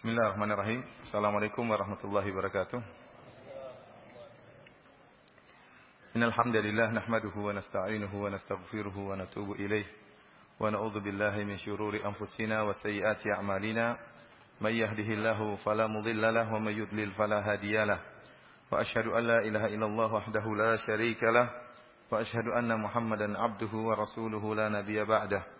Bismillahirrahmanirrahim. Assalamualaikum warahmatullahi wabarakatuh. Innal hamdalillah nahmaduhu wa nasta'inuhu wa nastaghfiruhu wa natubu ilayh wa na'udzu billahi min shururi anfusina wa sayyiati a'malina may yahdihillahu fala mudilla lahu wa may yudlil fala hadiya lahu wa asyhadu an la ilaha illallah wahdahu la syarika lahu wa asyhadu anna muhammadan abduhu wa rasuluhu la nabiyya ba'dahu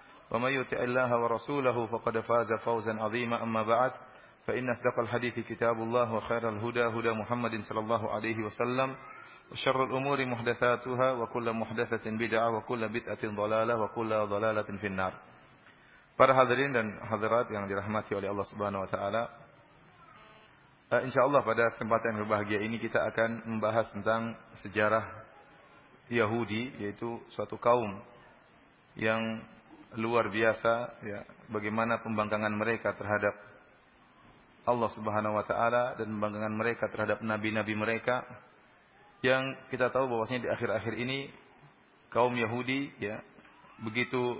ومن يطع الله ورسوله فقد فاز فوزا عظيما أما بعد فإن أصدق الحديث كتاب الله وخير الهدى هدى محمد صلى الله عليه وسلم وشر الأمور محدثاتها وكل محدثة بدعة وكل بدعة ضلالة وكل ضلالة في النار Para hadirin dan hadirat yang dirahmati oleh Allah Subhanahu wa taala. Uh, insyaallah pada kesempatan yang berbahagia ini kita akan membahas tentang sejarah Yahudi yaitu suatu kaum yang luar biasa ya bagaimana pembangkangan mereka terhadap Allah Subhanahu wa taala dan pembangkangan mereka terhadap nabi-nabi mereka yang kita tahu bahwasanya di akhir-akhir ini kaum Yahudi ya begitu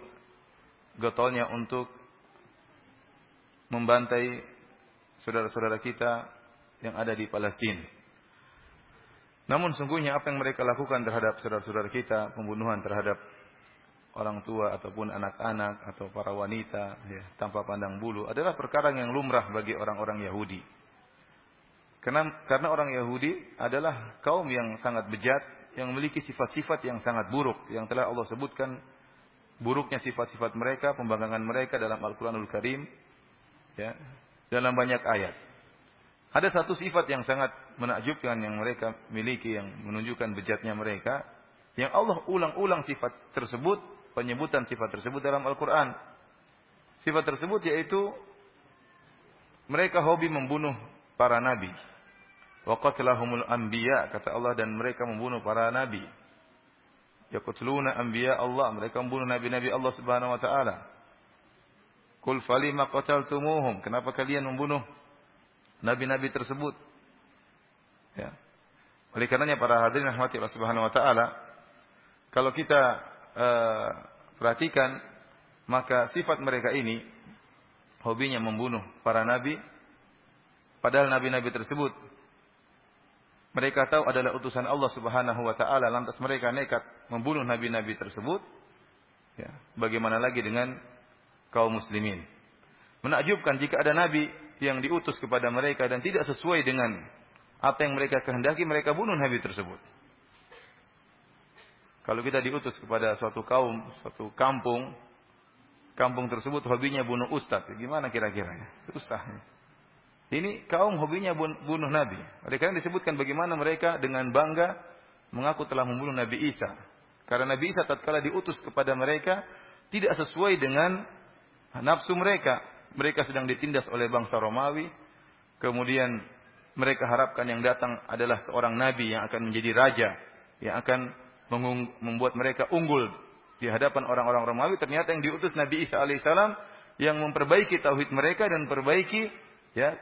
getolnya untuk membantai saudara-saudara kita yang ada di Palestina. Namun sungguhnya apa yang mereka lakukan terhadap saudara-saudara kita, pembunuhan terhadap orang tua ataupun anak-anak atau para wanita ya, tanpa pandang bulu adalah perkara yang lumrah bagi orang-orang Yahudi. Karena karena orang Yahudi adalah kaum yang sangat bejat, yang memiliki sifat-sifat yang sangat buruk yang telah Allah sebutkan buruknya sifat-sifat mereka, pembangkangan mereka dalam Al-Qur'anul Karim ya, dalam banyak ayat. Ada satu sifat yang sangat menakjubkan yang mereka miliki yang menunjukkan bejatnya mereka yang Allah ulang-ulang sifat tersebut penyebutan sifat tersebut dalam Al-Quran. Sifat tersebut yaitu mereka hobi membunuh para nabi. Waqatlahumul anbiya kata Allah dan mereka membunuh para nabi. Yaqtuluna anbiya Allah, mereka membunuh nabi-nabi Allah Subhanahu wa taala. Qul falima qataltumuhum? Kenapa kalian membunuh nabi-nabi tersebut? Ya. Oleh karenanya para hadirin rahmati Allah Subhanahu wa taala, kalau kita uh, perhatikan maka sifat mereka ini hobinya membunuh para nabi padahal nabi-nabi tersebut mereka tahu adalah utusan Allah Subhanahu wa taala lantas mereka nekat membunuh nabi-nabi tersebut ya bagaimana lagi dengan kaum muslimin? Menakjubkan jika ada nabi yang diutus kepada mereka dan tidak sesuai dengan apa yang mereka kehendaki mereka bunuh nabi tersebut kalau kita diutus kepada suatu kaum, suatu kampung, kampung tersebut hobinya bunuh ustaz, gimana kira-kira? Ustaz. Ini kaum hobinya bunuh nabi. Oleh karena disebutkan bagaimana mereka dengan bangga mengaku telah membunuh Nabi Isa. Karena Nabi Isa tatkala diutus kepada mereka tidak sesuai dengan nafsu mereka. Mereka sedang ditindas oleh bangsa Romawi. Kemudian mereka harapkan yang datang adalah seorang nabi yang akan menjadi raja, yang akan membuat mereka unggul di hadapan orang-orang Romawi. Ternyata yang diutus Nabi Isa alaihissalam yang memperbaiki tauhid mereka dan perbaiki ya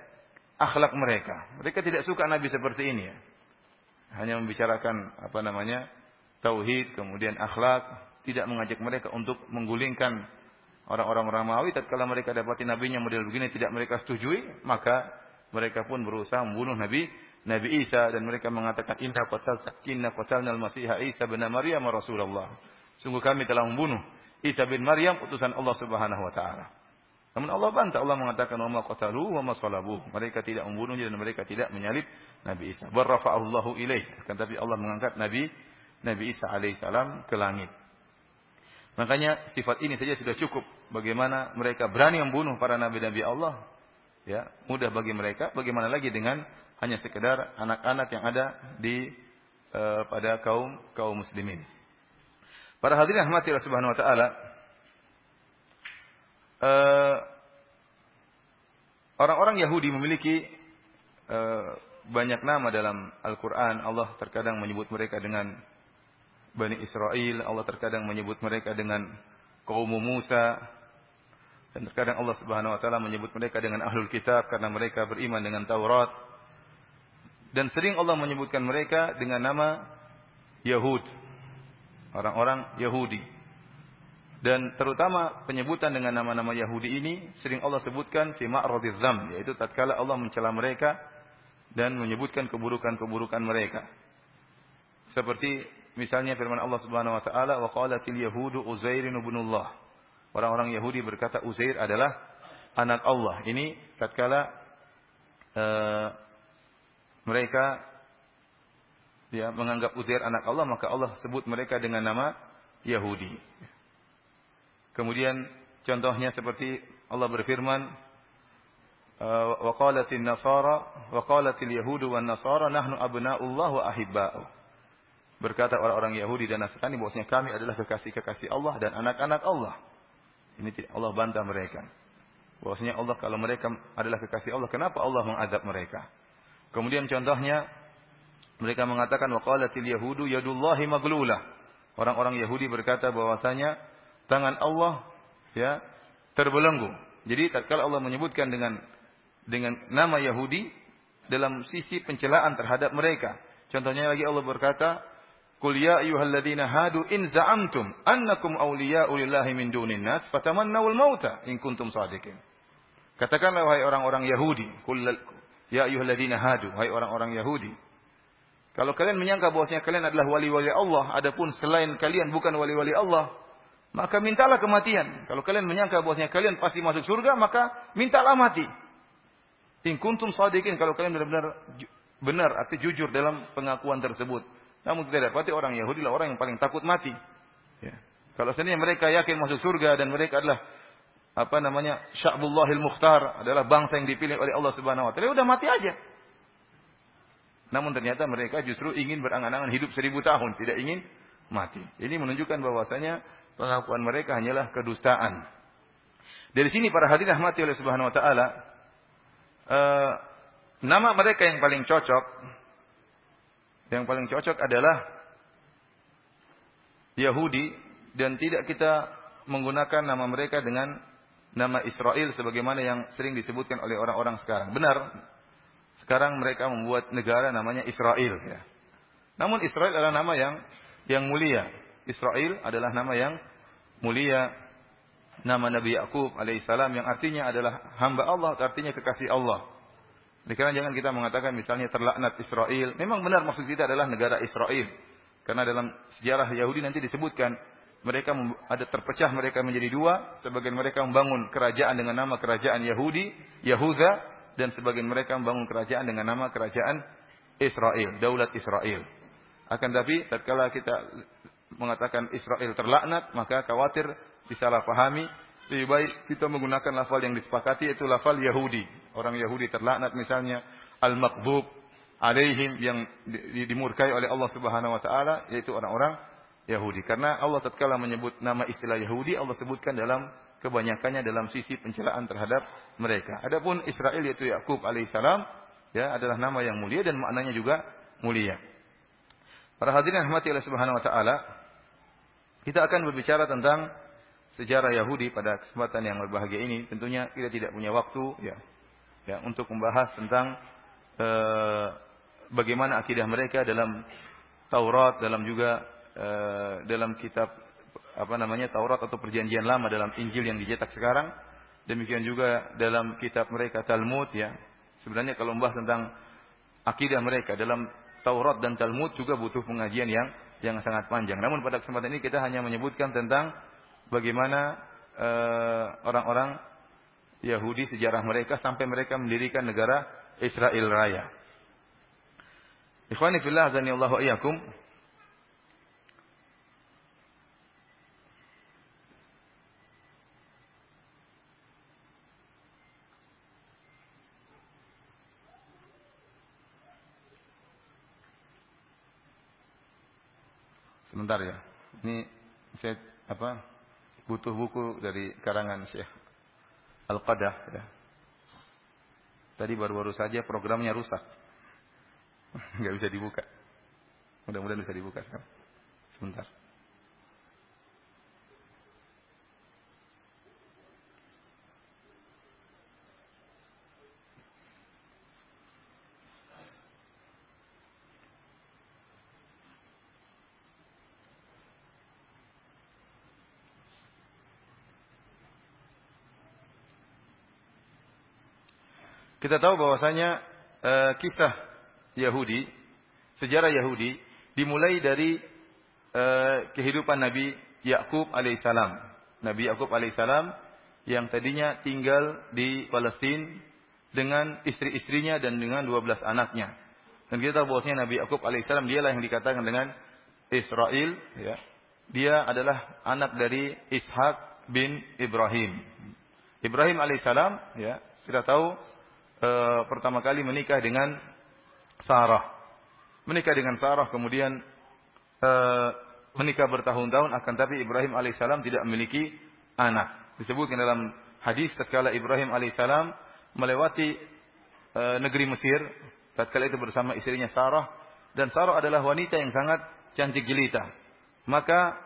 akhlak mereka. Mereka tidak suka Nabi seperti ini ya. Hanya membicarakan apa namanya tauhid, kemudian akhlak, tidak mengajak mereka untuk menggulingkan orang-orang Romawi. Tatkala mereka dapati nabinya model begini tidak mereka setujui, maka mereka pun berusaha membunuh Nabi Nabi Isa dan mereka mengatakan inna qatalta inna qatalna al-Masiha Isa bin Maryam Rasulullah. Sungguh kami telah membunuh Isa bin Maryam utusan Allah Subhanahu wa taala. Namun Allah bantah Allah mengatakan wa ma qatalu wa ma salabu. Mereka tidak membunuhnya dan mereka tidak menyalib Nabi Isa. Barrafa'allahu ilaih. Akan tapi Allah mengangkat Nabi Nabi Isa alaihissalam ke langit. Makanya sifat ini saja sudah cukup. Bagaimana mereka berani membunuh para nabi-nabi Allah. Ya, mudah bagi mereka. Bagaimana lagi dengan hanya sekedar anak-anak yang ada di uh, pada kaum kaum muslimin. Para hadirin rahmati Allah Subhanahu wa taala, uh, orang-orang Yahudi memiliki banyak nama dalam Al-Qur'an. Allah terkadang menyebut mereka dengan Bani Israel, Allah terkadang menyebut mereka dengan kaum Musa, dan terkadang Allah Subhanahu wa taala menyebut mereka dengan ahlul kitab karena mereka beriman dengan Taurat. Dan sering Allah menyebutkan mereka dengan nama Yahud. Orang-orang Yahudi. Dan terutama penyebutan dengan nama-nama Yahudi ini sering Allah sebutkan fi ma'radidz dzam, yaitu tatkala Allah mencela mereka dan menyebutkan keburukan-keburukan mereka. Seperti misalnya firman Allah Subhanahu wa taala wa qalatil yahudu Uzairin ibnullah. Orang-orang Yahudi berkata Uzair adalah anak Allah. Ini tatkala uh, mereka ya menganggap Uzair anak Allah maka Allah sebut mereka dengan nama Yahudi. Kemudian contohnya seperti Allah berfirman wa qalatin nasara wa qalatil yahudu wan nasara nahnu abna'ullah wa. Berkata orang-orang Yahudi dan Nasrani bahwasanya kami adalah kekasih-kekasih Allah dan anak-anak Allah. Ini Allah bantah mereka. Bahwasanya Allah kalau mereka adalah kekasih Allah, kenapa Allah mengadab mereka? Kemudian contohnya mereka mengatakan waqalatil yahudu yadullahi maglulah. Orang-orang Yahudi berkata bahwasanya tangan Allah ya terbelenggu. Jadi tatkala Allah menyebutkan dengan dengan nama Yahudi dalam sisi pencelaan terhadap mereka. Contohnya lagi Allah berkata, Qul ya ayyuhalladzina hadu in za'amtum annakum awliya'u lillahi min dunin nas fatamannawul mauta in kuntum sadiqin. Katakanlah wahai orang-orang Yahudi, ya ayyuhalladzina hadu, wahai orang-orang Yahudi. Kalau kalian menyangka bahwasanya kalian adalah wali-wali Allah, adapun selain kalian bukan wali-wali Allah, maka mintalah kematian. Kalau kalian menyangka bahwasanya kalian pasti masuk surga, maka mintalah mati. In kuntum sadiqin kalau kalian benar-benar benar arti jujur dalam pengakuan tersebut. Namun kita dapati orang Yahudi lah orang yang paling takut mati. Ya. Kalau seandainya mereka yakin masuk surga dan mereka adalah apa namanya Sya'bullahil Mukhtar adalah bangsa yang dipilih oleh Allah Subhanahu wa taala, udah mati aja. Namun ternyata mereka justru ingin berangan-angan hidup seribu tahun, tidak ingin mati. Ini menunjukkan bahwasanya pengakuan mereka hanyalah kedustaan. Dari sini para hadirin mati oleh Subhanahu wa taala, uh, nama mereka yang paling cocok yang paling cocok adalah Yahudi dan tidak kita menggunakan nama mereka dengan nama Israel sebagaimana yang sering disebutkan oleh orang-orang sekarang. Benar, sekarang mereka membuat negara namanya Israel. Ya. Namun Israel adalah nama yang yang mulia. Israel adalah nama yang mulia. Nama Nabi Yakub alaihissalam yang artinya adalah hamba Allah, artinya kekasih Allah. Karena jangan kita mengatakan misalnya terlaknat Israel. Memang benar maksud kita adalah negara Israel. Karena dalam sejarah Yahudi nanti disebutkan mereka ada terpecah mereka menjadi dua, sebagian mereka membangun kerajaan dengan nama kerajaan Yahudi, Yahuda, dan sebagian mereka membangun kerajaan dengan nama kerajaan Israel, daulat Israel. Akan tapi tatkala kita mengatakan Israel terlaknat, maka khawatir disalahpahami lebih baik kita menggunakan lafal yang disepakati yaitu lafal Yahudi. Orang Yahudi terlaknat misalnya al-maqbub alaihim yang dimurkai oleh Allah Subhanahu wa taala yaitu orang-orang Yahudi. Karena Allah tatkala menyebut nama istilah Yahudi Allah sebutkan dalam kebanyakannya dalam sisi pencelaan terhadap mereka. Adapun Israel yaitu Yakub alaihissalam ya adalah nama yang mulia dan maknanya juga mulia. Para hadirin rahmati Allah Subhanahu wa taala, kita akan berbicara tentang sejarah Yahudi pada kesempatan yang berbahagia ini tentunya kita tidak punya waktu ya ya untuk membahas tentang e, bagaimana akidah mereka dalam Taurat dalam juga dalam kitab apa namanya Taurat atau perjanjian lama dalam Injil yang dicetak sekarang demikian juga dalam kitab mereka Talmud ya sebenarnya kalau membahas tentang akidah mereka dalam Taurat dan Talmud juga butuh pengajian yang yang sangat panjang. Namun pada kesempatan ini kita hanya menyebutkan tentang bagaimana uh, orang-orang Yahudi sejarah mereka sampai mereka mendirikan negara Israel Raya. Ikhwani fillah azani iyyakum. Sebentar ya. Ini saya apa? butuh buku dari karangan Syekh Al-Qadah ya. Tadi baru-baru saja programnya rusak. Nggak bisa dibuka. Mudah-mudahan bisa dibuka sekarang. Sebentar. Kita tahu bahwasanya e, kisah Yahudi, sejarah Yahudi dimulai dari e, kehidupan Nabi Yakub alaihissalam. Nabi Yakub alaihissalam yang tadinya tinggal di Palestina dengan istri-istrinya dan dengan 12 anaknya. Dan kita tahu bahwasanya Nabi Yakub alaihissalam dialah yang dikatakan dengan Israel, ya. Dia adalah anak dari Ishak bin Ibrahim. Ibrahim alaihissalam, ya, kita tahu e, pertama kali menikah dengan Sarah. Menikah dengan Sarah kemudian e, menikah bertahun-tahun akan tapi Ibrahim alaihissalam tidak memiliki anak. Disebutkan dalam hadis tatkala Ibrahim alaihissalam melewati e, negeri Mesir tatkala itu bersama istrinya Sarah dan Sarah adalah wanita yang sangat cantik jelita. Maka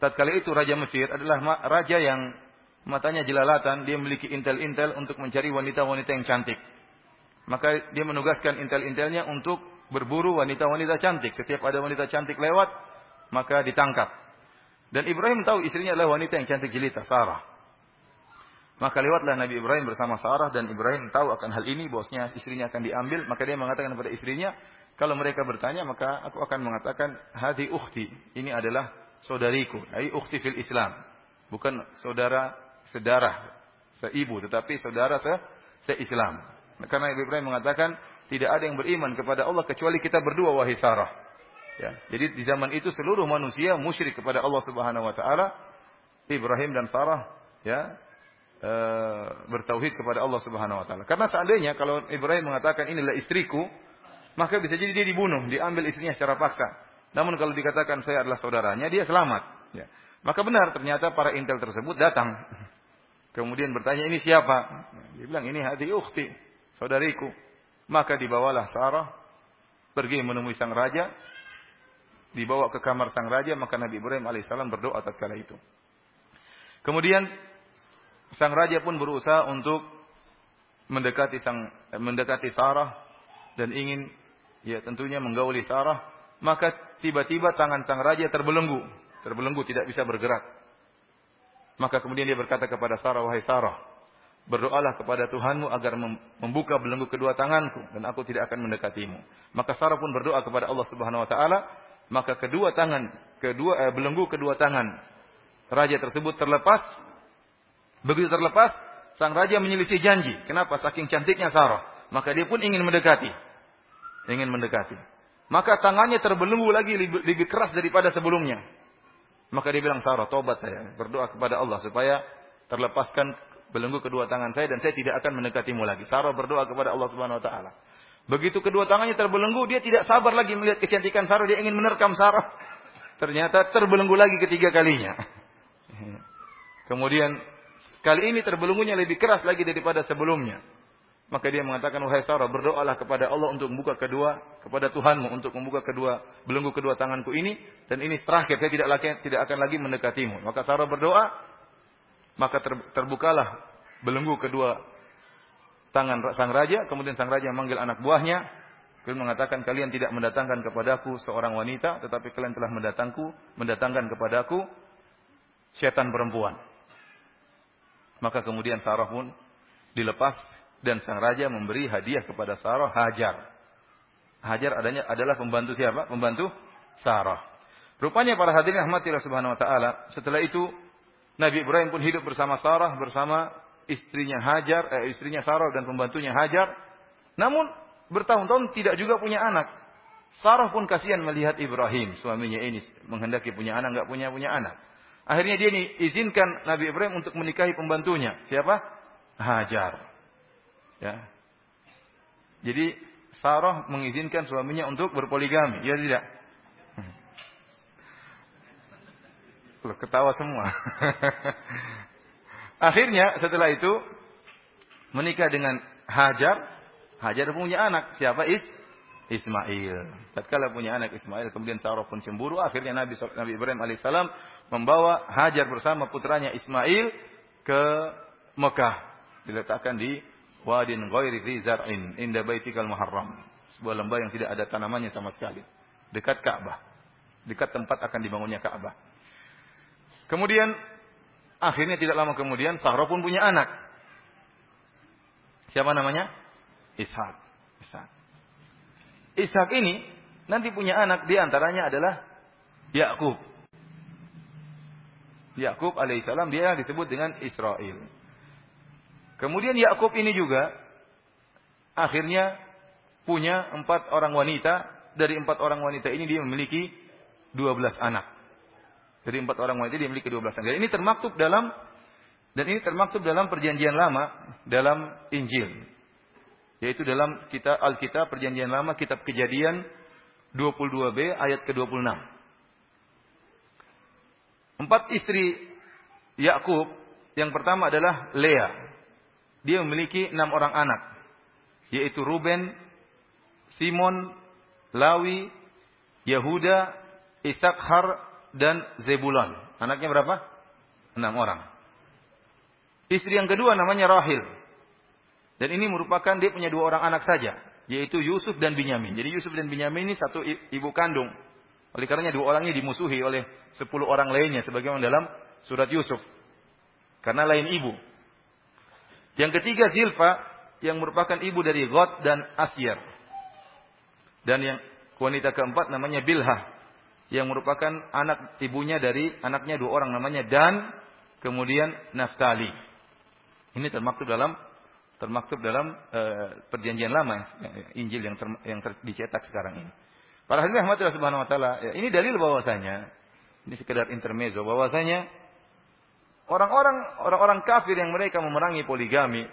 tatkala itu raja Mesir adalah raja yang matanya jelalatan, dia memiliki intel-intel untuk mencari wanita-wanita yang cantik. Maka dia menugaskan intel-intelnya untuk berburu wanita-wanita cantik. Setiap ada wanita cantik lewat, maka ditangkap. Dan Ibrahim tahu istrinya adalah wanita yang cantik jelita, Sarah. Maka lewatlah Nabi Ibrahim bersama Sarah dan Ibrahim tahu akan hal ini, bosnya istrinya akan diambil. Maka dia mengatakan kepada istrinya, kalau mereka bertanya maka aku akan mengatakan, hadi ukhti, ini adalah saudariku, ai ukhti fil Islam. Bukan saudara sedarah, seibu, tetapi saudara se seislam. Karena Nabi Ibrahim mengatakan tidak ada yang beriman kepada Allah kecuali kita berdua wahai Sarah. Ya. Jadi di zaman itu seluruh manusia musyrik kepada Allah Subhanahu wa taala. Ibrahim dan Sarah ya e, bertauhid kepada Allah Subhanahu wa taala. Karena seandainya kalau Ibrahim mengatakan inilah istriku, maka bisa jadi dia dibunuh, diambil istrinya secara paksa. Namun kalau dikatakan saya adalah saudaranya, dia selamat. Ya. Maka benar ternyata para intel tersebut datang. Kemudian bertanya ini siapa? Dia bilang ini hati ukhti, saudariku. Maka dibawalah Sarah pergi menemui sang raja. Dibawa ke kamar sang raja, maka Nabi Ibrahim alaihissalam berdoa tatkala itu. Kemudian sang raja pun berusaha untuk mendekati sang mendekati Sarah dan ingin ya tentunya menggauli Sarah, maka tiba-tiba tangan sang raja terbelenggu terbelenggu tidak bisa bergerak. Maka kemudian dia berkata kepada Sarah, wahai Sarah, berdoalah kepada Tuhanmu agar membuka belenggu kedua tanganku dan aku tidak akan mendekatimu. Maka Sarah pun berdoa kepada Allah Subhanahu wa taala, maka kedua tangan, kedua eh, belenggu kedua tangan raja tersebut terlepas. Begitu terlepas, sang raja menyelisih janji. Kenapa? Saking cantiknya Sarah. Maka dia pun ingin mendekati. Ingin mendekati. Maka tangannya terbelenggu lagi lebih, lebih keras daripada sebelumnya. Maka dia bilang, Sarah, tobat saya. Berdoa kepada Allah supaya terlepaskan belenggu kedua tangan saya dan saya tidak akan mendekatimu lagi. Sarah berdoa kepada Allah Subhanahu wa taala. Begitu kedua tangannya terbelenggu, dia tidak sabar lagi melihat kecantikan Sarah, dia ingin menerkam Sarah. Ternyata terbelenggu lagi ketiga kalinya. Kemudian kali ini terbelenggunya lebih keras lagi daripada sebelumnya. Maka dia mengatakan, wahai Sarah, berdoalah kepada Allah untuk membuka kedua, kepada Tuhanmu untuk membuka kedua, belenggu kedua tanganku ini. Dan ini terakhir, saya tidak, lagi, tidak akan lagi mendekatimu. Maka Sarah berdoa, maka ter, terbukalah belenggu kedua tangan sang raja. Kemudian sang raja memanggil anak buahnya. Kemudian mengatakan, kalian tidak mendatangkan kepadaku seorang wanita, tetapi kalian telah mendatangku, mendatangkan kepadaku setan perempuan. Maka kemudian Sarah pun dilepas dan sang raja memberi hadiah kepada Sarah Hajar. Hajar adanya adalah pembantu siapa? Pembantu Sarah. Rupanya para hadirin rahmatillah subhanahu wa taala, setelah itu Nabi Ibrahim pun hidup bersama Sarah bersama istrinya Hajar, eh, istrinya Sarah dan pembantunya Hajar. Namun bertahun-tahun tidak juga punya anak. Sarah pun kasihan melihat Ibrahim, suaminya ini menghendaki punya anak, nggak punya punya anak. Akhirnya dia izinkan Nabi Ibrahim untuk menikahi pembantunya. Siapa? Hajar. Ya. Jadi Sarah mengizinkan suaminya untuk berpoligami, ya tidak? Loh, ketawa semua. Akhirnya setelah itu menikah dengan Hajar, Hajar pun punya anak. Siapa? Is Ismail. Tatkala punya anak Ismail, kemudian Sarah pun cemburu. Akhirnya Nabi, Nabi Ibrahim alaihissalam membawa Hajar bersama putranya Ismail ke Mekah. Diletakkan di Wadin Ghairi Rizar'in inda baitikal muharram. Sebuah lembah yang tidak ada tanamannya sama sekali. Dekat Ka'bah. Dekat tempat akan dibangunnya Ka'bah. Kemudian akhirnya tidak lama kemudian Sahra pun punya anak. Siapa namanya? Ishak. Ishak. Ishak ini nanti punya anak di antaranya adalah Yakub. Yakub alaihissalam dia disebut dengan Israel. Kemudian Yakub ini juga akhirnya punya empat orang wanita. Dari empat orang wanita ini dia memiliki dua belas anak. Dari empat orang wanita dia memiliki dua belas anak. Dan ini termaktub dalam dan ini termaktub dalam perjanjian lama dalam Injil. Yaitu dalam kita Alkitab Perjanjian Lama kitab Kejadian 22b ayat ke-26. Empat istri Yakub yang pertama adalah Lea. Dia memiliki enam orang anak, yaitu Ruben, Simon, Lawi, Yehuda, Isakhar, dan Zebulon. Anaknya berapa? Enam orang. Istri yang kedua namanya Rahil. Dan ini merupakan dia punya dua orang anak saja, yaitu Yusuf dan Binyamin. Jadi Yusuf dan Binyamin ini satu ibu kandung. Oleh karenanya dua orang ini dimusuhi oleh sepuluh orang lainnya, sebagaimana dalam surat Yusuf. Karena lain ibu. Yang ketiga Zilpa, yang merupakan ibu dari God dan Asyir. Dan yang wanita keempat namanya Bilha, yang merupakan anak ibunya dari anaknya dua orang namanya Dan, kemudian Naftali. Ini termaktub dalam termaktub dalam uh, perjanjian lama Injil yang ter, yang ter, dicetak sekarang ini. Para hadirin rahmatillah subhanahu wa taala, ya, ini dalil bahwasanya ini sekedar intermezzo bahwasanya orang-orang orang-orang kafir yang mereka memerangi poligami,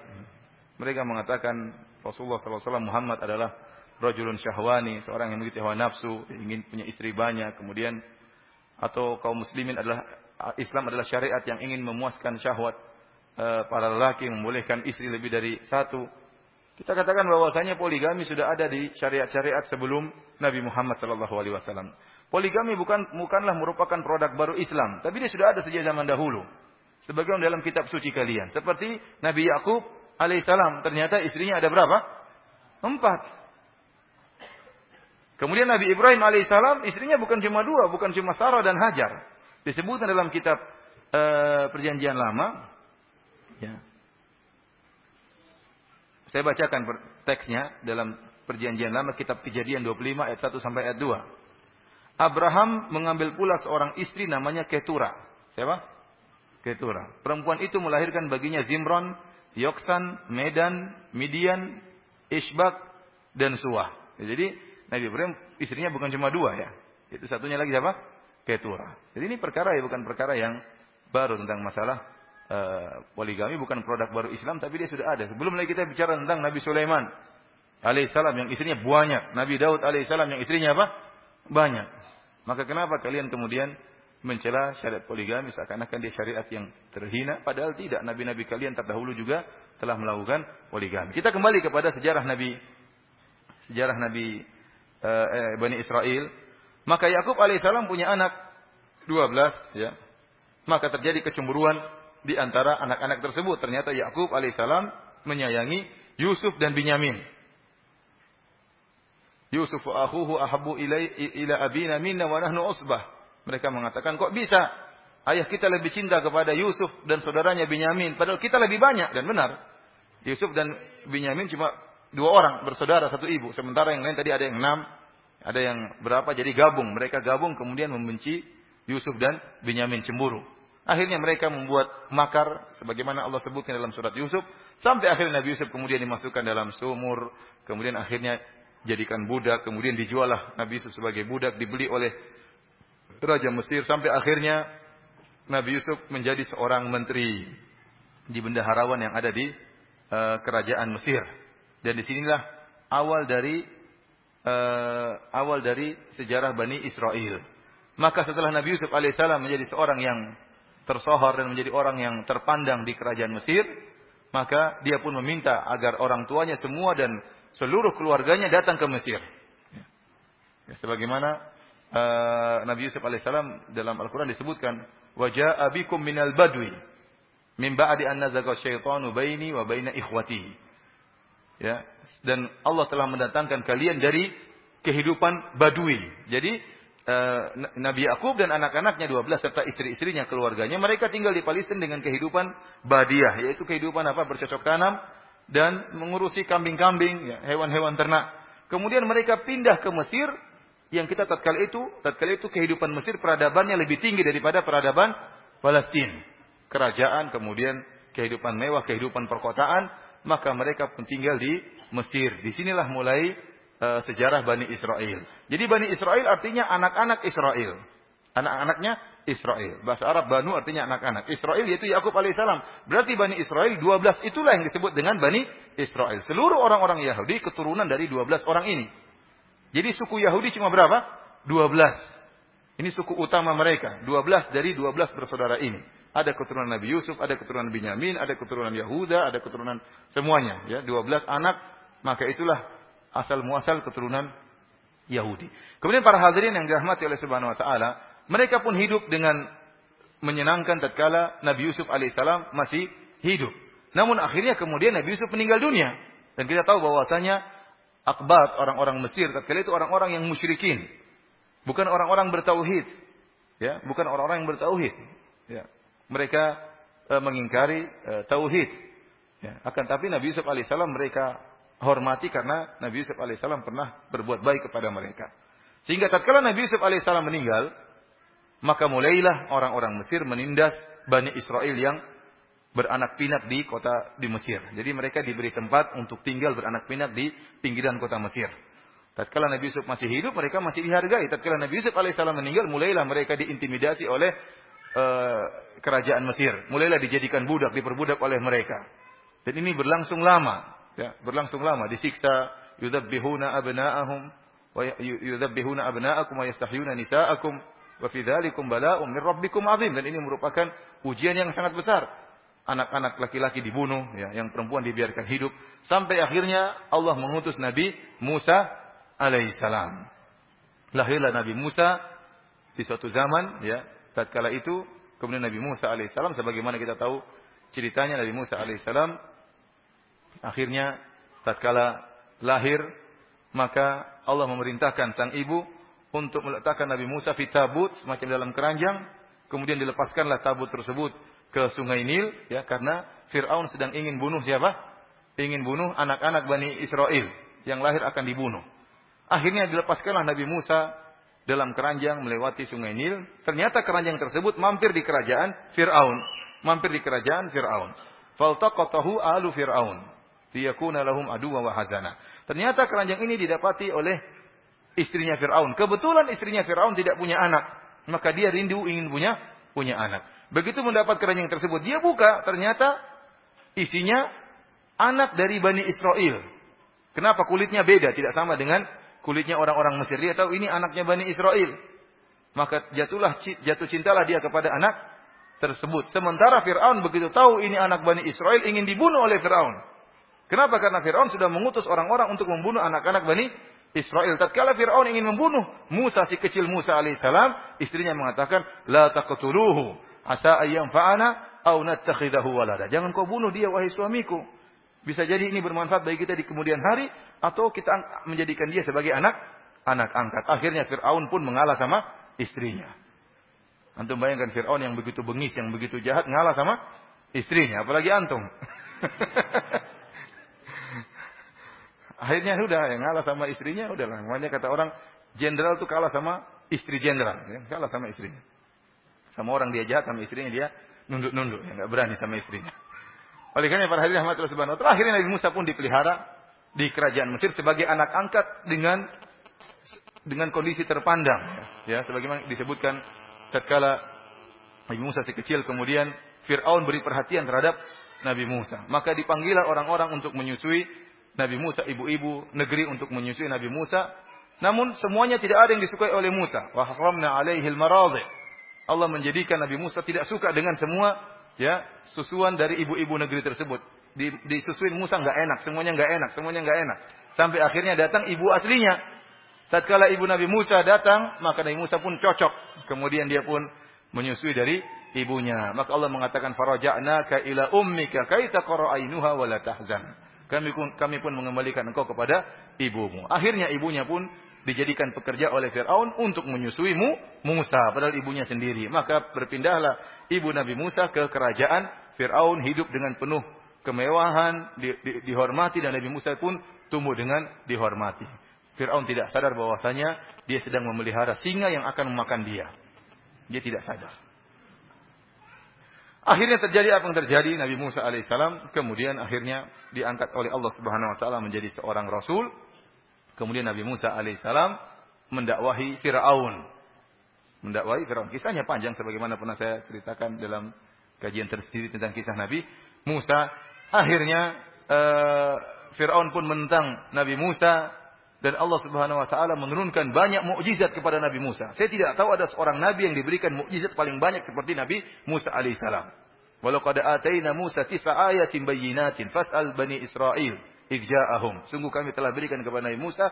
mereka mengatakan Rasulullah SAW Muhammad adalah rajulun syahwani, seorang yang memiliki hawa nafsu, ingin punya istri banyak, kemudian atau kaum muslimin adalah Islam adalah syariat yang ingin memuaskan syahwat Eh, para lelaki membolehkan istri lebih dari satu. Kita katakan bahwasanya poligami sudah ada di syariat-syariat sebelum Nabi Muhammad wasallam. Poligami bukan bukanlah merupakan produk baru Islam, tapi dia sudah ada sejak zaman dahulu. Sebagaimana dalam kitab suci kalian. Seperti Nabi Yakub alaihissalam, ternyata istrinya ada berapa? Empat. Kemudian Nabi Ibrahim alaihissalam, istrinya bukan cuma dua, bukan cuma Sarah dan Hajar. Disebutkan dalam kitab uh, perjanjian lama, Ya. Saya bacakan teksnya dalam perjanjian lama kitab kejadian 25 ayat 1 sampai ayat 2. Abraham mengambil pula seorang istri namanya Ketura. Siapa? Ketura. Perempuan itu melahirkan baginya Zimron, Yoksan, Medan, Midian, Ishbak, dan Suah. Jadi Nabi Ibrahim istrinya bukan cuma dua ya. Itu satunya lagi siapa? Ketura. Jadi ini perkara ya bukan perkara yang baru tentang masalah uh, poligami bukan produk baru Islam tapi dia sudah ada. Sebelum lagi kita bicara tentang Nabi Sulaiman alaihissalam yang istrinya banyak, Nabi Daud alaihissalam yang istrinya apa? Banyak. Maka kenapa kalian kemudian mencela syariat poligami seakan-akan dia syariat yang terhina padahal tidak nabi-nabi kalian terdahulu juga telah melakukan poligami. Kita kembali kepada sejarah Nabi sejarah Nabi uh, Bani Israel. Maka Yakub alaihissalam punya anak 12 ya. Maka terjadi kecemburuan di antara anak-anak tersebut. Ternyata Yakub alaihissalam menyayangi Yusuf dan Binyamin. Yusuf wa akhuhu ahabbu ilai ila abina minna wa nahnu usbah. Mereka mengatakan, kok bisa ayah kita lebih cinta kepada Yusuf dan saudaranya Binyamin. Padahal kita lebih banyak. Dan benar. Yusuf dan Binyamin cuma dua orang bersaudara satu ibu. Sementara yang lain tadi ada yang enam. Ada yang berapa jadi gabung. Mereka gabung kemudian membenci Yusuf dan Binyamin cemburu. Akhirnya mereka membuat makar sebagaimana Allah sebutkan dalam surat Yusuf sampai akhirnya Nabi Yusuf kemudian dimasukkan dalam sumur, kemudian akhirnya jadikan budak, kemudian dijualah Nabi Yusuf sebagai budak dibeli oleh raja Mesir sampai akhirnya Nabi Yusuf menjadi seorang menteri di bendaharawan yang ada di uh, kerajaan Mesir. Dan di sinilah awal dari uh, awal dari sejarah Bani Israel. Maka setelah Nabi Yusuf alaihissalam menjadi seorang yang tersohor dan menjadi orang yang terpandang di kerajaan Mesir, maka dia pun meminta agar orang tuanya semua dan seluruh keluarganya datang ke Mesir. Ya. Sebagaimana uh, Nabi Yusuf alaihissalam dalam Al-Quran disebutkan, wajah abikum minal badwi min ba'di an nazaga syaitanu baini wa baina ikhwatihi. Ya, dan Allah telah mendatangkan kalian dari kehidupan badui. Jadi uh, Nabi Yakub dan anak-anaknya 12 serta istri-istrinya, keluarganya, mereka tinggal di Palestina dengan kehidupan badiah, yaitu kehidupan apa? bercocok tanam dan mengurusi kambing-kambing, ya, hewan-hewan ternak. Kemudian mereka pindah ke Mesir yang kita tatkala itu, tatkala itu kehidupan Mesir peradabannya lebih tinggi daripada peradaban Palestina. Kerajaan, kemudian kehidupan mewah, kehidupan perkotaan, maka mereka pun tinggal di Mesir. Di sinilah mulai uh, sejarah Bani Israel. Jadi Bani Israel artinya anak-anak Israel. Anak-anaknya Israel. Bahasa Arab Banu artinya anak-anak. Israel yaitu Yakub alaihissalam. Berarti Bani Israel 12 itulah yang disebut dengan Bani Israel. Seluruh orang-orang Yahudi keturunan dari 12 orang ini. Jadi suku Yahudi cuma berapa? 12. Ini suku utama mereka. 12 dari 12 bersaudara ini. Ada keturunan Nabi Yusuf, ada keturunan Binyamin, ada keturunan Yahuda, ada keturunan semuanya. Ya, 12 anak, maka itulah asal muasal keturunan Yahudi. Kemudian para hadirin yang dirahmati oleh Subhanahu wa taala, mereka pun hidup dengan menyenangkan tatkala Nabi Yusuf alaihissalam masih hidup. Namun akhirnya kemudian Nabi Yusuf meninggal dunia. Dan kita tahu bahwasanya akbat orang-orang Mesir tatkala itu orang-orang yang musyrikin. Bukan orang-orang bertauhid. Ya, bukan orang-orang yang bertauhid. Ya mereka e, mengingkari e, tauhid. Ya, akan tapi Nabi Yusuf alaihissalam mereka hormati karena Nabi Yusuf alaihissalam pernah berbuat baik kepada mereka. Sehingga tatkala Nabi Yusuf alaihissalam meninggal, maka mulailah orang-orang Mesir menindas Bani Israel yang beranak pinak di kota di Mesir. Jadi mereka diberi tempat untuk tinggal beranak pinak di pinggiran kota Mesir. Tatkala Nabi Yusuf masih hidup, mereka masih dihargai. Tatkala Nabi Yusuf alaihissalam meninggal, mulailah mereka diintimidasi oleh uh, kerajaan Mesir. Mulailah dijadikan budak, diperbudak oleh mereka. Dan ini berlangsung lama, ya, berlangsung lama disiksa yudabbihuna abna'ahum wa yudabbihuna abna'akum wa yastahyuna nisa'akum wa fi dzalikum bala'un min rabbikum 'azim dan ini merupakan ujian yang sangat besar. Anak-anak laki-laki dibunuh, ya, yang perempuan dibiarkan hidup sampai akhirnya Allah mengutus Nabi Musa alaihissalam. Lahirlah Nabi Musa di suatu zaman, ya, tatkala itu Kemudian Nabi Musa alaihissalam sebagaimana kita tahu ceritanya Nabi Musa alaihissalam akhirnya tatkala lahir maka Allah memerintahkan sang ibu untuk meletakkan Nabi Musa fi tabut semacam dalam keranjang kemudian dilepaskanlah tabut tersebut ke sungai Nil ya karena Firaun sedang ingin bunuh siapa? Ingin bunuh anak-anak Bani Israel yang lahir akan dibunuh. Akhirnya dilepaskanlah Nabi Musa dalam keranjang melewati sungai Nil. Ternyata keranjang tersebut mampir di kerajaan Fir'aun. Mampir di kerajaan Fir'aun. Faltaqatahu alu Fir'aun. Liyakuna lahum aduwa wa hazana. Ternyata keranjang ini didapati oleh istrinya Fir'aun. Kebetulan istrinya Fir'aun tidak punya anak. Maka dia rindu ingin punya punya anak. Begitu mendapat keranjang tersebut, dia buka. Ternyata isinya anak dari Bani Israel. Kenapa kulitnya beda? Tidak sama dengan kulitnya orang-orang Mesir. Dia tahu ini anaknya Bani Israel. Maka jatuhlah jatuh cintalah dia kepada anak tersebut. Sementara Fir'aun begitu tahu ini anak Bani Israel ingin dibunuh oleh Fir'aun. Kenapa? Karena Fir'aun sudah mengutus orang-orang untuk membunuh anak-anak Bani Israel. Tatkala Fir'aun ingin membunuh Musa si kecil Musa alaihissalam, istrinya mengatakan, La taqtuluhu asa ayyam fa'ana au nattakhidahu walada. Jangan kau bunuh dia wahai suamiku. Bisa jadi ini bermanfaat bagi kita di kemudian hari atau kita menjadikan dia sebagai anak anak angkat. Akhirnya Firaun pun mengalah sama istrinya. Antum bayangkan Firaun yang begitu bengis, yang begitu jahat ngalah sama istrinya, apalagi antum. Akhirnya sudah yang ngalah sama istrinya udahlah. Makanya kata orang jenderal itu kalah sama istri jenderal, ya, kalah sama istrinya. Sama orang dia jahat sama istrinya dia nunduk-nunduk, ya, nggak berani sama istrinya. Oleh karena para hadirin rahmatullah subhanahu wa taala, Nabi Musa pun dipelihara di kerajaan Mesir sebagai anak angkat dengan dengan kondisi terpandang. Ya sebagaimana disebutkan tatkala Nabi Musa si kecil kemudian Firaun beri perhatian terhadap Nabi Musa. Maka dipanggillah orang-orang untuk menyusui Nabi Musa ibu-ibu negeri untuk menyusui Nabi Musa. Namun semuanya tidak ada yang disukai oleh Musa. Wa haramna alaihi Allah menjadikan Nabi Musa tidak suka dengan semua ya susuan dari ibu-ibu negeri tersebut. di, disusuin Musa nggak enak, semuanya nggak enak, semuanya nggak enak. Sampai akhirnya datang ibu aslinya. Tatkala ibu Nabi Musa datang, maka Nabi Musa pun cocok. Kemudian dia pun menyusui dari ibunya. Maka Allah mengatakan faraja'naka ila ummika kai ainuha wa la tahzan. Kami pun kami pun mengembalikan engkau kepada ibumu. Akhirnya ibunya pun dijadikan pekerja oleh Firaun untuk menyusuimu Musa padahal ibunya sendiri. Maka berpindahlah ibu Nabi Musa ke kerajaan Firaun hidup dengan penuh kemewahan, di, di, dihormati dan Nabi Musa pun tumbuh dengan dihormati. Fir'aun tidak sadar bahwasanya dia sedang memelihara singa yang akan memakan dia. Dia tidak sadar. Akhirnya terjadi apa yang terjadi? Nabi Musa alaihissalam kemudian akhirnya diangkat oleh Allah Subhanahu wa taala menjadi seorang rasul. Kemudian Nabi Musa alaihissalam mendakwahi Firaun. Mendakwahi Firaun. Kisahnya panjang sebagaimana pernah saya ceritakan dalam kajian tersendiri tentang kisah Nabi Musa Akhirnya uh, Fir'aun pun menentang Nabi Musa dan Allah Subhanahu wa taala menurunkan banyak mukjizat kepada Nabi Musa. Saya tidak tahu ada seorang nabi yang diberikan mukjizat paling banyak seperti Nabi Musa alaihissalam. Walau qad ataina Musa tis'a ayatin bayyinatin fas'al bani Israel idja'ahum. Sungguh kami telah berikan kepada Nabi Musa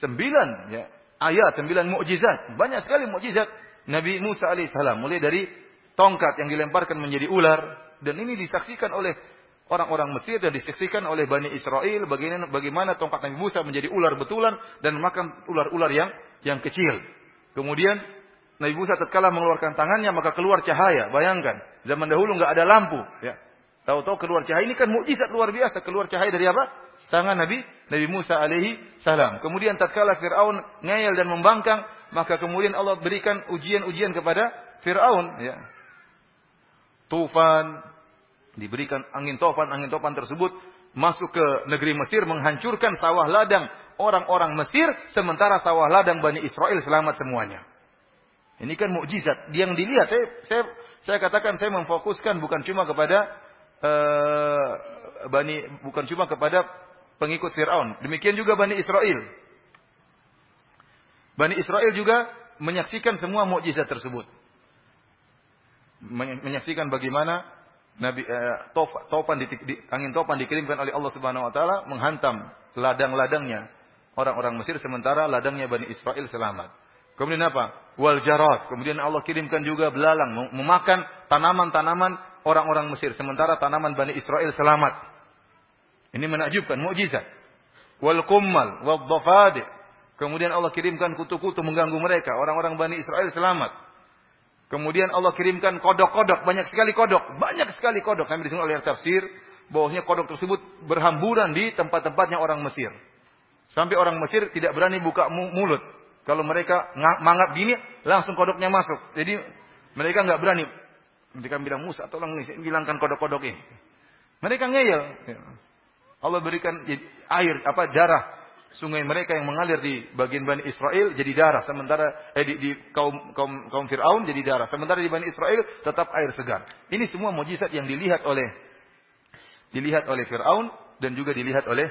sembilan ya, ayat, sembilan mukjizat. Banyak sekali mukjizat Nabi Musa alaihissalam. Mulai dari tongkat yang dilemparkan menjadi ular dan ini disaksikan oleh orang-orang Mesir dan disaksikan oleh Bani Israel bagaimana, bagaimana tongkat Nabi Musa menjadi ular betulan dan makan ular-ular yang yang kecil. Kemudian Nabi Musa tatkala mengeluarkan tangannya maka keluar cahaya. Bayangkan, zaman dahulu nggak ada lampu, ya. Tahu-tahu keluar cahaya ini kan mukjizat luar biasa, keluar cahaya dari apa? Tangan Nabi Nabi Musa alaihi salam. Kemudian tatkala Firaun ngeyel dan membangkang, maka kemudian Allah berikan ujian-ujian kepada Firaun, ya. Tufan, Diberikan angin topan, angin topan tersebut masuk ke negeri Mesir menghancurkan sawah ladang orang-orang Mesir sementara sawah ladang Bani Israel selamat semuanya. Ini kan mukjizat. Yang dilihat saya saya saya katakan saya memfokuskan bukan cuma kepada uh, Bani bukan cuma kepada pengikut Firaun. Demikian juga Bani Israel. Bani Israel juga menyaksikan semua mukjizat tersebut. Menyaksikan bagaimana Nabi eh, tof, topan di, di, angin topan dikirimkan oleh Allah Subhanahu wa taala menghantam ladang-ladangnya orang-orang Mesir sementara ladangnya Bani Israel selamat. Kemudian apa? Wal jarat. Kemudian Allah kirimkan juga belalang memakan tanaman-tanaman orang-orang Mesir sementara tanaman Bani Israel selamat. Ini menakjubkan, mukjizat. Wal kummal wal dhafadi. Kemudian Allah kirimkan kutu-kutu mengganggu mereka, orang-orang Bani Israel selamat. Kemudian Allah kirimkan kodok-kodok, banyak sekali kodok, banyak sekali kodok. Kami di sini oleh tafsir, bahwasanya kodok tersebut berhamburan di tempat-tempatnya orang Mesir. Sampai orang Mesir tidak berani buka mulut. Kalau mereka mangap gini, langsung kodoknya masuk. Jadi mereka nggak berani. Mereka bilang Musa, tolong nih, hilangkan kodok-kodok ini. Mereka ngeyel. Allah berikan air, apa darah sungai mereka yang mengalir di bagian Bani Israel jadi darah sementara eh di, di kaum kaum kaum Firaun jadi darah sementara di Bani Israel tetap air segar. Ini semua mujizat yang dilihat oleh dilihat oleh Firaun dan juga dilihat oleh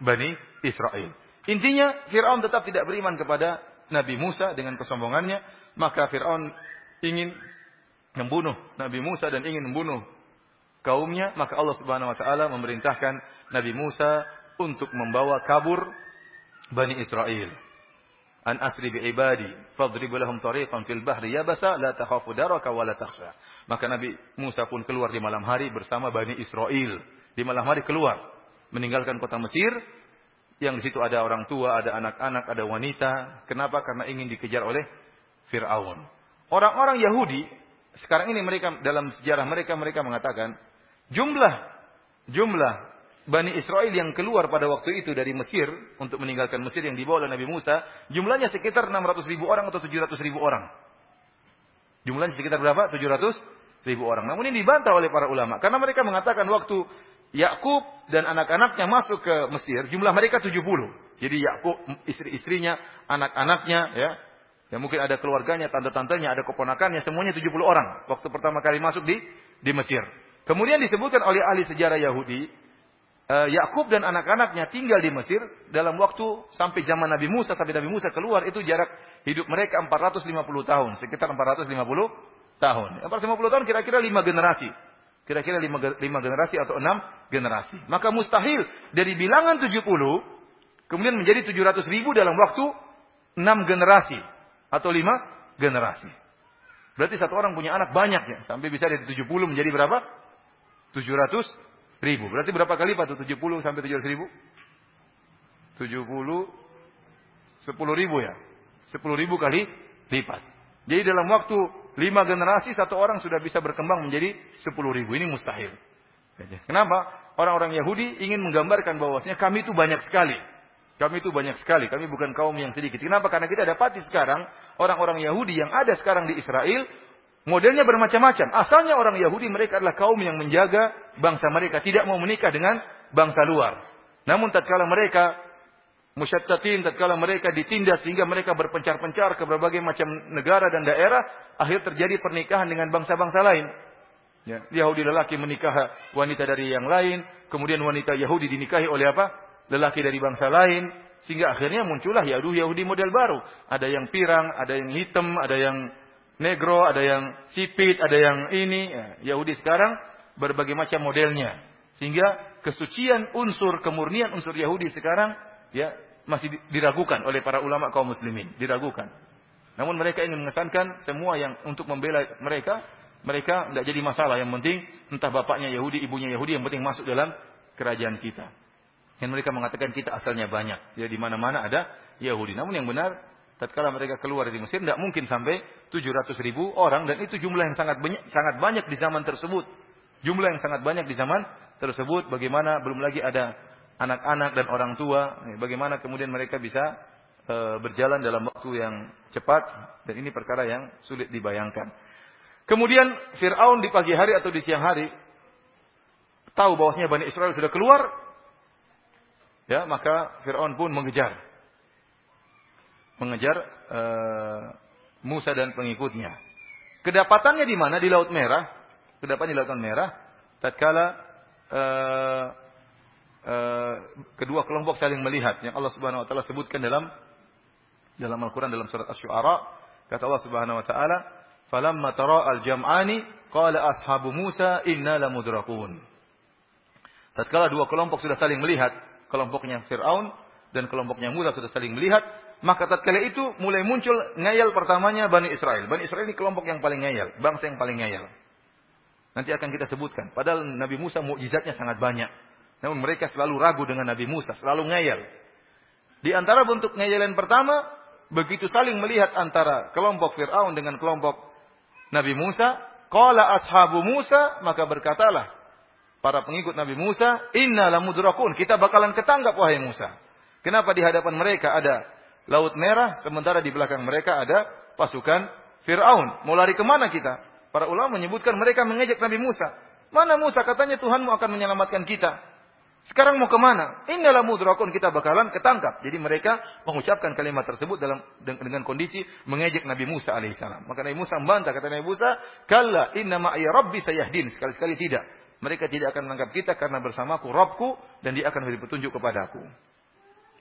Bani Israel. Intinya Firaun tetap tidak beriman kepada Nabi Musa dengan kesombongannya, maka Firaun ingin membunuh Nabi Musa dan ingin membunuh kaumnya, maka Allah Subhanahu wa taala memerintahkan Nabi Musa untuk membawa kabur Bani Israel. An asri bi ibadi fadrib lahum tariqan fil bahri yabasa la takhafu daraka wa la takhsha. Maka Nabi Musa pun keluar di malam hari bersama Bani Israel. Di malam hari keluar meninggalkan kota Mesir yang di situ ada orang tua, ada anak-anak, ada wanita. Kenapa? Karena ingin dikejar oleh Firaun. Orang-orang Yahudi sekarang ini mereka dalam sejarah mereka mereka mengatakan jumlah jumlah Bani Israel yang keluar pada waktu itu dari Mesir untuk meninggalkan Mesir yang dibawa oleh Nabi Musa, jumlahnya sekitar 600 ribu orang atau 700 ribu orang. Jumlahnya sekitar berapa? 700 ribu orang. Namun ini dibantah oleh para ulama. Karena mereka mengatakan waktu Yakub dan anak-anaknya masuk ke Mesir, jumlah mereka 70. Jadi Yakub, istri-istrinya, anak-anaknya, ya, ya mungkin ada keluarganya, tante-tantenya, ada keponakannya, semuanya 70 orang. Waktu pertama kali masuk di di Mesir. Kemudian disebutkan oleh ahli sejarah Yahudi, uh, Yakub dan anak-anaknya tinggal di Mesir dalam waktu sampai zaman Nabi Musa sampai Nabi Musa keluar itu jarak hidup mereka 450 tahun, sekitar 450 tahun. 450 tahun kira-kira lima generasi. Kira-kira lima, lima generasi atau enam generasi. Maka mustahil dari bilangan 70 kemudian menjadi 700 ribu dalam waktu enam generasi atau lima generasi. Berarti satu orang punya anak banyak ya. Sampai bisa dari 70 menjadi berapa? 700 ribu. Berarti berapa kali Pak 70 sampai 700 ribu? 70 10 ribu ya. 10 ribu kali lipat. Jadi dalam waktu lima generasi satu orang sudah bisa berkembang menjadi sepuluh ribu. Ini mustahil. Kenapa? Orang-orang Yahudi ingin menggambarkan bahwasanya kami itu banyak sekali. Kami itu banyak sekali. Kami bukan kaum yang sedikit. Kenapa? Karena kita dapati sekarang orang-orang Yahudi yang ada sekarang di Israel modelnya bermacam-macam. Asalnya orang Yahudi mereka adalah kaum yang menjaga bangsa mereka, tidak mau menikah dengan bangsa luar. Namun tatkala mereka musyattatin tatkala mereka ditindas sehingga mereka berpencar-pencar ke berbagai macam negara dan daerah, akhir terjadi pernikahan dengan bangsa-bangsa lain. Ya, Yahudi lelaki menikah wanita dari yang lain, kemudian wanita Yahudi dinikahi oleh apa? Lelaki dari bangsa lain, sehingga akhirnya muncullah Yahudi Yahudi model baru. Ada yang pirang, ada yang hitam, ada yang negro, ada yang sipit, ada yang ini. Ya, Yahudi sekarang berbagai macam modelnya. Sehingga kesucian unsur, kemurnian unsur Yahudi sekarang ya masih diragukan oleh para ulama kaum muslimin, diragukan. Namun mereka ingin mengesankan semua yang untuk membela mereka, mereka tidak jadi masalah. Yang penting entah bapaknya Yahudi, ibunya Yahudi, yang penting masuk dalam kerajaan kita. Dan mereka mengatakan kita asalnya banyak. Ya di mana-mana ada Yahudi. Namun yang benar, tatkala mereka keluar dari Mesir, tidak mungkin sampai 700 ribu orang. Dan itu jumlah yang sangat banyak, sangat banyak di zaman tersebut. Jumlah yang sangat banyak di zaman tersebut. Bagaimana belum lagi ada anak-anak dan orang tua, bagaimana kemudian mereka bisa e, berjalan dalam waktu yang cepat dan ini perkara yang sulit dibayangkan. Kemudian Firaun di pagi hari atau di siang hari tahu bahwasanya Bani Israel sudah keluar, ya maka Firaun pun mengejar, mengejar e, Musa dan pengikutnya. Kedapatannya di mana? Di Laut Merah. Kedapatannya di Laut Merah. Tatkala e, Eh, kedua kelompok saling melihat yang Allah Subhanahu wa taala sebutkan dalam dalam Al-Qur'an dalam surat Asy-Syu'ara kata Allah Subhanahu wa taala falamma tara al-jam'ani qala ashabu Musa inna lamudrakun tatkala dua kelompok sudah saling melihat kelompoknya Firaun dan kelompoknya Musa sudah saling melihat maka tatkala itu mulai muncul ngayal pertamanya Bani Israel. Bani Israel ini kelompok yang paling ngayal bangsa yang paling ngayal nanti akan kita sebutkan. Padahal Nabi Musa mukjizatnya sangat banyak. Namun mereka selalu ragu dengan Nabi Musa, selalu ngeyel. Di antara bentuk ngeyelan pertama, begitu saling melihat antara kelompok Fir'aun dengan kelompok Nabi Musa, Qala ashabu Musa, maka berkatalah para pengikut Nabi Musa, Inna lamudrakun, kita bakalan ketangkap wahai Musa. Kenapa di hadapan mereka ada laut merah, sementara di belakang mereka ada pasukan Fir'aun. Mau lari ke mana kita? Para ulama menyebutkan mereka mengejek Nabi Musa. Mana Musa? Katanya Tuhanmu akan menyelamatkan kita. Sekarang mau ke mana? Inilah mudrakun kita bakalan ketangkap. Jadi mereka mengucapkan kalimat tersebut dalam dengan kondisi mengejek Nabi Musa alaihissalam. Maka Nabi Musa membantah kata Nabi Musa, "Kalla inna ma'i rabbi sayahdin." Sekali-sekali tidak. Mereka tidak akan menangkap kita karena bersamaku Rabbku dan dia akan beri petunjuk kepadaku.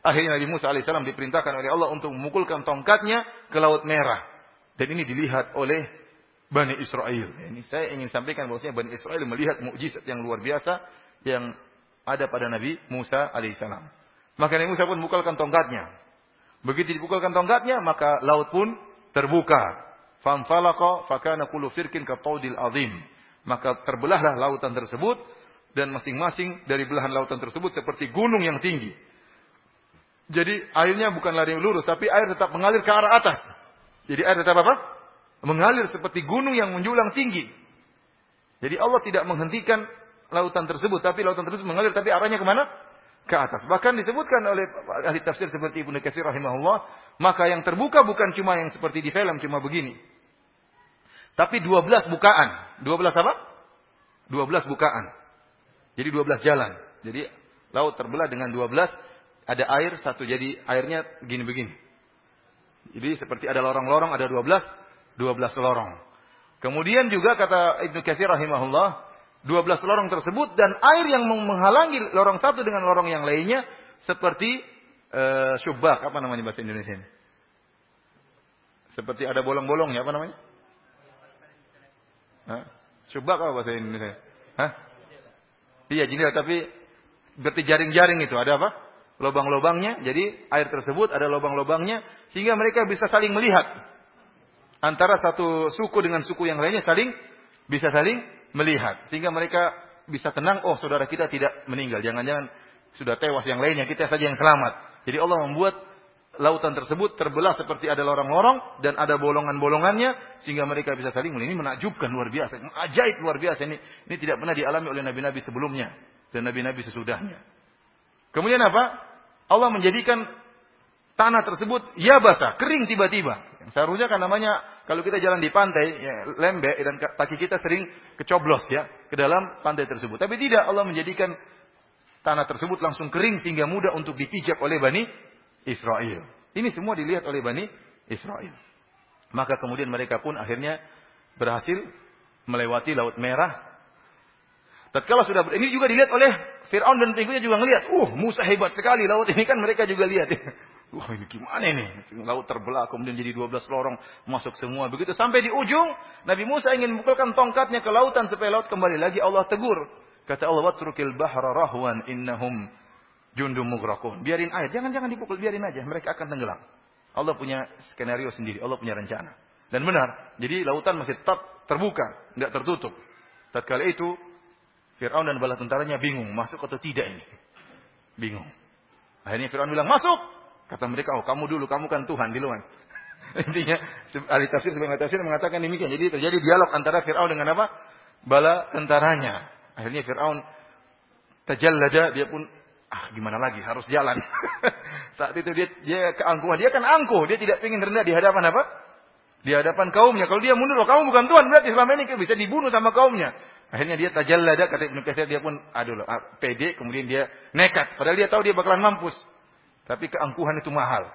Akhirnya Nabi Musa alaihissalam diperintahkan oleh Allah untuk memukulkan tongkatnya ke laut merah. Dan ini dilihat oleh Bani Israel. Ini saya ingin sampaikan bahwasanya Bani Israel melihat mukjizat yang luar biasa yang ada pada Nabi Musa alaihissalam. Maka Nabi Musa pun memukulkan tongkatnya. Begitu dipukulkan tongkatnya, maka laut pun terbuka. Fanfalaqa fakana kullu firkin taudil azim. Maka terbelahlah lautan tersebut dan masing-masing dari belahan lautan tersebut seperti gunung yang tinggi. Jadi airnya bukan lari lurus, tapi air tetap mengalir ke arah atas. Jadi air tetap apa? Mengalir seperti gunung yang menjulang tinggi. Jadi Allah tidak menghentikan lautan tersebut, tapi lautan tersebut mengalir tapi arahnya ke mana? Ke atas. Bahkan disebutkan oleh ahli tafsir seperti Ibnu Katsir rahimahullah, maka yang terbuka bukan cuma yang seperti di film cuma begini. Tapi 12 bukaan. 12 apa? 12 bukaan. Jadi 12 jalan. Jadi laut terbelah dengan 12 ada air satu jadi airnya gini begini. Jadi seperti ada lorong-lorong ada 12 12 lorong. Kemudian juga kata Ibnu Katsir rahimahullah 12 lorong tersebut dan air yang menghalangi lorong satu dengan lorong yang lainnya seperti uh, syubak apa namanya bahasa Indonesia ini? Seperti ada bolong-bolongnya apa namanya? Syubak apa bahasa Indonesia? Hah? Iya jendela tapi berarti jaring-jaring itu ada apa? Lubang-lubangnya. Jadi air tersebut ada lubang-lubangnya sehingga mereka bisa saling melihat antara satu suku dengan suku yang lainnya saling bisa saling melihat sehingga mereka bisa tenang oh saudara kita tidak meninggal jangan-jangan sudah tewas yang lainnya kita saja yang selamat jadi Allah membuat lautan tersebut terbelah seperti ada lorong-lorong dan ada bolongan-bolongannya sehingga mereka bisa saling ini menakjubkan luar biasa. Ajaib luar biasa. Ini ini tidak pernah dialami oleh nabi-nabi sebelumnya dan nabi-nabi sesudahnya. Kemudian apa? Allah menjadikan tanah tersebut ya basah kering tiba-tiba. Seharusnya kan namanya kalau kita jalan di pantai, ya, lembek dan kaki kita sering kecoblos ya ke dalam pantai tersebut. Tapi tidak Allah menjadikan tanah tersebut langsung kering sehingga mudah untuk dipijak oleh Bani Israel. Ini semua dilihat oleh Bani Israel. Maka kemudian mereka pun akhirnya berhasil melewati Laut Merah. Tatkala sudah ini juga dilihat oleh Fir'aun dan pengikutnya juga melihat, uh Musa hebat sekali laut ini kan mereka juga lihat. Wah ini gimana ini? Laut terbelah kemudian jadi 12 lorong masuk semua. Begitu sampai di ujung Nabi Musa ingin memukulkan tongkatnya ke lautan supaya laut kembali lagi Allah tegur. Kata Allah watrukil bahra rahwan innahum jundum mughraqun. Biarin aja, jangan-jangan dipukul, biarin aja, mereka akan tenggelam. Allah punya skenario sendiri, Allah punya rencana. Dan benar, jadi lautan masih tetap terbuka, tidak tertutup. Tatkala itu Firaun dan bala tentaranya bingung, masuk atau tidak ini. Bingung. Akhirnya Firaun bilang, "Masuk!" Kata mereka, oh kamu dulu, kamu kan Tuhan di luar. Intinya, ahli tafsir sebagai tafsir mengatakan demikian. Jadi terjadi dialog antara Fir'aun dengan apa? Bala tentaranya. Akhirnya Fir'aun tajallada, dia pun, ah gimana lagi, harus jalan. Saat itu dia, dia keangkuhan. Dia kan angkuh, dia tidak ingin rendah di hadapan apa? Di hadapan kaumnya. Kalau dia mundur, oh, kamu bukan Tuhan, berarti selama ini bisa dibunuh sama kaumnya. Akhirnya dia tajallada, kata Ibnu Katsir dia pun aduh ah, pede, kemudian dia nekat. Padahal dia tahu dia bakalan mampus. Tapi keangkuhan itu mahal.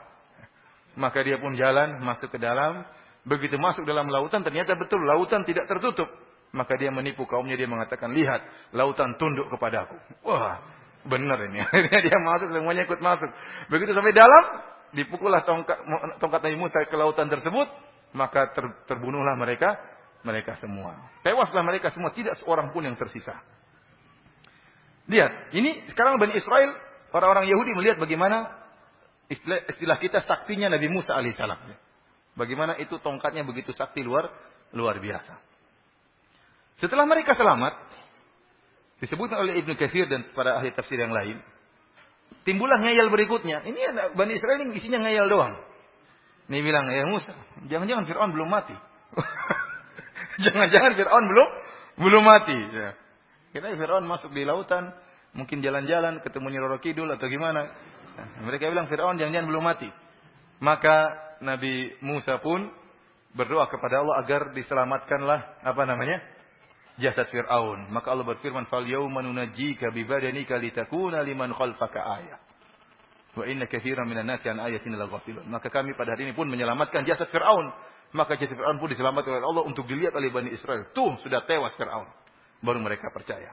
Maka dia pun jalan masuk ke dalam. Begitu masuk dalam lautan ternyata betul lautan tidak tertutup. Maka dia menipu kaumnya dia mengatakan lihat lautan tunduk kepadaku. Wah benar ini. Dia masuk semuanya ikut masuk. Begitu sampai dalam dipukullah tongkat, tongkat Nabi Musa ke lautan tersebut. Maka ter, terbunuhlah mereka mereka semua. Tewaslah mereka semua, tidak seorang pun yang tersisa. Lihat, ini sekarang Bani Israel, orang-orang Yahudi melihat bagaimana istilah, istilah kita saktinya Nabi Musa alaihissalam. Bagaimana itu tongkatnya begitu sakti luar luar biasa. Setelah mereka selamat, disebutkan oleh Ibnu Katsir dan para ahli tafsir yang lain, timbullah ngayal berikutnya. Ini Bani Israel ini isinya ngayal doang. Ini bilang, ya Musa, jangan-jangan Fir'aun belum mati. jangan-jangan Fir'aun belum belum mati. Ya. Kita Fir'aun masuk di lautan, mungkin jalan-jalan ketemu Nyiroro Kidul atau gimana. Mereka bilang Fir'aun jangan-jangan belum mati. Maka Nabi Musa pun berdoa kepada Allah agar diselamatkanlah apa namanya? Jasad Fir'aun. Maka Allah berfirman, "Fal yauma nunajjika bi badanika litakuna liman khalfaka ayah." Wa inna katsiran minan nasi an ayatina laghafilun. Maka kami pada hari ini pun menyelamatkan jasad Fir'aun. Maka jasad Fir'aun pun diselamatkan oleh Allah untuk dilihat oleh Bani Israel. Tuh, sudah tewas Fir'aun. Baru mereka percaya.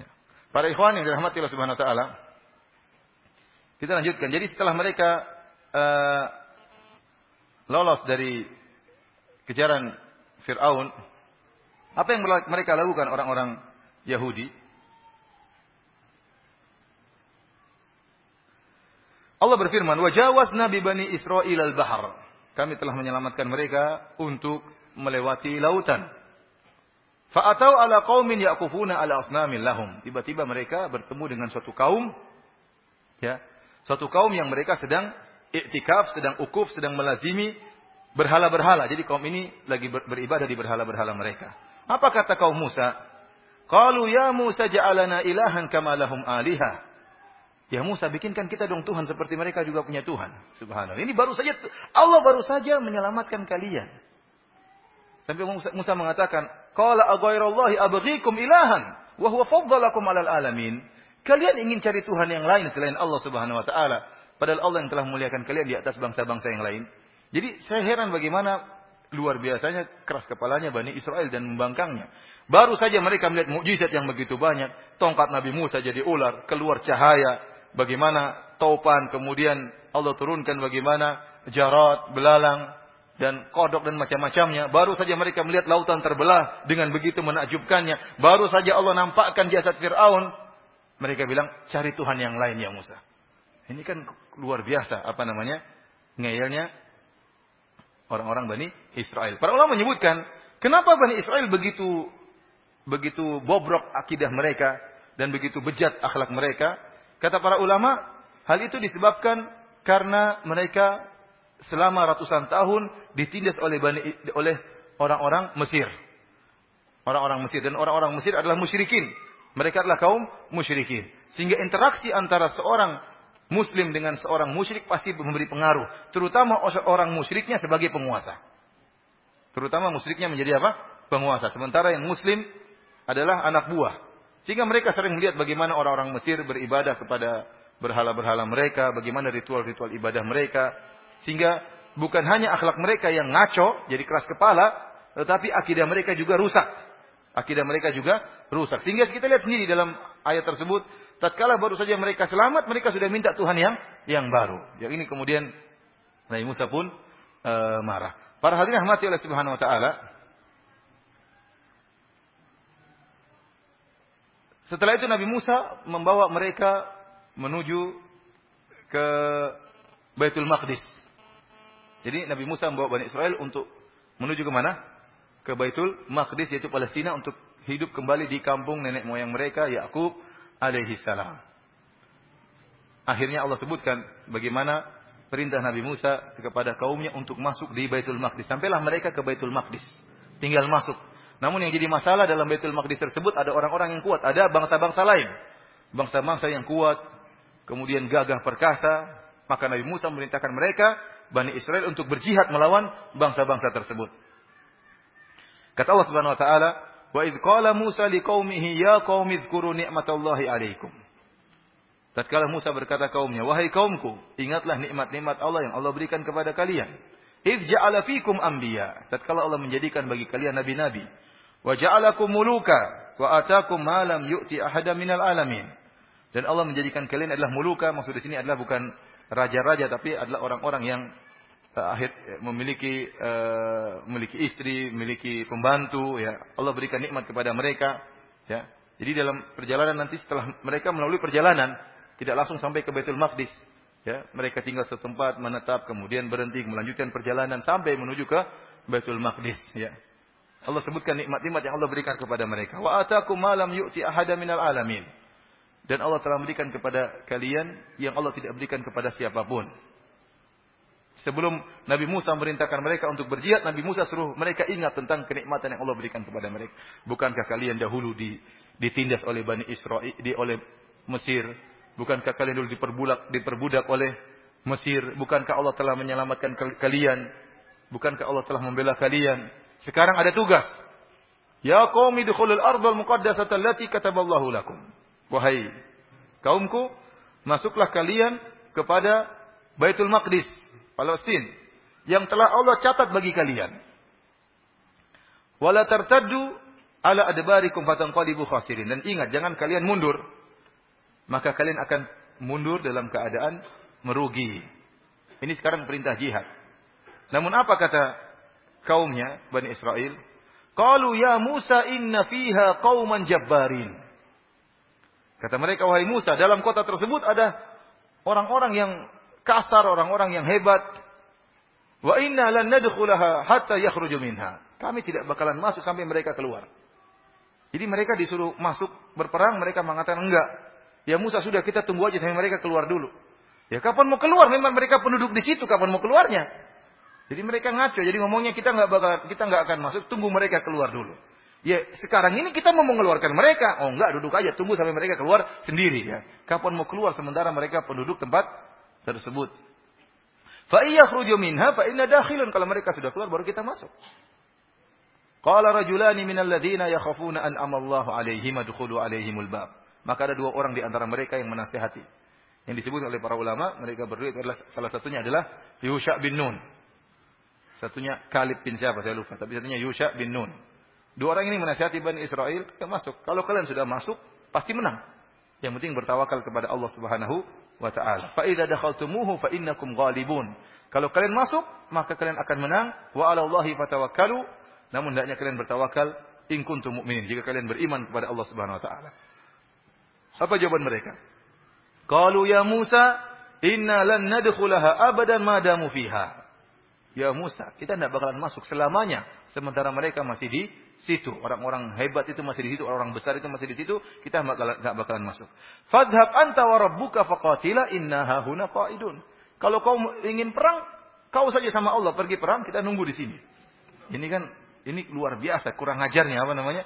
Ya. Para ikhwan yang dirahmati Allah Subhanahu wa taala, kita lanjutkan. Jadi setelah mereka uh, lolos dari kejaran Fir'aun, apa yang mereka lakukan orang-orang Yahudi? Allah berfirman, "Wajawas Nabi Bani Israel al-Bahar." Kami telah menyelamatkan mereka untuk melewati lautan. Fa'atau ala qaumin yaqufuna ala asnamin lahum. Tiba-tiba mereka bertemu dengan suatu kaum ya, Suatu kaum yang mereka sedang iktikaf, sedang ukuf, sedang melazimi berhala-berhala. Jadi kaum ini lagi beribadah di berhala-berhala mereka. Apa kata kaum Musa? Qalu ya Musa ja'alana ilahan kama lahum alihah. Ya Musa bikinkan kita dong Tuhan seperti mereka juga punya Tuhan. Subhanallah. Ini baru saja Allah baru saja menyelamatkan kalian. Sampai Musa, Musa mengatakan, "Qala aghairallahi abghikum ilahan wa huwa faddalakum 'alal alamin." Kalian ingin cari Tuhan yang lain selain Allah Subhanahu wa taala, padahal Allah yang telah memuliakan kalian di atas bangsa-bangsa yang lain. Jadi saya heran bagaimana luar biasanya keras kepalanya Bani Israel dan membangkangnya. Baru saja mereka melihat mukjizat yang begitu banyak, tongkat Nabi Musa jadi ular, keluar cahaya, bagaimana taupan, kemudian Allah turunkan bagaimana jarat, belalang, dan kodok dan macam-macamnya. Baru saja mereka melihat lautan terbelah dengan begitu menakjubkannya. Baru saja Allah nampakkan jasad Fir'aun. Mereka bilang, cari Tuhan yang lain ya Musa. Ini kan luar biasa, apa namanya, ngeyelnya orang-orang Bani Israel. Para ulama menyebutkan, kenapa Bani Israel begitu begitu bobrok akidah mereka dan begitu bejat akhlak mereka? Kata para ulama, hal itu disebabkan karena mereka selama ratusan tahun ditindas oleh Bani, oleh orang-orang Mesir. Orang-orang Mesir dan orang-orang Mesir adalah musyrikin. Mereka adalah kaum musyrikin. Sehingga interaksi antara seorang muslim dengan seorang musyrik pasti memberi pengaruh, terutama orang musyriknya sebagai penguasa. Terutama musyriknya menjadi apa? Penguasa. Sementara yang muslim adalah anak buah. Sehingga mereka sering melihat bagaimana orang-orang Mesir beribadah kepada berhala-berhala mereka, bagaimana ritual-ritual ibadah mereka, sehingga bukan hanya akhlak mereka yang ngaco, jadi keras kepala, tetapi akidah mereka juga rusak. Akidah mereka juga rusak. Sehingga kita lihat sendiri dalam ayat tersebut, tatkala baru saja mereka selamat, mereka sudah minta Tuhan yang yang baru. Yang ini kemudian Nabi Musa pun e, marah. Para hadirin rahmati oleh Subhanahu wa taala. Setelah itu Nabi Musa membawa mereka menuju ke Baitul Maqdis. Jadi Nabi Musa membawa Bani Israel untuk menuju ke mana? Ke Baitul Maqdis yaitu Palestina untuk hidup kembali di kampung nenek moyang mereka Yakub alaihi salam. Akhirnya Allah sebutkan bagaimana perintah Nabi Musa kepada kaumnya untuk masuk di Baitul Maqdis. Sampailah mereka ke Baitul Maqdis. Tinggal masuk. Namun yang jadi masalah dalam Baitul Maqdis tersebut ada orang-orang yang kuat, ada bangsa-bangsa lain. Bangsa-bangsa yang kuat, kemudian gagah perkasa, maka Nabi Musa memerintahkan mereka Bani Israel untuk berjihad melawan bangsa-bangsa tersebut. Kata Allah Subhanahu wa taala, "Wa idz qala Musa liqaumihi ya qaumi dzkuru ni'matallahi 'alaikum." Tatkala Musa berkata kaumnya, "Wahai kaumku, ingatlah nikmat-nikmat Allah yang Allah berikan kepada kalian." Idz ja'ala fikum anbiya. Tatkala Allah menjadikan bagi kalian nabi-nabi. Wa ja'alakum muluka wa atakum ma lam yu'ti ahada minal alamin. Dan Allah menjadikan kalian adalah muluka, maksud di sini adalah bukan raja-raja tapi adalah orang-orang yang uh, akhir memiliki uh, memiliki istri, memiliki pembantu ya. Allah berikan nikmat kepada mereka ya. Jadi dalam perjalanan nanti setelah mereka melalui perjalanan tidak langsung sampai ke Baitul Maqdis ya. Mereka tinggal setempat menetap kemudian berhenti melanjutkan perjalanan sampai menuju ke Baitul Maqdis ya. Allah sebutkan nikmat-nikmat yang Allah berikan kepada mereka. Wa atakum ma lam yu'ti ahada minal alamin. Dan Allah telah memberikan kepada kalian yang Allah tidak berikan kepada siapa pun. Sebelum Nabi Musa merintahkan mereka untuk berjihad, Nabi Musa suruh mereka ingat tentang kenikmatan yang Allah berikan kepada mereka. Bukankah kalian dahulu di, ditindas oleh Bani Israel, di, oleh Mesir? Bukankah kalian dulu diperbudak, diperbudak oleh Mesir? Bukankah Allah telah menyelamatkan kalian? Bukankah Allah telah membela kalian? Sekarang ada tugas. Ya qaumi dukhulul ardhal muqaddasata allati kataballahu lakum. Wahai kaumku, masuklah kalian kepada Baitul Maqdis, Palestina, yang telah Allah catat bagi kalian. Wala tartaddu ala adbarikum fatanqalibu khasirin. Dan ingat, jangan kalian mundur. Maka kalian akan mundur dalam keadaan merugi. Ini sekarang perintah jihad. Namun apa kata kaumnya, Bani Israel? Qalu ya Musa inna fiha qauman jabbarin. Kata mereka, wahai Musa, dalam kota tersebut ada orang-orang yang kasar, orang-orang yang hebat. Wa inna lan nadkhulaha hatta yakhruju minha. Kami tidak bakalan masuk sampai mereka keluar. Jadi mereka disuruh masuk berperang, mereka mengatakan enggak. Ya Musa sudah kita tunggu aja sampai mereka keluar dulu. Ya kapan mau keluar? Memang mereka penduduk di situ, kapan mau keluarnya? Jadi mereka ngaco. Jadi ngomongnya kita nggak bakal kita nggak akan masuk, tunggu mereka keluar dulu. Ya sekarang ini kita mau mengeluarkan mereka. Oh enggak, duduk aja. Tunggu sampai mereka keluar sendiri ya. Kapan mau keluar sementara mereka penduduk tempat tersebut. Fa iyakhruju minha fa inna dakhilun. Kalau mereka sudah keluar baru kita masuk. Qala rajulani minal ladzina yakhafuna an amallahu alaihim adkhulu alaihimul bab. Maka ada dua orang di antara mereka yang menasihati. Yang disebut oleh para ulama, mereka berdua adalah salah satunya adalah Yusha bin Nun. Satunya Kalib bin siapa saya lupa, tapi satunya Yusha bin Nun. Dua orang ini menasihati Bani Israel, kita masuk. Kalau kalian sudah masuk, pasti menang. Yang penting bertawakal kepada Allah Subhanahu wa taala. Fa idza dakhaltumuhu fa innakum ghalibun. Kalau kalian masuk, maka kalian akan menang. Wa 'ala Allahi fatawakkalu. Namun hendaknya kalian bertawakal in kuntum mu'minin jika kalian beriman kepada Allah Subhanahu wa taala. Apa jawaban mereka? Qalu ya Musa, inna lan nadkhulaha abadan ma damu fiha. Ya Musa, kita tidak bakalan masuk selamanya sementara mereka masih di situ. Orang-orang hebat itu masih di situ, orang-orang besar itu masih di situ, kita nggak bakalan masuk. Fadhhab anta wa rabbuka faqatila innaha huna qaidun. Kalau kau ingin perang, kau saja sama Allah pergi perang, kita nunggu di sini. Ini kan ini luar biasa, kurang ajarnya apa namanya?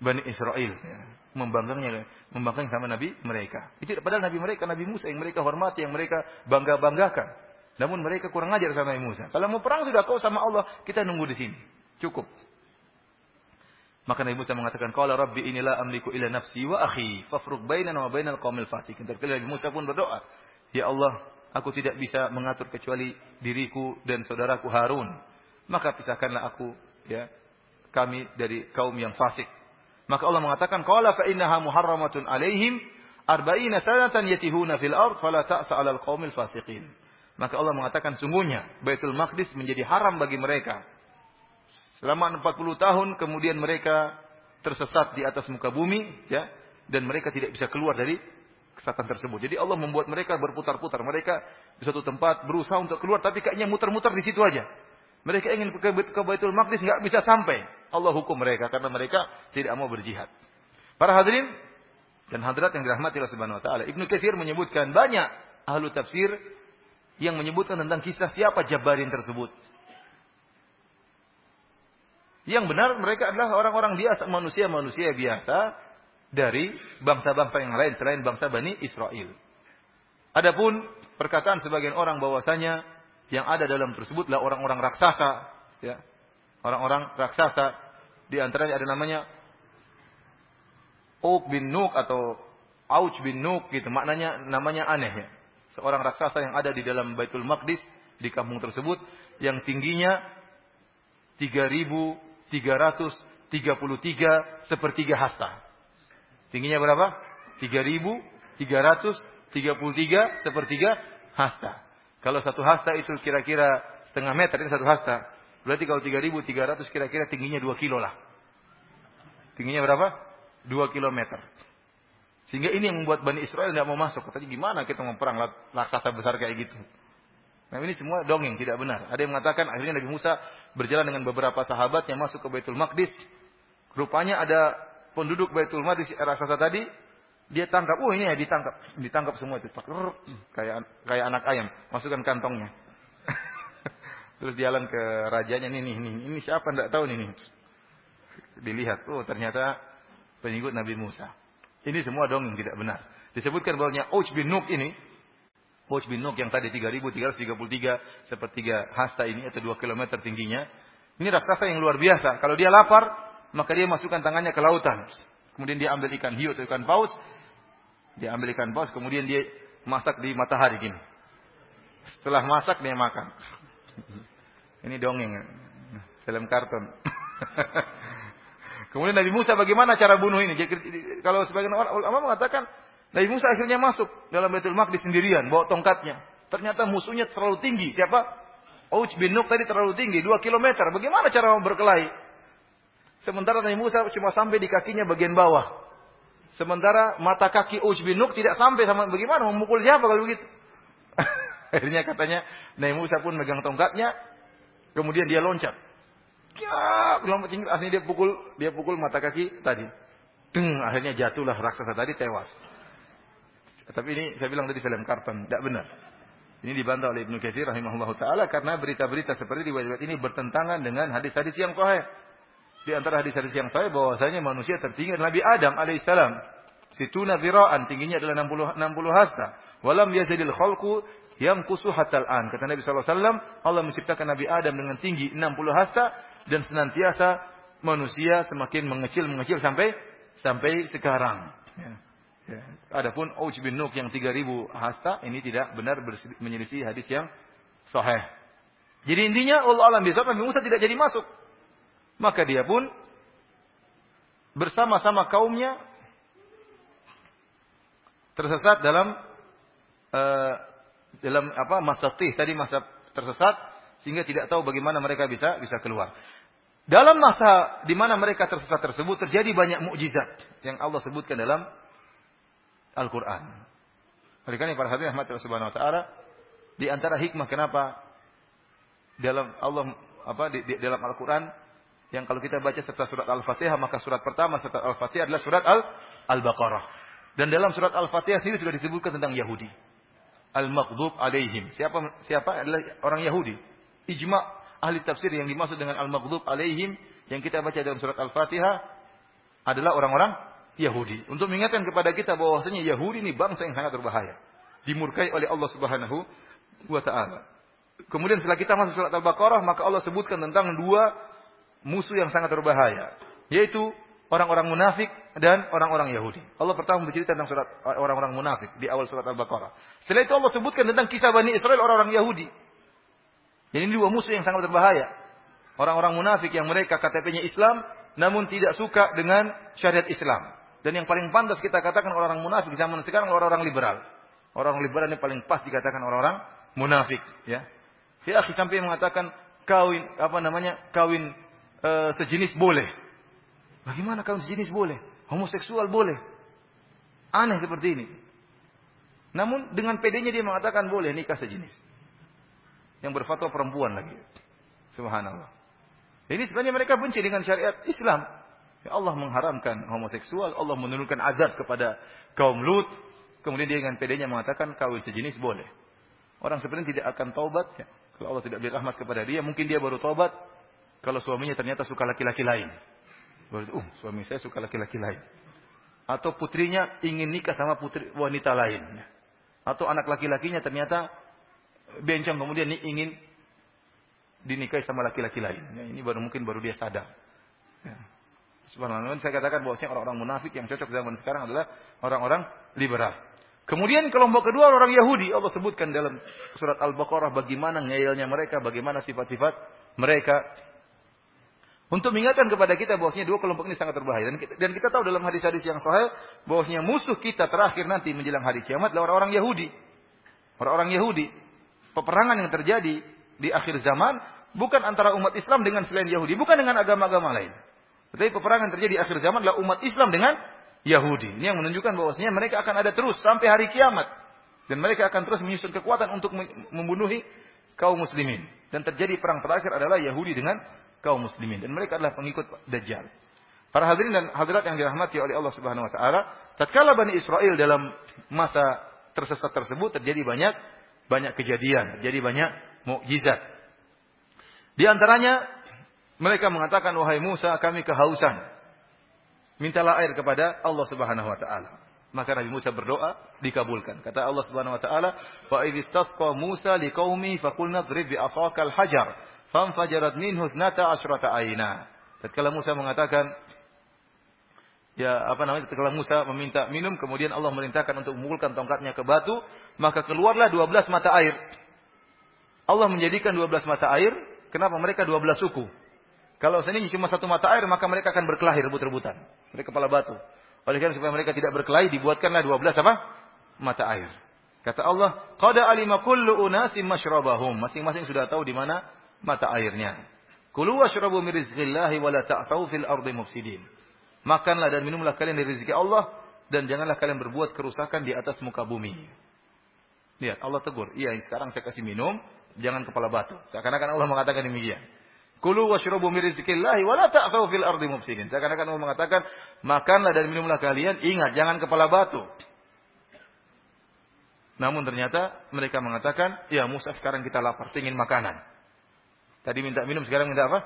Bani Israel. Ya. Membangkangnya, membangkang sama Nabi mereka. Itu padahal Nabi mereka, Nabi Musa yang mereka hormati, yang mereka bangga-banggakan. Namun mereka kurang ajar sama Nabi Musa. Kalau mau perang sudah kau sama Allah, kita nunggu di sini. Cukup. Maka Nabi Musa mengatakan, "Qala Rabbi inilah amliku ila nafsi wa akhi, fafruq bainana wa bainal qaumil fasikin." Terkali Nabi Musa pun berdoa, "Ya Allah, aku tidak bisa mengatur kecuali diriku dan saudaraku Harun. Maka pisahkanlah aku ya kami dari kaum yang fasik." Maka Allah mengatakan, "Qala fa innaha muharramatun alaihim arba'ina sanatan yatihuna fil ard fala ta'sa 'alal qaumil fasiqin." Maka Allah mengatakan sungguhnya Baitul Maqdis menjadi haram bagi mereka Selama 40 tahun kemudian mereka tersesat di atas muka bumi ya dan mereka tidak bisa keluar dari kesatan tersebut. Jadi Allah membuat mereka berputar-putar. Mereka di suatu tempat berusaha untuk keluar tapi kayaknya muter-muter di situ aja. Mereka ingin ke, ke Baitul Maqdis nggak bisa sampai. Allah hukum mereka karena mereka tidak mau berjihad. Para hadirin dan hadirat yang dirahmati Allah Subhanahu wa taala. Ibnu Katsir menyebutkan banyak ahlu tafsir yang menyebutkan tentang kisah siapa Jabarin tersebut. Yang benar mereka adalah orang-orang biasa, manusia-manusia biasa dari bangsa-bangsa yang lain selain bangsa Bani Israel. Adapun perkataan sebagian orang bahwasanya yang ada dalam tersebutlah orang-orang raksasa, ya. Orang-orang raksasa di antaranya ada namanya Uk bin Nuk atau Auch bin Nuk gitu. Maknanya namanya aneh ya. Seorang raksasa yang ada di dalam Baitul Maqdis di kampung tersebut yang tingginya 3000 333 sepertiga hasta. Tingginya berapa? 3333 sepertiga hasta. Kalau satu hasta itu kira-kira setengah meter, ini satu hasta. Berarti kalau 3300 kira-kira tingginya 2 kilo lah. Tingginya berapa? 2 kilometer. Sehingga ini yang membuat Bani Israel tidak mau masuk. Katanya gimana kita mau perang besar kayak gitu. Nah ini semua dongeng, tidak benar. Ada yang mengatakan akhirnya Nabi Musa berjalan dengan beberapa sahabat yang masuk ke Baitul Maqdis. Rupanya ada penduduk Baitul Maqdis raksasa tadi, dia tangkap. Oh ini ya ditangkap, ditangkap semua itu. Kayak kayak anak ayam, masukkan kantongnya. Terus jalan ke rajanya nih nih ini siapa tidak tahu nih. Dilihat, oh ternyata pengikut Nabi Musa. Ini semua dongeng tidak benar. Disebutkan bahwa Uj bin Nuk ini Pouch bin Nuk yang tadi 3333 sepertiga hasta ini atau 2 km tingginya. Ini raksasa yang luar biasa. Kalau dia lapar, maka dia masukkan tangannya ke lautan. Kemudian dia ambil ikan hiu atau ikan paus. Dia ambil ikan paus, kemudian dia masak di matahari gini. Setelah masak dia makan. Ini dongeng. Film kartun. kemudian Nabi Musa bagaimana cara bunuh ini? Kalau sebagian orang ulama mengatakan Nabi Musa akhirnya masuk dalam Baitul Maqdis sendirian, bawa tongkatnya. Ternyata musuhnya terlalu tinggi. Siapa? Ouch bin Nuk tadi terlalu tinggi, 2 km. Bagaimana cara berkelahi? Sementara Nabi Musa cuma sampai di kakinya bagian bawah. Sementara mata kaki Ouch bin Nuk tidak sampai sama bagaimana memukul siapa kalau begitu? Akhirnya katanya Nabi Musa pun megang tongkatnya, kemudian dia loncat. Ya, lompat tinggi, akhirnya dia pukul dia pukul mata kaki tadi. Deng, akhirnya jatuhlah raksasa tadi tewas. Tapi ini saya bilang tadi film kartun, tidak benar. Ini dibantah oleh Ibnu Katsir rahimahullah taala karena berita-berita seperti riwayat ini bertentangan dengan hadis-hadis yang sahih. Di antara hadis-hadis yang sahih bahwasanya manusia tertinggi Nabi Adam alaihissalam. Situna viraan tingginya adalah 60 60 hasta. Walam yazidil khalqu yang kusu hatal an. Kata Nabi SAW, Allah menciptakan Nabi Adam dengan tinggi 60 hasta dan senantiasa manusia semakin mengecil mengecil sampai sampai sekarang. Ya. Ya. Adapun Uj bin Nuk yang 3000 hasta ini tidak benar menyelisih hadis yang sahih. Jadi intinya Allah alam bisa Nabi Musa tidak jadi masuk. Maka dia pun bersama-sama kaumnya tersesat dalam uh, dalam apa masa tih tadi masa tersesat sehingga tidak tahu bagaimana mereka bisa bisa keluar. Dalam masa di mana mereka tersesat tersebut terjadi banyak mukjizat yang Allah sebutkan dalam Al-Qur'an. Oleh karena para hadirin rahmat Subhanahu wa taala di antara hikmah kenapa dalam Allah apa di, di dalam Al-Qur'an yang kalau kita baca setelah surat Al-Fatihah maka surat pertama setelah Al-Fatihah adalah surat Al Al-Baqarah. Dan dalam surat Al-Fatihah sendiri sudah disebutkan tentang Yahudi. Al-Maghdub alaihim. Siapa siapa adalah orang Yahudi. Ijma ahli tafsir yang dimaksud dengan Al-Maghdub alaihim yang kita baca dalam surat Al-Fatihah adalah orang-orang Yahudi. Untuk mengingatkan kepada kita bahwasanya Yahudi ini bangsa yang sangat berbahaya. Dimurkai oleh Allah Subhanahu wa taala. Kemudian setelah kita masuk surat Al-Baqarah maka Allah sebutkan tentang dua musuh yang sangat berbahaya, yaitu orang-orang munafik dan orang-orang Yahudi. Allah pertama bercerita tentang surat orang-orang munafik di awal surat Al-Baqarah. Setelah itu Allah sebutkan tentang kisah Bani Israel orang-orang Yahudi. Jadi ini dua musuh yang sangat berbahaya. Orang-orang munafik yang mereka KTP-nya Islam namun tidak suka dengan syariat Islam. Dan yang paling pantas kita katakan orang-orang munafik zaman sekarang orang-orang liberal. Orang liberal ini paling pas dikatakan orang-orang munafik, ya. Ya, sampai mengatakan kawin apa namanya? kawin e, sejenis boleh. Bagaimana kawin sejenis boleh? Homoseksual boleh. Aneh seperti ini. Namun dengan pedenya dia mengatakan boleh nikah sejenis. Yang berfatwa perempuan lagi. Subhanallah. Ini sebenarnya mereka benci dengan syariat Islam. Ya Allah mengharamkan homoseksual, Allah menurunkan azab kepada kaum Lut. Kemudian dia dengan pedenya mengatakan kawin sejenis boleh. Orang sebenarnya tidak akan taubat. Ya. Kalau Allah tidak beri rahmat kepada dia, mungkin dia baru taubat kalau suaminya ternyata suka laki-laki lain. Berarti, uh, suami saya suka laki-laki lain. Atau putrinya ingin nikah sama putri wanita lain. Atau anak laki-lakinya ternyata bencong kemudian ingin dinikahi sama laki-laki lain. Ya, ini baru mungkin baru dia sadar. Ya. Subhanallah. Saya katakan bahwasanya orang-orang munafik yang cocok zaman sekarang adalah orang-orang liberal. Kemudian kelompok kedua orang Yahudi Allah sebutkan dalam surat Al-Baqarah bagaimana ngeyelnya mereka, bagaimana sifat-sifat mereka. Untuk mengingatkan kepada kita bahwasanya dua kelompok ini sangat berbahaya. Dan kita, dan kita tahu dalam hadis-hadis yang sahih bahwasanya musuh kita terakhir nanti menjelang hari kiamat adalah orang-orang Yahudi. Orang-orang Yahudi. Peperangan yang terjadi di akhir zaman bukan antara umat Islam dengan selain Yahudi, bukan dengan agama-agama lain. Tetapi peperangan terjadi di akhir zaman adalah umat Islam dengan Yahudi. Ini yang menunjukkan bahwasanya mereka akan ada terus sampai hari kiamat. Dan mereka akan terus menyusun kekuatan untuk membunuhi kaum muslimin. Dan terjadi perang terakhir adalah Yahudi dengan kaum muslimin dan mereka adalah pengikut Dajjal. Para hadirin dan hadirat yang dirahmati oleh Allah Subhanahu wa taala, tatkala Bani Israel dalam masa tersesat tersebut terjadi banyak banyak kejadian, terjadi banyak mukjizat. Di antaranya mereka mengatakan wahai Musa kami kehausan. Mintalah air kepada Allah Subhanahu wa taala. Maka Nabi Musa berdoa dikabulkan. Kata Allah Subhanahu wa taala, "Fa idistasqa Musa liqaumi faqulna drib bi asaqal hajar." Famfajarat minhu thnata asyrata aina. Tatkala Musa mengatakan ya apa namanya tatkala Musa meminta minum kemudian Allah merintahkan untuk memukulkan tongkatnya ke batu, maka keluarlah 12 mata air. Allah menjadikan 12 mata air, kenapa mereka 12 suku? Kalau seandainya cuma satu mata air, maka mereka akan berkelahi rebut-rebutan. Mereka kepala batu. Oleh karena supaya mereka tidak berkelahi, dibuatkanlah 12 apa? Mata air. Kata Allah, "Qad alima kullu unasim masyrabahum." Masing-masing sudah tahu di mana mata airnya. Kulu washrabu min rizqillahi ta'tau fil ardi mufsidin. Makanlah dan minumlah kalian dari rezeki Allah dan janganlah kalian berbuat kerusakan di atas muka bumi. Lihat, Allah tegur. Iya, sekarang saya kasih minum, jangan kepala batu. Seakan-akan Allah mengatakan demikian. Kulu washrabu min rizqillahi wa la fil ardi mufsidin. Seakan-akan Allah mengatakan, makanlah dan minumlah kalian, ingat jangan kepala batu. Namun ternyata mereka mengatakan, ya Musa sekarang kita lapar, ingin makanan. Tadi minta minum, sekarang minta apa?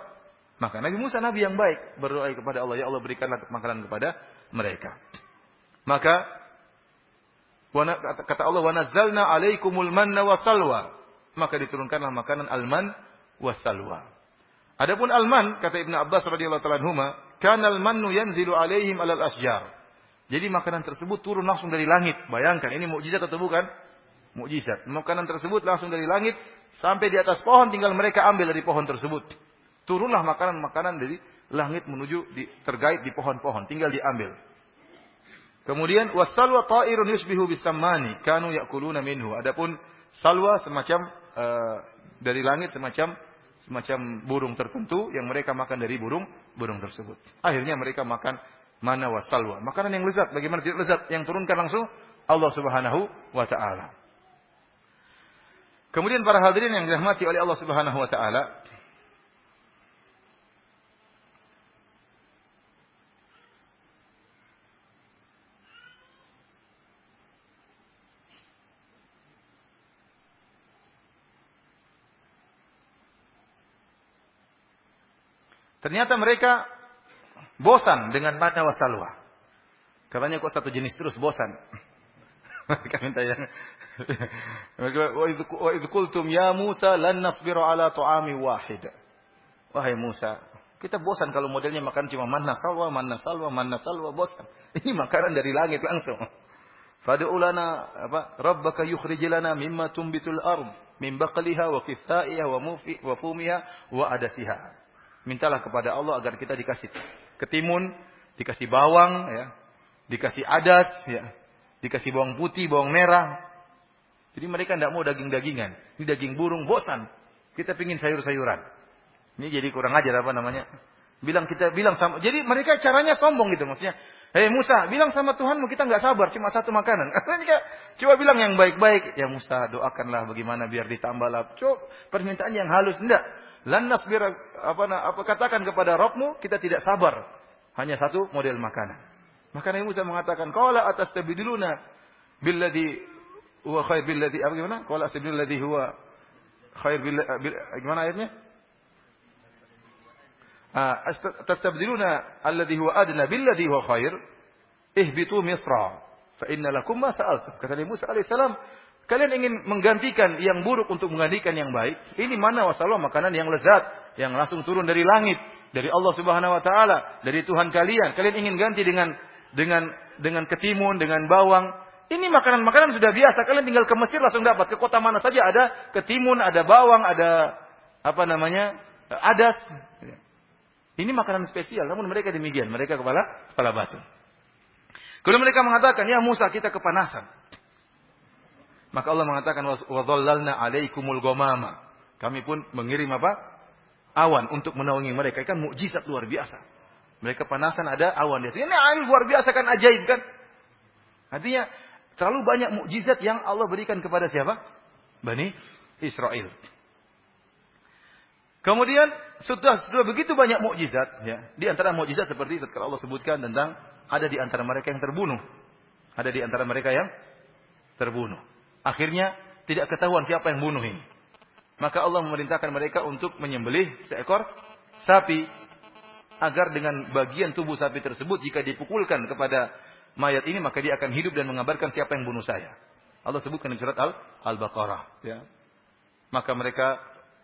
Maka Nabi Musa Nabi yang baik berdoa kepada Allah, ya Allah berikanlah makanan kepada mereka. Maka kata Allah wa nazzalna alaikumul manna wa salwa. Maka diturunkanlah makanan alman wa salwa. Adapun alman kata Ibnu Abbas radhiyallahu taala anhuma, kana almannu yanzilu alaihim alal asjar. Jadi makanan tersebut turun langsung dari langit. Bayangkan ini mukjizat atau bukan? Mukjizat. Makanan tersebut langsung dari langit Sampai di atas pohon tinggal mereka ambil dari pohon tersebut. Turunlah makanan-makanan dari langit menuju di, tergait di pohon-pohon. Tinggal diambil. Kemudian wasalwa ta'irun yusbihu bisammani kanu yakuluna minhu. Adapun salwa semacam uh, dari langit semacam semacam burung tertentu yang mereka makan dari burung burung tersebut. Akhirnya mereka makan mana wasalwa. Makanan yang lezat. Bagaimana tidak lezat? Yang turunkan langsung Allah Subhanahu wa taala. Kemudian para hadirin yang dirahmati oleh Allah Subhanahu wa taala, Ternyata mereka bosan dengan mana wasalwa. Katanya kok satu jenis terus bosan. mereka minta yang wa idh qultum ya Musa lan nasbiru ala ta'ami wahid. Wahai Musa, kita bosan kalau modelnya makan cuma manna salwa, manna salwa, manna salwa, bosan. Ini makanan dari langit langsung. Fad'u lana apa? Rabbaka yukhrij lana mimma tumbitul ard min baqliha wa qithaiha wa mufi wa fumiha wa adasiha. Mintalah kepada Allah agar kita dikasih ketimun, dikasih bawang ya, dikasih adas ya, dikasih bawang putih, bawang merah. Jadi mereka tidak mau daging-dagingan. Ini daging burung, bosan. Kita pingin sayur-sayuran. Ini jadi kurang ajar apa namanya? Bilang kita bilang sama. Jadi mereka caranya sombong gitu maksudnya. Hei Musa, bilang sama Tuhanmu kita nggak sabar cuma satu makanan. Coba bilang yang baik-baik. Ya Musa, doakanlah bagaimana biar ditambah lah. Coba permintaan yang halus enggak. Lannas biar apa, apa katakan kepada Rabbmu kita tidak sabar. Hanya satu model makanan. Maka Nabi Musa mengatakan, "Qala atastabdiluna billadhi huwa khair billadhi apa gimana? Qala atastabdiluna alladhi huwa khair bil, gimana ayatnya? Ah, tastabdiluna alladhi huwa adna billadhi huwa khair ihbitu misra fa inna lakum ma sa'altum. Kata Nabi Musa alaihissalam, kalian ingin menggantikan yang buruk untuk menggantikan yang baik. Ini mana wasallam makanan yang lezat, yang langsung turun dari langit, dari Allah Subhanahu wa taala, dari Tuhan kalian. Kalian ingin ganti dengan dengan dengan ketimun, dengan bawang. Ini makanan-makanan sudah biasa. Kalian tinggal ke Mesir langsung dapat. Ke kota mana saja ada ketimun, ada bawang, ada apa namanya? adas. Ini makanan spesial. Namun mereka demikian. Mereka kepala kepala batu. Kemudian mereka mengatakan, ya Musa kita kepanasan. Maka Allah mengatakan, wadhallalna alaikumul gomama. Kami pun mengirim apa? Awan untuk menaungi mereka. Kan mukjizat luar biasa. Mereka panasan ada awan di Ini air luar biasa kan ajaib kan? Artinya terlalu banyak mukjizat yang Allah berikan kepada siapa? Bani Israel. Kemudian sudah sudah begitu banyak mukjizat ya. Di antara mukjizat seperti ketika Allah sebutkan tentang ada di antara mereka yang terbunuh. Ada di antara mereka yang terbunuh. Akhirnya tidak ketahuan siapa yang bunuh ini. Maka Allah memerintahkan mereka untuk menyembelih seekor sapi agar dengan bagian tubuh sapi tersebut jika dipukulkan kepada mayat ini maka dia akan hidup dan mengabarkan siapa yang bunuh saya. Allah sebutkan di surat Al Al-Baqarah ya. Maka mereka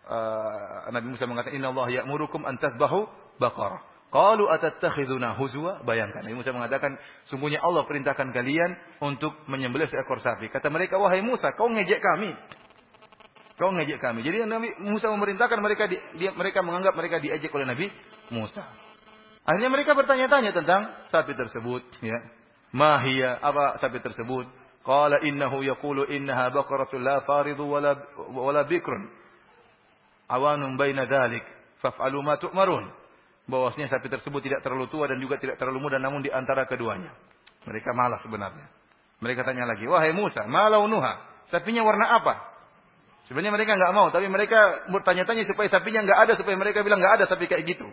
uh, Nabi Musa mengatakan inna Allah ya'murukum an tasbahu baqarah. Qalu atattakhiduna huzwa? Bayangkan Nabi Musa mengatakan sungguhnya Allah perintahkan kalian untuk menyembelih seekor sapi. Kata mereka wahai Musa kau ngejek kami. Kau ngejek kami. Jadi Nabi Musa memerintahkan mereka di, dia, mereka menganggap mereka diejek oleh Nabi Musa. Akhirnya mereka bertanya-tanya tentang sapi tersebut, ya. Mahia apa sapi tersebut? Qala innahu yaqulu innaha baqaratun la faridu wala wala bikrun. Awanun baina dhalik. Faf'alu ma tu'marun. Bahwasanya sapi tersebut tidak terlalu tua dan juga tidak terlalu muda namun di antara keduanya. Mereka malas sebenarnya. Mereka tanya lagi, "Wahai Musa, ma launuha?" Sapinya warna apa? Sebenarnya mereka nggak mau, tapi mereka bertanya-tanya supaya sapinya nggak ada, supaya mereka bilang nggak ada sapi kayak gitu.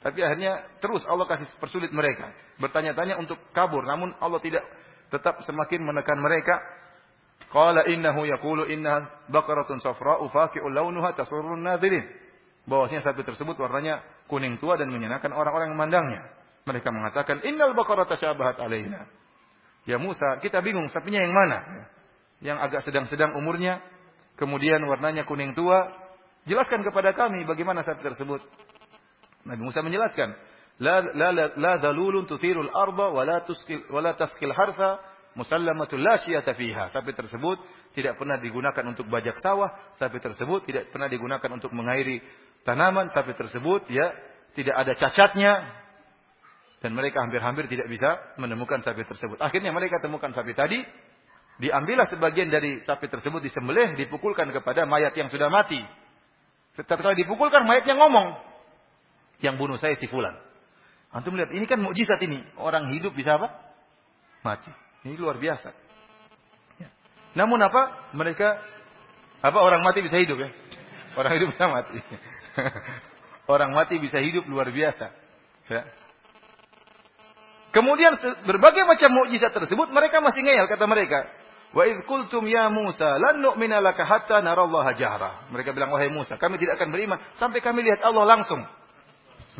Tapi akhirnya terus Allah kasih persulit mereka. Bertanya-tanya untuk kabur. Namun Allah tidak tetap semakin menekan mereka. Qala innahu yaqulu inna baqaratun safra'u faqi'un launuha tasurrun nadhirin. Bahwasanya sapi tersebut warnanya kuning tua dan menyenangkan orang-orang yang memandangnya. Mereka mengatakan innal baqarata syabahat alaina. Ya Musa, kita bingung sapinya yang mana? Yang agak sedang-sedang umurnya, kemudian warnanya kuning tua. Jelaskan kepada kami bagaimana sapi tersebut. Nabi Musa menjelaskan, la la la, la dalulun tuthirul arda wa la tuskil wa la tafkil harfa musallamatul la syiyata fiha. Sapi tersebut tidak pernah digunakan untuk bajak sawah, sapi tersebut tidak pernah digunakan untuk mengairi tanaman, sapi tersebut ya tidak ada cacatnya. Dan mereka hampir-hampir tidak bisa menemukan sapi tersebut. Akhirnya mereka temukan sapi tadi. Diambillah sebagian dari sapi tersebut disembelih, dipukulkan kepada mayat yang sudah mati. Setelah dipukulkan mayatnya ngomong. Yang bunuh saya si fulan. Antum lihat, ini kan mukjizat ini. Orang hidup bisa apa? Mati. Ini luar biasa. Ya. Namun apa? Mereka apa orang mati bisa hidup ya? Orang hidup bisa mati. orang mati bisa hidup luar biasa. Ya. Kemudian berbagai macam mukjizat tersebut mereka masih ngeyel kata mereka. Wa idh qultum ya Musa lan nu'mina laka hatta narallaha jahra. Mereka bilang wahai Musa, kami tidak akan beriman sampai kami lihat Allah langsung.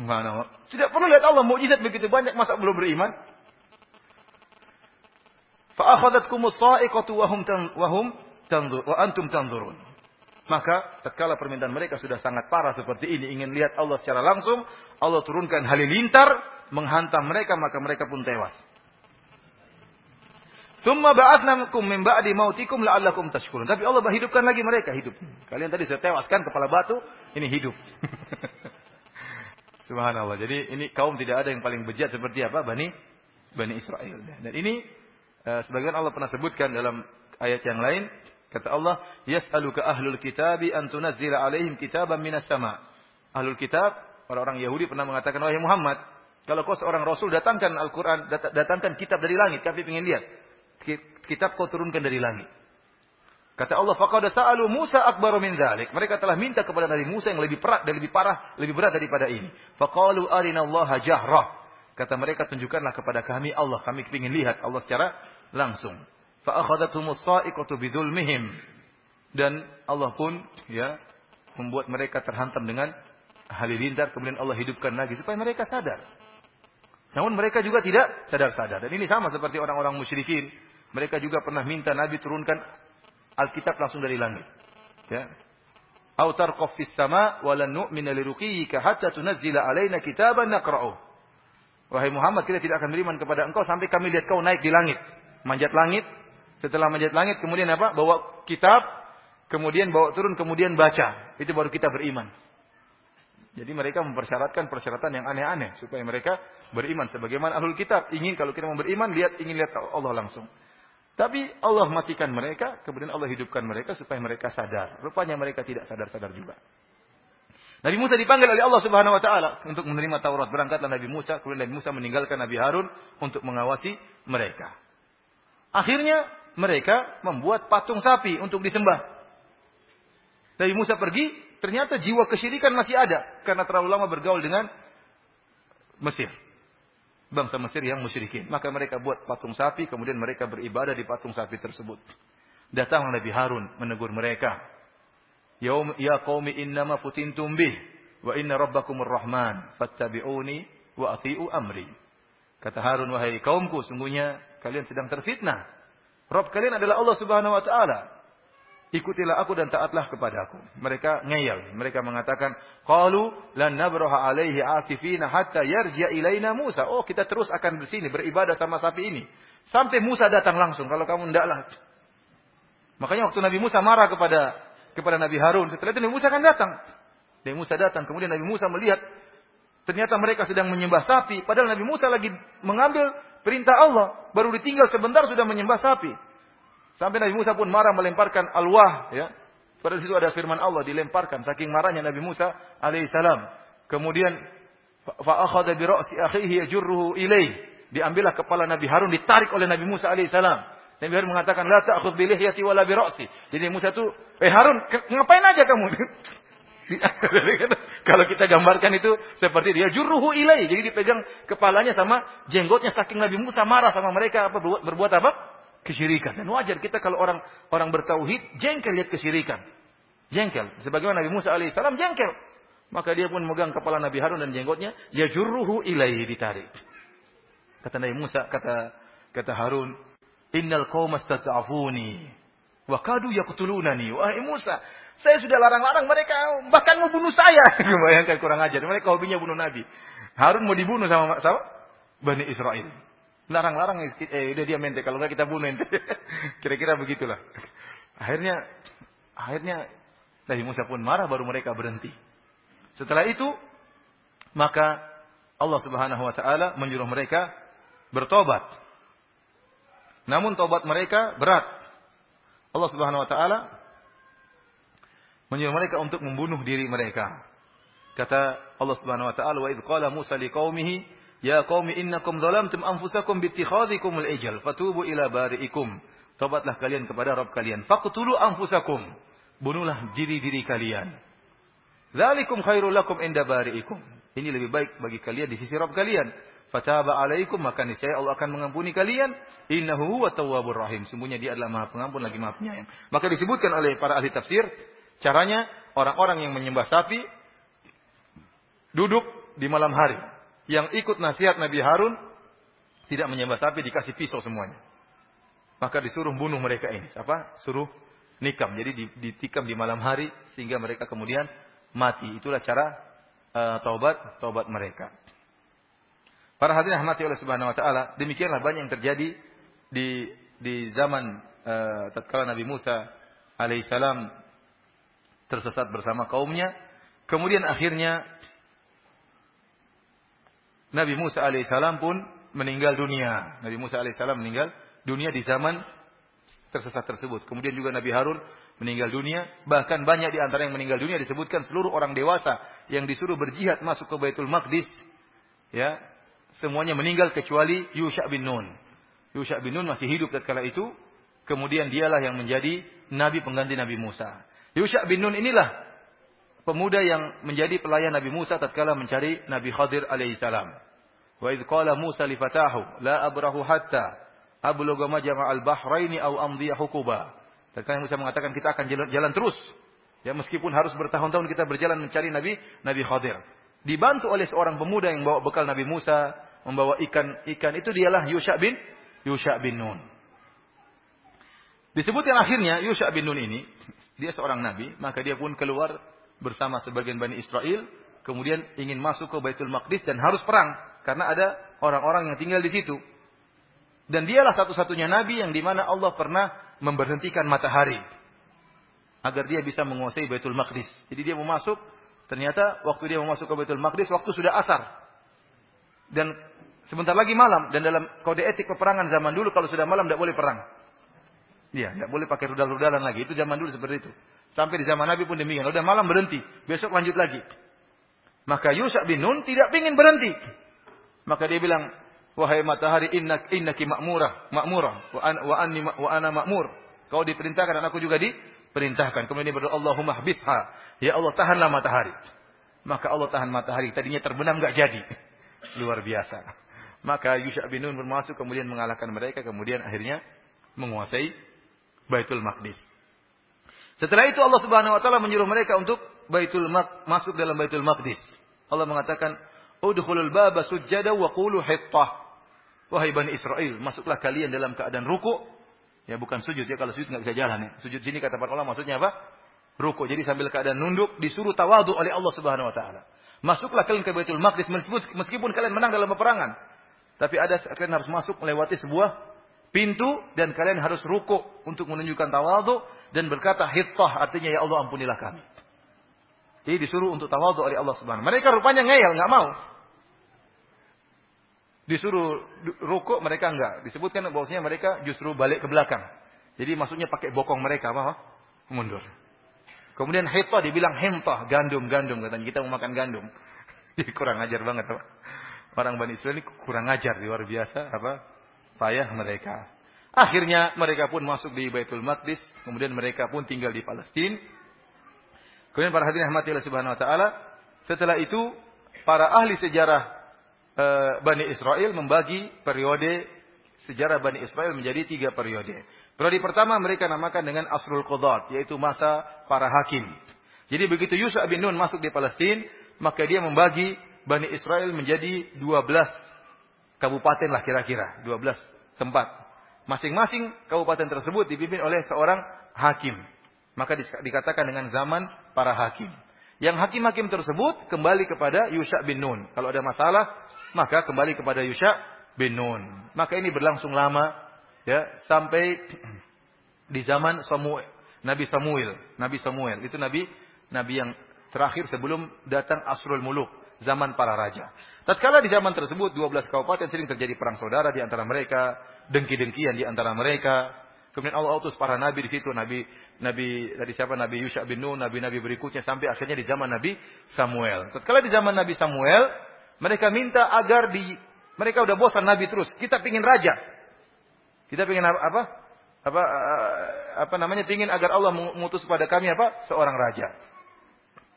Subhanallah. Tidak perlu lihat Allah mukjizat begitu banyak masa belum beriman? Fa akhadhatkumus sa'iqatu wa hum wa hum wa antum tanzurun. Maka tatkala permintaan mereka sudah sangat parah seperti ini ingin lihat Allah secara langsung, Allah turunkan halilintar menghantam mereka maka mereka pun tewas. Tsumma ba'atsnakum min ba'di mautikum la'allakum tashkurun. Tapi Allah menghidupkan lagi mereka hidup. Kalian tadi sudah tewaskan kepala batu, ini hidup. Subhanallah. Jadi ini kaum tidak ada yang paling bejat seperti apa? Bani Bani Israel. Dan ini uh, sebagian Allah pernah sebutkan dalam ayat yang lain. Kata Allah, Yas'aluka ahlul kitabi an tunazzila alaihim kitaban minas sama. Ahlul kitab, orang-orang Yahudi pernah mengatakan, Wahai Muhammad, kalau kau seorang Rasul, datangkan Al-Quran, datangkan kitab dari langit. Kami ingin lihat. Kitab kau turunkan dari langit. Kata Allah, faqad sa'alu Musa akbaru min dzalik. Mereka telah minta kepada Nabi Musa yang lebih berat dan lebih parah, lebih berat daripada ini. Faqalu arinallaha jahrah. Kata mereka, tunjukkanlah kepada kami Allah. Kami ingin lihat Allah secara langsung. Fa sa'iqatu bidzulmihim. Dan Allah pun ya membuat mereka terhantam dengan halilintar kemudian Allah hidupkan lagi supaya mereka sadar. Namun mereka juga tidak sadar-sadar. Dan ini sama seperti orang-orang musyrikin. Mereka juga pernah minta Nabi turunkan Alkitab langsung dari langit. Ya. Au tarqaf sama wa nu'mina liruqiyika hatta tunazzila alaina kitaban naqra'u. Wahai Muhammad, kita tidak akan beriman kepada engkau sampai kami lihat kau naik di langit. Manjat langit. Setelah manjat langit, kemudian apa? Bawa kitab, kemudian bawa turun, kemudian baca. Itu baru kita beriman. Jadi mereka mempersyaratkan persyaratan yang aneh-aneh supaya mereka beriman sebagaimana ahlul kitab ingin kalau kita mau beriman lihat ingin lihat Allah langsung. Tapi Allah matikan mereka, kemudian Allah hidupkan mereka supaya mereka sadar. Rupanya mereka tidak sadar-sadar juga. Nabi Musa dipanggil oleh Allah Subhanahu wa taala untuk menerima Taurat. Berangkatlah Nabi Musa, kemudian Nabi Musa meninggalkan Nabi Harun untuk mengawasi mereka. Akhirnya mereka membuat patung sapi untuk disembah. Nabi Musa pergi, ternyata jiwa kesyirikan masih ada karena terlalu lama bergaul dengan Mesir bangsa Mesir yang musyrikin. Maka mereka buat patung sapi, kemudian mereka beribadah di patung sapi tersebut. Datang Nabi Harun menegur mereka. Ya qaumi innama futintum bih wa inna rabbakumur rahman fattabi'uni wa ati'u amri. Kata Harun, wahai kaumku, sungguhnya kalian sedang terfitnah. Rabb kalian adalah Allah Subhanahu wa taala. Ikutilah aku dan taatlah kepada aku. Mereka ngeyel. Mereka mengatakan, Qalu lan nabraha alaihi akifina hatta yarja ilaina Musa. Oh, kita terus akan bersini beribadah sama sapi ini. Sampai Musa datang langsung. Kalau kamu ndaklah. Makanya waktu Nabi Musa marah kepada kepada Nabi Harun. Setelah itu Nabi Musa akan datang. Nabi Musa datang. Kemudian Nabi Musa melihat. Ternyata mereka sedang menyembah sapi. Padahal Nabi Musa lagi mengambil perintah Allah. Baru ditinggal sebentar sudah menyembah sapi. Sampai Nabi Musa pun marah melemparkan alwah ya. Pada situ ada firman Allah dilemparkan saking marahnya Nabi Musa alaihissalam. Kemudian fa akhadha bi ra'si akhihi yajurruhu ilaih. Diambillah kepala Nabi Harun ditarik oleh Nabi Musa alaihissalam. Nabi Harun mengatakan la ta'khudh bi lihyati wala bi. Jadi Musa itu, "Eh Harun, ngapain aja kamu?" Kalau kita gambarkan itu seperti dia juruhu ilai. Jadi dipegang kepalanya sama jenggotnya saking Nabi Musa marah sama mereka apa berbuat, berbuat apa? kesyirikan. Dan wajar kita kalau orang orang bertauhid jengkel lihat kesyirikan. Jengkel. Sebagaimana Nabi Musa alaihissalam jengkel. Maka dia pun memegang kepala Nabi Harun dan jenggotnya. Ya juruhu ilaihi ditarik. Kata Nabi Musa, kata kata Harun, Innal qawma stata'afuni. Wa kadu yakutulunani. Wahai Musa, saya sudah larang-larang mereka bahkan mau bunuh saya. Bayangkan kurang ajar. Mereka hobinya bunuh Nabi. Harun mau dibunuh sama, sama Bani Israel. Larang-larang eh udah dia mente kalau enggak kita bunuh ente. Kira-kira begitulah. Akhirnya akhirnya Nabi Musa pun marah baru mereka berhenti. Setelah itu maka Allah Subhanahu wa taala menyuruh mereka bertobat. Namun tobat mereka berat. Allah Subhanahu wa taala menyuruh mereka untuk membunuh diri mereka. Kata Allah Subhanahu wa taala, "Wa idz qala Musa liqaumihi, ya qaumi innakum zalamtum anfusakum al ijal, fatubu ila bari'ikum." Tobatlah kalian kepada Rabb kalian. Faqtulu anfusakum. Bunuhlah diri-diri kalian. Dzalikum khairul lakum inda bari'ikum. Ini lebih baik bagi kalian di sisi Rabb kalian. Fataba alaikum maka niscaya Allah akan mengampuni kalian. Innahu huwa tawwabur rahim. Sungguhnya dia adalah Maha Pengampun lagi Maha Penyayang. Maka disebutkan oleh para ahli tafsir caranya orang-orang yang menyembah sapi duduk di malam hari. Yang ikut nasihat Nabi Harun tidak menyembah sapi dikasih pisau semuanya. Maka disuruh bunuh mereka ini. Apa? Suruh nikam. Jadi ditikam di malam hari sehingga mereka kemudian mati. Itulah cara uh, taubat taubat mereka. Para hadirin rahmati oleh Subhanahu wa taala, demikianlah banyak yang terjadi di di zaman uh, tatkala Nabi Musa alaihissalam tersesat bersama kaumnya. Kemudian akhirnya Nabi Musa alaihissalam pun meninggal dunia. Nabi Musa alaihissalam meninggal dunia di zaman tersesat tersebut. Kemudian juga Nabi Harun meninggal dunia. Bahkan banyak di antara yang meninggal dunia disebutkan seluruh orang dewasa yang disuruh berjihad masuk ke Baitul Maqdis. Ya, semuanya meninggal kecuali Yusha bin Nun. Yusha bin Nun masih hidup tatkala itu. Kemudian dialah yang menjadi nabi pengganti Nabi Musa. Yusha bin Nun inilah pemuda yang menjadi pelayan Nabi Musa tatkala mencari Nabi Khadir alaihissalam. Wa idh qala Musa li fatahu la abrahu hatta ablugha majma' al-bahraini aw amdiya hukuba. Terkadang Musa mengatakan kita akan jalan, jalan terus. Ya meskipun harus bertahun-tahun kita berjalan mencari Nabi Nabi Khadir. Dibantu oleh seorang pemuda yang bawa bekal Nabi Musa, membawa ikan-ikan itu dialah Yusha bin Yusha bin Nun. Disebutkan akhirnya Yusha bin Nun ini dia seorang nabi, maka dia pun keluar bersama sebagian Bani Israel, kemudian ingin masuk ke Baitul Maqdis dan harus perang karena ada orang-orang yang tinggal di situ. Dan dialah satu-satunya nabi yang di mana Allah pernah memberhentikan matahari agar dia bisa menguasai Baitul Maqdis. Jadi dia mau masuk, ternyata waktu dia mau masuk ke Baitul Maqdis waktu sudah asar. Dan sebentar lagi malam dan dalam kode etik peperangan zaman dulu kalau sudah malam tidak boleh perang. Iya, tidak boleh pakai rudal-rudalan lagi. Itu zaman dulu seperti itu. Sampai di zaman Nabi pun demikian. Udah malam berhenti, besok lanjut lagi. Maka Yusuf bin Nun tidak ingin berhenti. Maka dia bilang, Wahai matahari innak innaki ma'murah, ma'murah wa an, wa anni wa ana ma'mur. Kau diperintahkan dan aku juga diperintahkan. Kemudian dia berdoa Allahumma habisha. Ya Allah tahanlah matahari. Maka Allah tahan matahari. Tadinya terbenam enggak jadi. Luar biasa. Maka Yusha bin Nun bermasuk kemudian mengalahkan mereka kemudian akhirnya menguasai Baitul Maqdis. Setelah itu Allah Subhanahu wa taala menyuruh mereka untuk Baitul Maq masuk dalam Baitul Maqdis. Allah mengatakan, "Udkhulul baba sujjada wa qulu hittah." Wahai Bani Israel, masuklah kalian dalam keadaan ruku. Ya bukan sujud ya, kalau sujud nggak bisa jalan ya. Sujud sini kata para ulama maksudnya apa? Ruku. Jadi sambil keadaan nunduk disuruh tawadu oleh Allah Subhanahu wa taala. Masuklah kalian ke Baitul Maqdis meskipun kalian menang dalam peperangan. Tapi ada kalian harus masuk melewati sebuah pintu dan kalian harus ruku untuk menunjukkan tawadu dan berkata hittah artinya ya Allah ampunilah kami. Jadi disuruh untuk tawadu oleh Allah Subhanahu. Mereka rupanya ngeyel, nggak mau. Disuruh rukuk mereka enggak. Disebutkan bahwasanya mereka justru balik ke belakang. Jadi maksudnya pakai bokong mereka apa? Mundur. Kemudian hita dibilang hemtah, gandum-gandum katanya kita mau makan gandum. Jadi kurang ajar banget apa? Orang Bani Israel ini kurang ajar luar biasa apa? Payah mereka. Akhirnya mereka pun masuk di Baitul Maqdis, kemudian mereka pun tinggal di Palestina. Kemudian para hadirin rahmati Allah Subhanahu wa taala, setelah itu para ahli sejarah Eh, Bani Israel membagi periode sejarah Bani Israel menjadi tiga periode. Periode pertama mereka namakan dengan Asrul Qadat, yaitu masa para hakim. Jadi begitu Yusuf bin Nun masuk di Palestina, maka dia membagi Bani Israel menjadi 12 kabupaten lah kira-kira, 12 tempat. Masing-masing kabupaten tersebut dipimpin oleh seorang hakim. Maka dikatakan dengan zaman para hakim. Yang hakim-hakim tersebut kembali kepada Yusuf bin Nun. Kalau ada masalah, maka kembali kepada Yusha bin Nun. Maka ini berlangsung lama ya sampai di zaman Samuel, Nabi Samuel, Nabi Samuel itu nabi nabi yang terakhir sebelum datang Asrul Muluk. zaman para raja. Tatkala di zaman tersebut 12 kabupaten sering terjadi perang saudara di antara mereka, dengki-dengkian di antara mereka. Kemudian Allah utus para nabi di situ, nabi nabi dari siapa Nabi Yusha bin Nun, nabi-nabi berikutnya sampai akhirnya di zaman Nabi Samuel. Tatkala di zaman Nabi Samuel, mereka minta agar di mereka udah bosan nabi terus, kita pingin raja. Kita pingin apa? apa eh, apa namanya pingin agar Allah mengutus kepada kami apa seorang raja.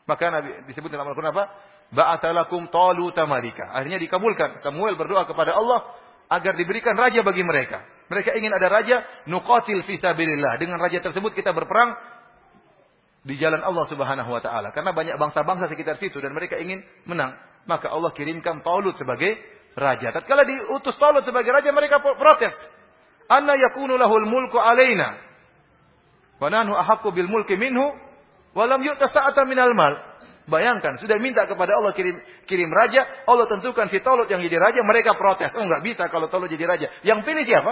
Maka Nabi disebut dalam Al-Qur'an apa? Ba'atalakum talut malika. Akhirnya dikabulkan. Samuel berdoa kepada Allah agar diberikan raja bagi mereka. Mereka ingin ada raja nuqatil fi sabilillah. Dengan raja tersebut kita berperang di jalan Allah Subhanahu wa taala. Karena banyak bangsa-bangsa sekitar situ dan mereka ingin menang. Maka Allah kirimkan Talut sebagai raja. Tatkala diutus Talut sebagai raja mereka protes. Anna yakunu lahul mulku alaina. Wa nahnu bil mulki minhu wa lam yu'ta sa'atan minal mal. Bayangkan, sudah minta kepada Allah kirim kirim raja, Allah tentukan si Tolut yang jadi raja, mereka protes. Oh, enggak bisa kalau Tolut jadi raja. Yang pilih siapa?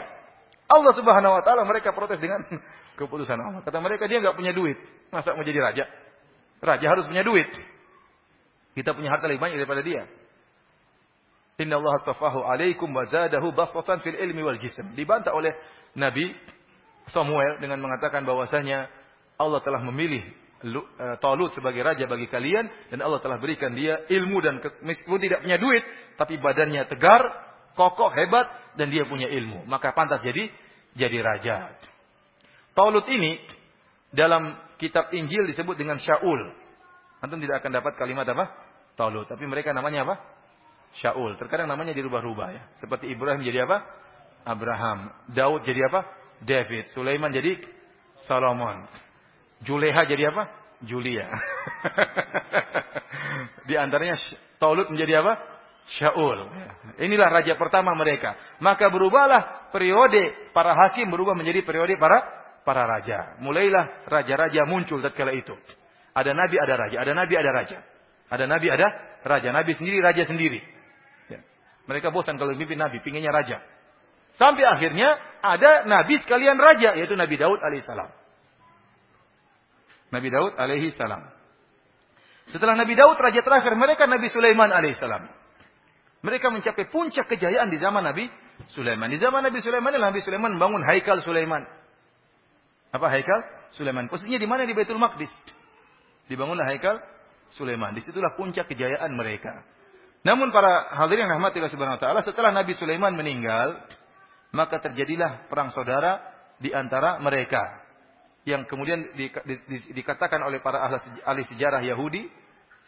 Allah Subhanahu wa taala, mereka protes dengan keputusan Allah. Kata mereka dia enggak punya duit, masa mau jadi raja? Raja harus punya duit. Kita punya harta lebih banyak daripada dia. Inna Allah astafahu alaikum wa zadahu basatan fil ilmi wal jism. Dibantah oleh Nabi Samuel dengan mengatakan bahwasanya Allah telah memilih Talut sebagai raja bagi kalian dan Allah telah berikan dia ilmu dan meskipun tidak punya duit tapi badannya tegar, kokoh, hebat dan dia punya ilmu. Maka pantas jadi jadi raja. Talut ini dalam kitab Injil disebut dengan Syaul. Antum tidak akan dapat kalimat apa? Talut, tapi mereka namanya apa? Syaul. Terkadang namanya dirubah-rubah ya. Seperti Ibrahim jadi apa? Abraham. Daud jadi apa? David. Sulaiman jadi Salomon. Juleha jadi apa? Julia. Di antaranya Taulut menjadi apa? Syaul. Inilah raja pertama mereka. Maka berubahlah periode para hakim berubah menjadi periode para para raja. Mulailah raja-raja muncul tatkala itu. Ada nabi, ada raja. Ada nabi, ada raja. Ada nabi, ada raja. Nabi sendiri, raja sendiri. Mereka bosan kalau mimpi Nabi, pinginnya raja. Sampai akhirnya ada Nabi sekalian raja, yaitu Nabi Daud alaihissalam. Nabi Daud alaihissalam. Setelah Nabi Daud raja terakhir mereka Nabi Sulaiman alaihissalam. Mereka mencapai puncak kejayaan di zaman Nabi Sulaiman. Di zaman Nabi Sulaiman, Nabi Sulaiman membangun Haikal Sulaiman. Apa Haikal? Sulaiman. Posisinya di mana di Baitul Maqdis? Dibangunlah Haikal Sulaiman. Di situlah puncak kejayaan mereka. Namun para hadirin rahmatillah subhanahu wa ta'ala setelah Nabi Sulaiman meninggal, maka terjadilah perang saudara di antara mereka. Yang kemudian di, di, di, dikatakan oleh para ahli, sejarah Yahudi,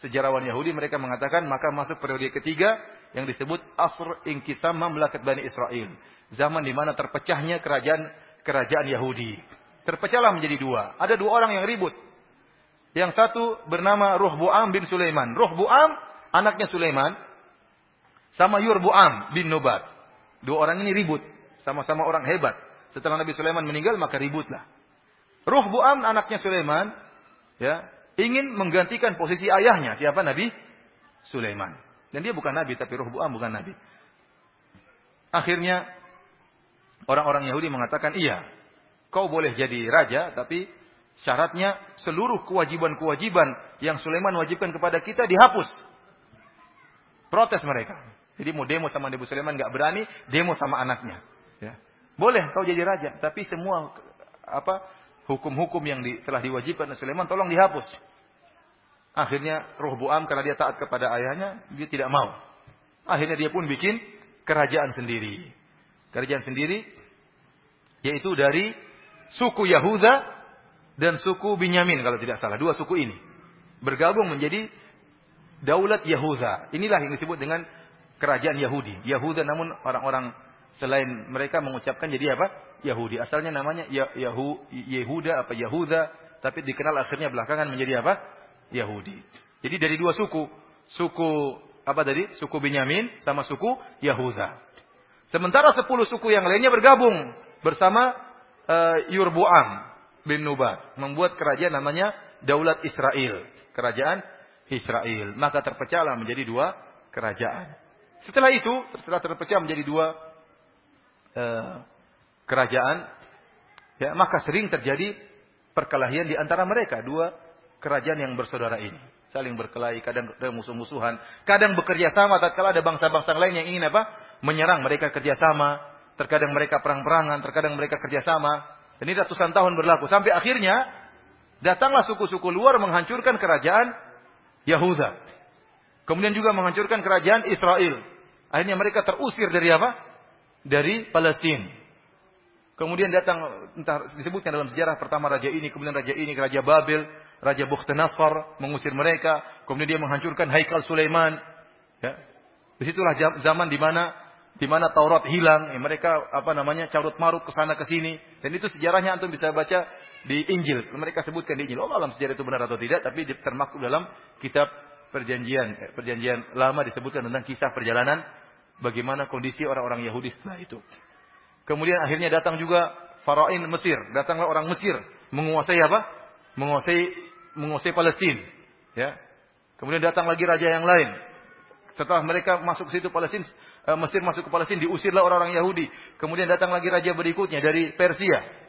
sejarawan Yahudi mereka mengatakan maka masuk periode ketiga yang disebut Asr Inkisam Mamlakat Bani Israel. Zaman di mana terpecahnya kerajaan kerajaan Yahudi. Terpecahlah menjadi dua. Ada dua orang yang ribut. Yang satu bernama Ruhbu'am bin Sulaiman. Ruhbu'am anaknya Sulaiman sama Yurbuam bin Nubat. Dua orang ini ribut, sama-sama orang hebat. Setelah Nabi Sulaiman meninggal maka ributlah. Ruh Buam anaknya Sulaiman ya, ingin menggantikan posisi ayahnya, siapa Nabi Sulaiman. Dan dia bukan nabi tapi Ruh Buam bukan nabi. Akhirnya orang-orang Yahudi mengatakan, "Iya, kau boleh jadi raja tapi syaratnya seluruh kewajiban-kewajiban yang Sulaiman wajibkan kepada kita dihapus." Protes mereka. Jadi mau demo sama Nabi Sulaiman nggak berani, demo sama anaknya. Ya. Boleh kau jadi raja, tapi semua apa hukum-hukum yang di, telah diwajibkan oleh Sulaiman tolong dihapus. Akhirnya Roh Buam karena dia taat kepada ayahnya, dia tidak mau. Akhirnya dia pun bikin kerajaan sendiri. Kerajaan sendiri yaitu dari suku Yahuda dan suku Binyamin kalau tidak salah. Dua suku ini bergabung menjadi Daulat Yahuda. Inilah yang disebut dengan kerajaan Yahudi. Yahuda namun orang-orang selain mereka mengucapkan jadi apa? Yahudi. Asalnya namanya Yahu, Yehuda apa Yahuda. Tapi dikenal akhirnya belakangan menjadi apa? Yahudi. Jadi dari dua suku. Suku apa tadi? Suku Benyamin sama suku Yahuda. Sementara sepuluh suku yang lainnya bergabung bersama uh, Yurbuam bin Nubat. Membuat kerajaan namanya Daulat Israel. Kerajaan Israel. Maka terpecahlah menjadi dua kerajaan. Setelah itu, setelah terpecah menjadi dua uh, kerajaan, ya, maka sering terjadi perkelahian di antara mereka dua kerajaan yang bersaudara ini. saling berkelahi, kadang ada musuh-musuhan, kadang bekerja sama tatkala ada bangsa-bangsa lain yang ingin apa? menyerang, mereka kerjasama, terkadang mereka perang-perangan, terkadang mereka kerjasama. Dan ini ratusan tahun berlaku sampai akhirnya datanglah suku-suku luar menghancurkan kerajaan Yahuda. Kemudian juga menghancurkan kerajaan Israel. Akhirnya mereka terusir dari apa? Dari Palestina. Kemudian datang entah disebutkan dalam sejarah pertama raja ini, kemudian raja ini, raja Babel, raja Bukhtanasar mengusir mereka, kemudian dia menghancurkan Haikal Sulaiman. Ya. Di situlah zaman di mana di mana Taurat hilang, ya, mereka apa namanya carut marut ke sana ke sini, dan itu sejarahnya antum bisa baca di Injil. Mereka sebutkan di Injil. Allah alam sejarah itu benar atau tidak, tapi termaktub dalam kitab perjanjian eh, perjanjian lama disebutkan tentang kisah perjalanan bagaimana kondisi orang-orang Yahudi setelah itu. Kemudian akhirnya datang juga Farain Mesir. Datanglah orang Mesir menguasai apa? Menguasai menguasai Palestina. Ya. Kemudian datang lagi raja yang lain. Setelah mereka masuk ke situ Palestina, eh, Mesir masuk ke Palestina, diusirlah orang-orang Yahudi. Kemudian datang lagi raja berikutnya dari Persia.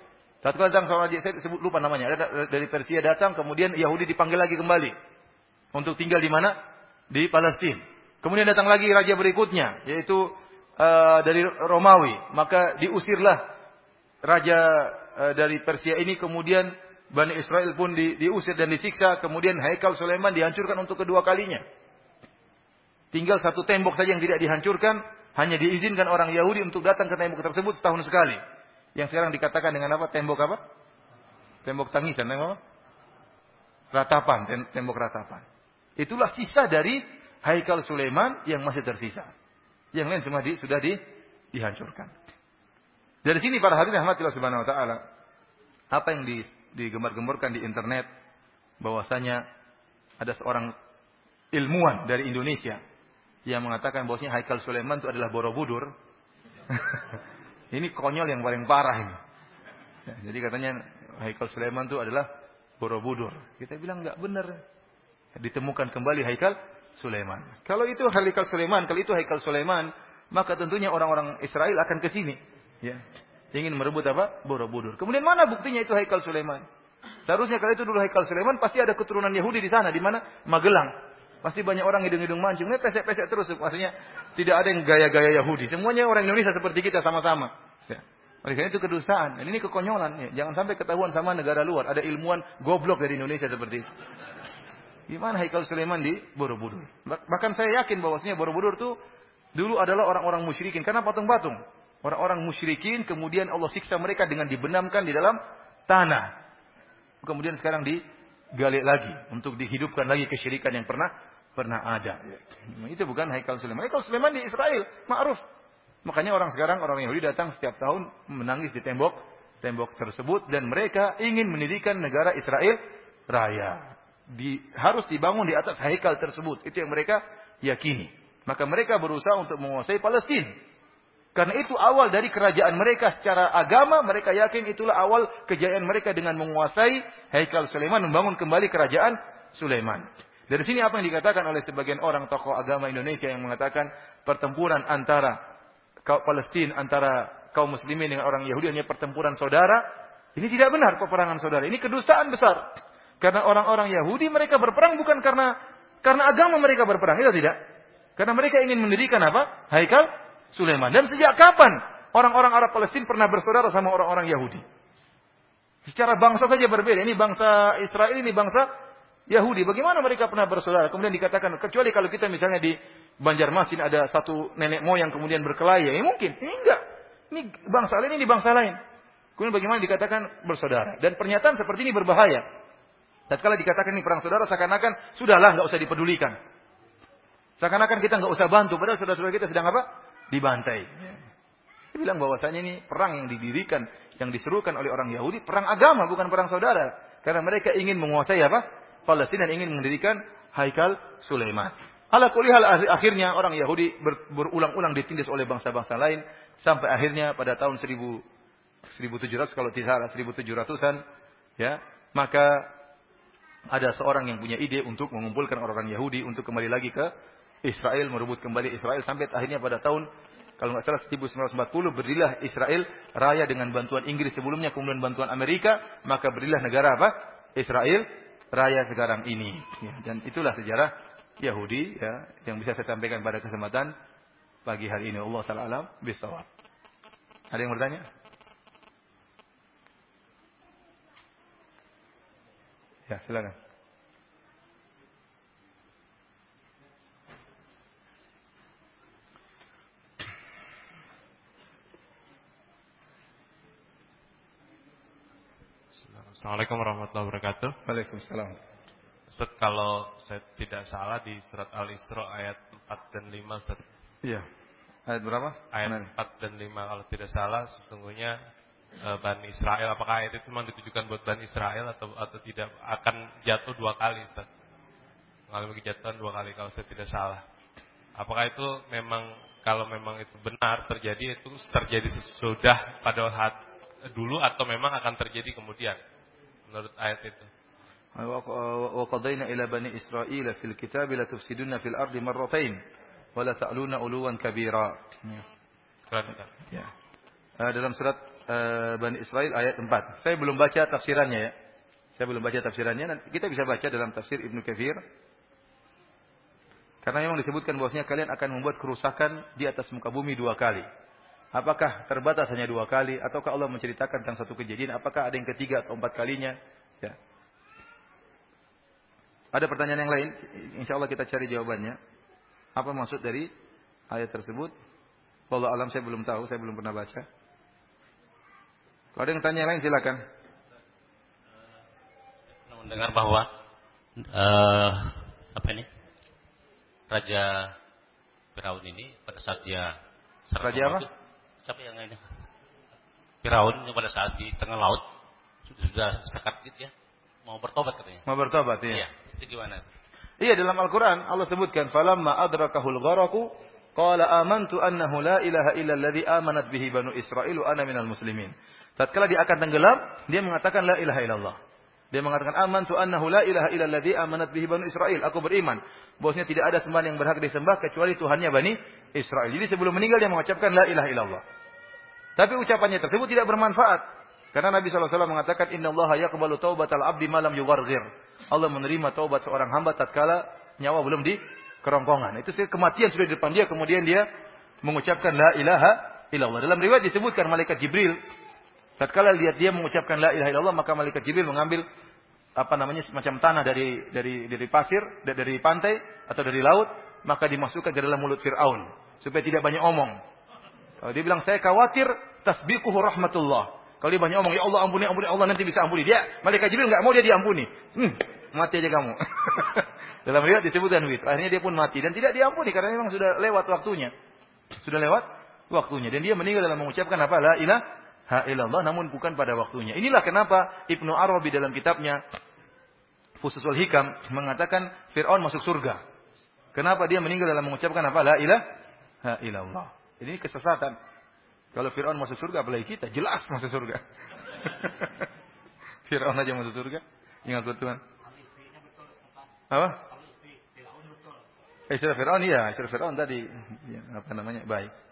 Satu kali datang seorang raja, saya sebut lupa namanya. Dari Persia datang, kemudian Yahudi dipanggil lagi kembali. Untuk tinggal di mana? Di Palestina. Kemudian datang lagi raja berikutnya, yaitu uh, dari Romawi, maka diusirlah raja uh, dari Persia ini kemudian Bani Israel pun di, diusir dan disiksa, kemudian Haikal Sulaiman dihancurkan untuk kedua kalinya. Tinggal satu tembok saja yang tidak dihancurkan, hanya diizinkan orang Yahudi untuk datang ke tembok tersebut setahun sekali. Yang sekarang dikatakan dengan apa? Tembok apa? Tembok tangisan, tembok apa? Ratapan, tembok ratapan. Itulah sisa dari Haikal Sulaiman yang masih tersisa. Yang lain semua di, sudah di, dihancurkan. Dari sini para hadirin rahmatillah subhanahu wa taala, apa yang di, digembar-gemborkan di internet bahwasanya ada seorang ilmuwan dari Indonesia yang mengatakan bahwasanya Haikal Sulaiman itu adalah Borobudur. ini konyol yang paling parah ini. Ya, jadi katanya Haikal Sulaiman itu adalah Borobudur. Kita bilang nggak benar. Ditemukan kembali Haikal Sulaiman. Kalau itu Haikal Sulaiman, kalau itu Haikal Sulaiman, maka tentunya orang-orang Israel akan ke sini. Ya. Ingin merebut apa? Borobudur. Kemudian mana buktinya itu Haikal Sulaiman? Seharusnya kalau itu dulu Haikal Sulaiman, pasti ada keturunan Yahudi di sana. Di mana? Magelang. Pasti banyak orang hidung-hidung mancung. Ini pesek-pesek terus. Maksudnya tidak ada yang gaya-gaya Yahudi. Semuanya orang Indonesia seperti kita sama-sama. Ya. Oleh karena itu kedustaan. Dan ini kekonyolan. Ya. Jangan sampai ketahuan sama negara luar. Ada ilmuwan goblok dari Indonesia seperti itu. Gimana Haikal Sulaiman di Borobudur? Bahkan saya yakin bahwasanya Borobudur itu dulu adalah orang-orang musyrikin karena patung-patung. Orang-orang musyrikin kemudian Allah siksa mereka dengan dibenamkan di dalam tanah. Kemudian sekarang digali lagi untuk dihidupkan lagi kesyirikan yang pernah pernah ada. Itu bukan Haikal Sulaiman. Haikal Sulaiman di Israel, ma'ruf. Makanya orang sekarang orang Yahudi datang setiap tahun menangis di tembok tembok tersebut dan mereka ingin mendirikan negara Israel raya di, harus dibangun di atas haikal tersebut. Itu yang mereka yakini. Maka mereka berusaha untuk menguasai Palestina. Karena itu awal dari kerajaan mereka secara agama, mereka yakin itulah awal kejayaan mereka dengan menguasai Haikal Sulaiman, membangun kembali kerajaan Sulaiman. Dari sini apa yang dikatakan oleh sebagian orang tokoh agama Indonesia yang mengatakan pertempuran antara kaum Palestina, antara kaum muslimin dengan orang Yahudi hanya pertempuran saudara. Ini tidak benar peperangan saudara. Ini kedustaan besar. Karena orang-orang Yahudi mereka berperang bukan karena karena agama mereka berperang, itu tidak. Karena mereka ingin mendirikan apa? Haikal Sulaiman. Dan sejak kapan orang-orang Arab Palestina pernah bersaudara sama orang-orang Yahudi? Secara bangsa saja berbeda. Ini bangsa Israel, ini bangsa Yahudi. Bagaimana mereka pernah bersaudara? Kemudian dikatakan, kecuali kalau kita misalnya di Banjarmasin ada satu nenek moyang kemudian berkelahi. Ya mungkin. Ini enggak. Ini bangsa lain, ini bangsa lain. Kemudian bagaimana dikatakan bersaudara. Dan pernyataan seperti ini berbahaya. Tatkala dikatakan ini perang saudara, seakan-akan sudahlah nggak usah dipedulikan. Seakan-akan kita nggak usah bantu, padahal saudara-saudara kita sedang apa? Dibantai. Dia bilang bahwasanya ini perang yang didirikan, yang diserukan oleh orang Yahudi, perang agama bukan perang saudara. Karena mereka ingin menguasai apa? Palestina dan ingin mendirikan Haikal Sulaiman. Ala kulihal akhirnya orang Yahudi ber, berulang-ulang ditindas oleh bangsa-bangsa lain sampai akhirnya pada tahun 1000 1700 kalau tidak salah 1700-an ya maka ada seorang yang punya ide untuk mengumpulkan orang-orang Yahudi untuk kembali lagi ke Israel, merebut kembali Israel sampai akhirnya pada tahun kalau nggak salah 1940 berdirilah Israel raya dengan bantuan Inggris sebelumnya kemudian bantuan Amerika maka berdirilah negara apa? Israel raya sekarang ini. Ya, dan itulah sejarah Yahudi ya, yang bisa saya sampaikan pada kesempatan pagi hari ini. Allah taala alam bisawab. Ada yang bertanya? Ya, silakan. Assalamualaikum warahmatullahi wabarakatuh. Waalaikumsalam. Ustaz, kalau saya tidak salah di surat Al-Isra ayat 4 dan 5 Ustaz. Iya. Ayat berapa? Ayat Mana? 4 dan 5 kalau tidak salah sesungguhnya e, Bani Israel apakah ayat itu memang ditujukan buat Bani Israel atau atau tidak akan jatuh dua kali Ustaz. Mengalami kejatuhan dua kali kalau saya tidak salah. Apakah itu memang kalau memang itu benar terjadi itu terjadi sesudah pada saat dulu atau memang akan terjadi kemudian? menurut ayat itu. Ila bani Israil fil kitab la tufsiduna fil ardi marratain wa la ta'luna uluwan kabira. Ya. Uh, dalam surat uh, Bani Israel ayat 4. Saya belum baca tafsirannya ya. Saya belum baca tafsirannya. Kita bisa baca dalam tafsir Ibnu Katsir. Karena memang disebutkan bahwasanya kalian akan membuat kerusakan di atas muka bumi dua kali. Apakah terbatas hanya dua kali ataukah Allah menceritakan tentang satu kejadian? Apakah ada yang ketiga atau empat kalinya? Ya. Ada pertanyaan yang lain? Insya Allah kita cari jawabannya. Apa maksud dari ayat tersebut? Kalau alam saya belum tahu, saya belum pernah baca. Kalau ada yang tanya yang lain silakan. Mendengar bahwa uh, apa ini Raja Firaun ini pada saat dia Raja apa? siapa yang ini? Firaun pada saat di tengah laut sudah sekat gitu ya, mau bertobat katanya. Mau bertobat ya. Iya, itu gimana? Iya dalam Al-Qur'an Allah sebutkan falamma adrakahul gharaqu qala amantu annahu la ilaha illa alladhi amanat bihi banu Israil ana minal muslimin. Tatkala dia akan tenggelam, dia mengatakan la ilaha illallah. Dia mengatakan amantu annahu la ilaha illa alladhi amanat bihi banu Israil. Aku beriman bahwasanya tidak ada sembahan yang berhak disembah kecuali Tuhannya Bani Israel. Jadi sebelum meninggal dia mengucapkan la ilaha illallah. Tapi ucapannya tersebut tidak bermanfaat. Karena Nabi SAW mengatakan Inna Allah yaqbalu taubatal abdi malam yugargir. Allah menerima taubat seorang hamba tatkala nyawa belum di kerongkongan. Itu kematian sudah di depan dia kemudian dia mengucapkan la ilaha illallah. Dalam riwayat disebutkan malaikat Jibril tatkala lihat dia mengucapkan la ilaha illallah maka malaikat Jibril mengambil apa namanya semacam tanah dari dari dari pasir dari pantai atau dari laut maka dimasukkan ke dalam mulut Firaun supaya tidak banyak omong. Dia bilang saya khawatir tasbiquhu rahmatullah. Kalau dia banyak omong, ya Allah ampuni, ampuni, Allah nanti bisa ampuni. Dia, malaikat Jibril nggak mau dia diampuni. Hmm, mati aja kamu. Dalam riwayat disebutkan begitu. Akhirnya dia pun mati dan tidak diampuni karena memang sudah lewat waktunya. Sudah lewat waktunya dan dia meninggal dalam mengucapkan apa? La ilaha illallah namun bukan pada waktunya. Inilah kenapa Ibnu Arabi dalam kitabnya Fususul Hikam mengatakan Fir'aun masuk surga. Kenapa dia meninggal dalam mengucapkan apa? La ilaha illallah. Ini kesesatan. Kalau Fir'aun masuk surga, apalagi kita. Jelas masuk surga. Fir'aun aja masuk surga. Ingat Tuhan. Apa? Eh, istilah Fir'aun iya. Istilah Fir'aun tadi. Ya, apa namanya? Baik.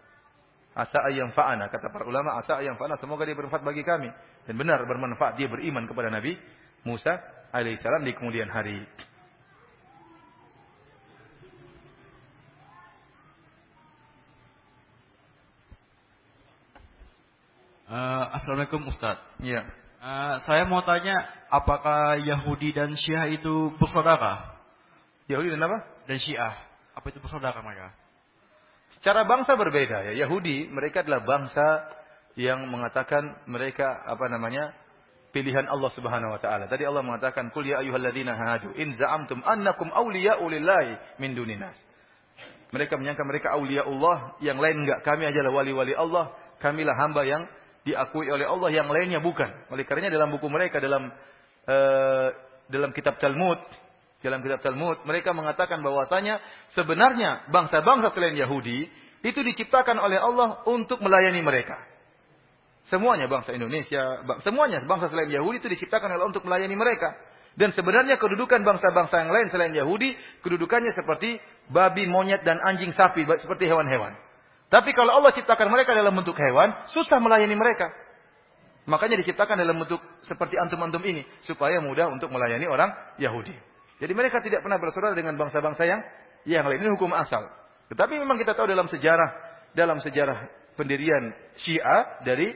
Asa ayam fa'ana. Kata para ulama, asa ayam fa'ana. Semoga dia bermanfaat bagi kami. Dan benar bermanfaat. Dia beriman kepada Nabi Musa alaihissalam di kemudian hari. Uh, Assalamualaikum Ustaz. Iya. Uh, saya mau tanya, apakah Yahudi dan Syiah itu bersaudara? Yahudi dan apa? Dan Syiah. Apa itu bersaudara mereka? Secara bangsa berbeda ya. Yahudi mereka adalah bangsa yang mengatakan mereka apa namanya? pilihan Allah Subhanahu wa taala. Tadi Allah mengatakan, "Qul ya ayyuhalladzina hadu in za'amtum annakum awliya'u lillahi min duninas." Mereka menyangka mereka aulia Allah, yang lain enggak. Kami adalah wali-wali Allah, kamilah hamba yang diakui oleh Allah yang lainnya bukan. Oleh karenanya dalam buku mereka dalam uh, dalam kitab Talmud, dalam kitab Talmud mereka mengatakan bahwasanya sebenarnya bangsa-bangsa selain Yahudi itu diciptakan oleh Allah untuk melayani mereka. Semuanya bangsa Indonesia, semuanya bangsa selain Yahudi itu diciptakan oleh Allah untuk melayani mereka. Dan sebenarnya kedudukan bangsa-bangsa yang lain selain Yahudi, kedudukannya seperti babi, monyet, dan anjing sapi, seperti hewan-hewan. Tapi kalau Allah ciptakan mereka dalam bentuk hewan, susah melayani mereka. Makanya diciptakan dalam bentuk seperti antum-antum ini supaya mudah untuk melayani orang Yahudi. Jadi mereka tidak pernah bersaudara dengan bangsa-bangsa yang yang lain. Ini hukum asal. Tetapi memang kita tahu dalam sejarah dalam sejarah pendirian Syiah dari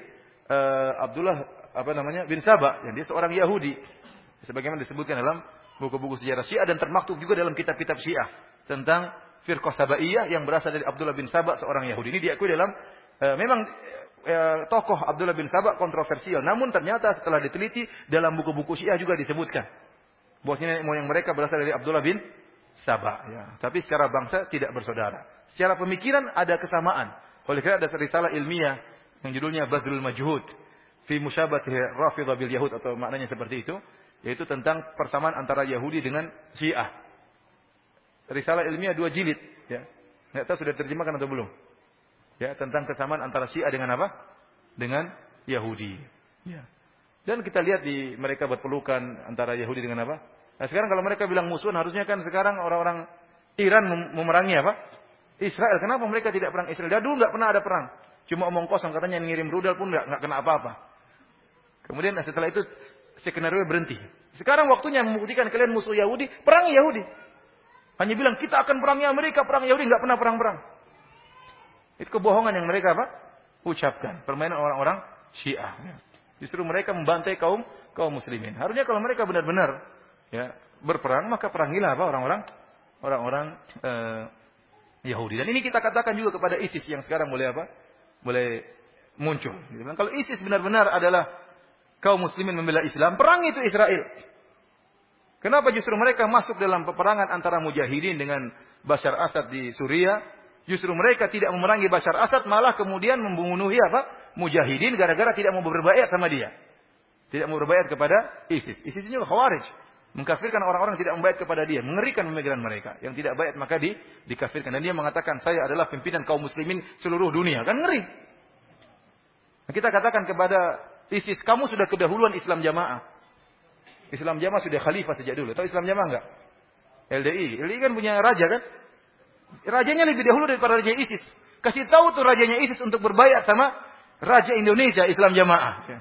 uh, Abdullah apa namanya bin Sabah yang dia seorang Yahudi. Sebagaimana disebutkan dalam buku-buku sejarah Syiah dan termaktub juga dalam kitab-kitab Syiah tentang Firqah Sabaiyah yang berasal dari Abdullah bin Sabah seorang Yahudi. Ini diakui dalam uh, memang uh, tokoh Abdullah bin Sabah kontroversial. Namun ternyata setelah diteliti dalam buku-buku Syiah juga disebutkan bahwasanya nenek moyang mereka berasal dari Abdullah bin Sabah. Ya. Tapi secara bangsa tidak bersaudara. Secara pemikiran ada kesamaan. Oleh karena ada risalah ilmiah yang judulnya Badrul Majhud fi musyabath Rafidah bil Yahud atau maknanya seperti itu, yaitu tentang persamaan antara Yahudi dengan Syiah. Risalah ilmiah dua jilid, ya. Enggak tahu sudah terjemahkan atau belum? Ya, tentang kesamaan antara Syiah dengan apa? Dengan Yahudi. Ya. Dan kita lihat di mereka berpelukan antara Yahudi dengan apa? Nah, sekarang kalau mereka bilang musuh, harusnya kan sekarang orang-orang Iran memerangi apa? Israel. Kenapa mereka tidak perang Israel? Dia dulu nggak pernah ada perang. Cuma omong kosong katanya ngirim rudal pun nggak kena apa-apa. Kemudian setelah itu skenario berhenti. Sekarang waktunya membuktikan kalian musuh Yahudi, perang Yahudi. Hanya bilang kita akan perangi Amerika, perang Yahudi nggak pernah perang-perang. Itu kebohongan yang mereka apa? Ucapkan. Permainan orang-orang Syiah. Justru mereka membantai kaum kaum muslimin. Harusnya kalau mereka benar-benar ya berperang maka perangilah apa orang-orang orang-orang eh, Yahudi. Dan ini kita katakan juga kepada ISIS yang sekarang boleh apa? Boleh muncul. Kalau ISIS benar-benar adalah kaum muslimin membela Islam, perang itu Israel. Kenapa justru mereka masuk dalam peperangan antara mujahidin dengan Bashar Assad di Suriah? Justru mereka tidak memerangi Bashar Assad, malah kemudian membunuhi apa? Mujahidin gara-gara tidak mau berbayat sama dia. Tidak mau berbayat kepada ISIS. ISIS ini khawarij. Mengkafirkan orang-orang tidak membayar kepada dia. Mengerikan pemikiran mereka. Yang tidak bayar maka di, dikafirkan. Dan dia mengatakan saya adalah pimpinan kaum muslimin seluruh dunia. Kan ngeri. Nah, kita katakan kepada ISIS, kamu sudah kedahuluan Islam jamaah. Islam jamaah sudah khalifah sejak dulu. Tahu Islam jamaah enggak? LDI. LDI kan punya raja kan? Rajanya lebih dahulu daripada raja ISIS. Kasih tahu tuh rajanya ISIS untuk berbayat sama raja Indonesia Islam jamaah.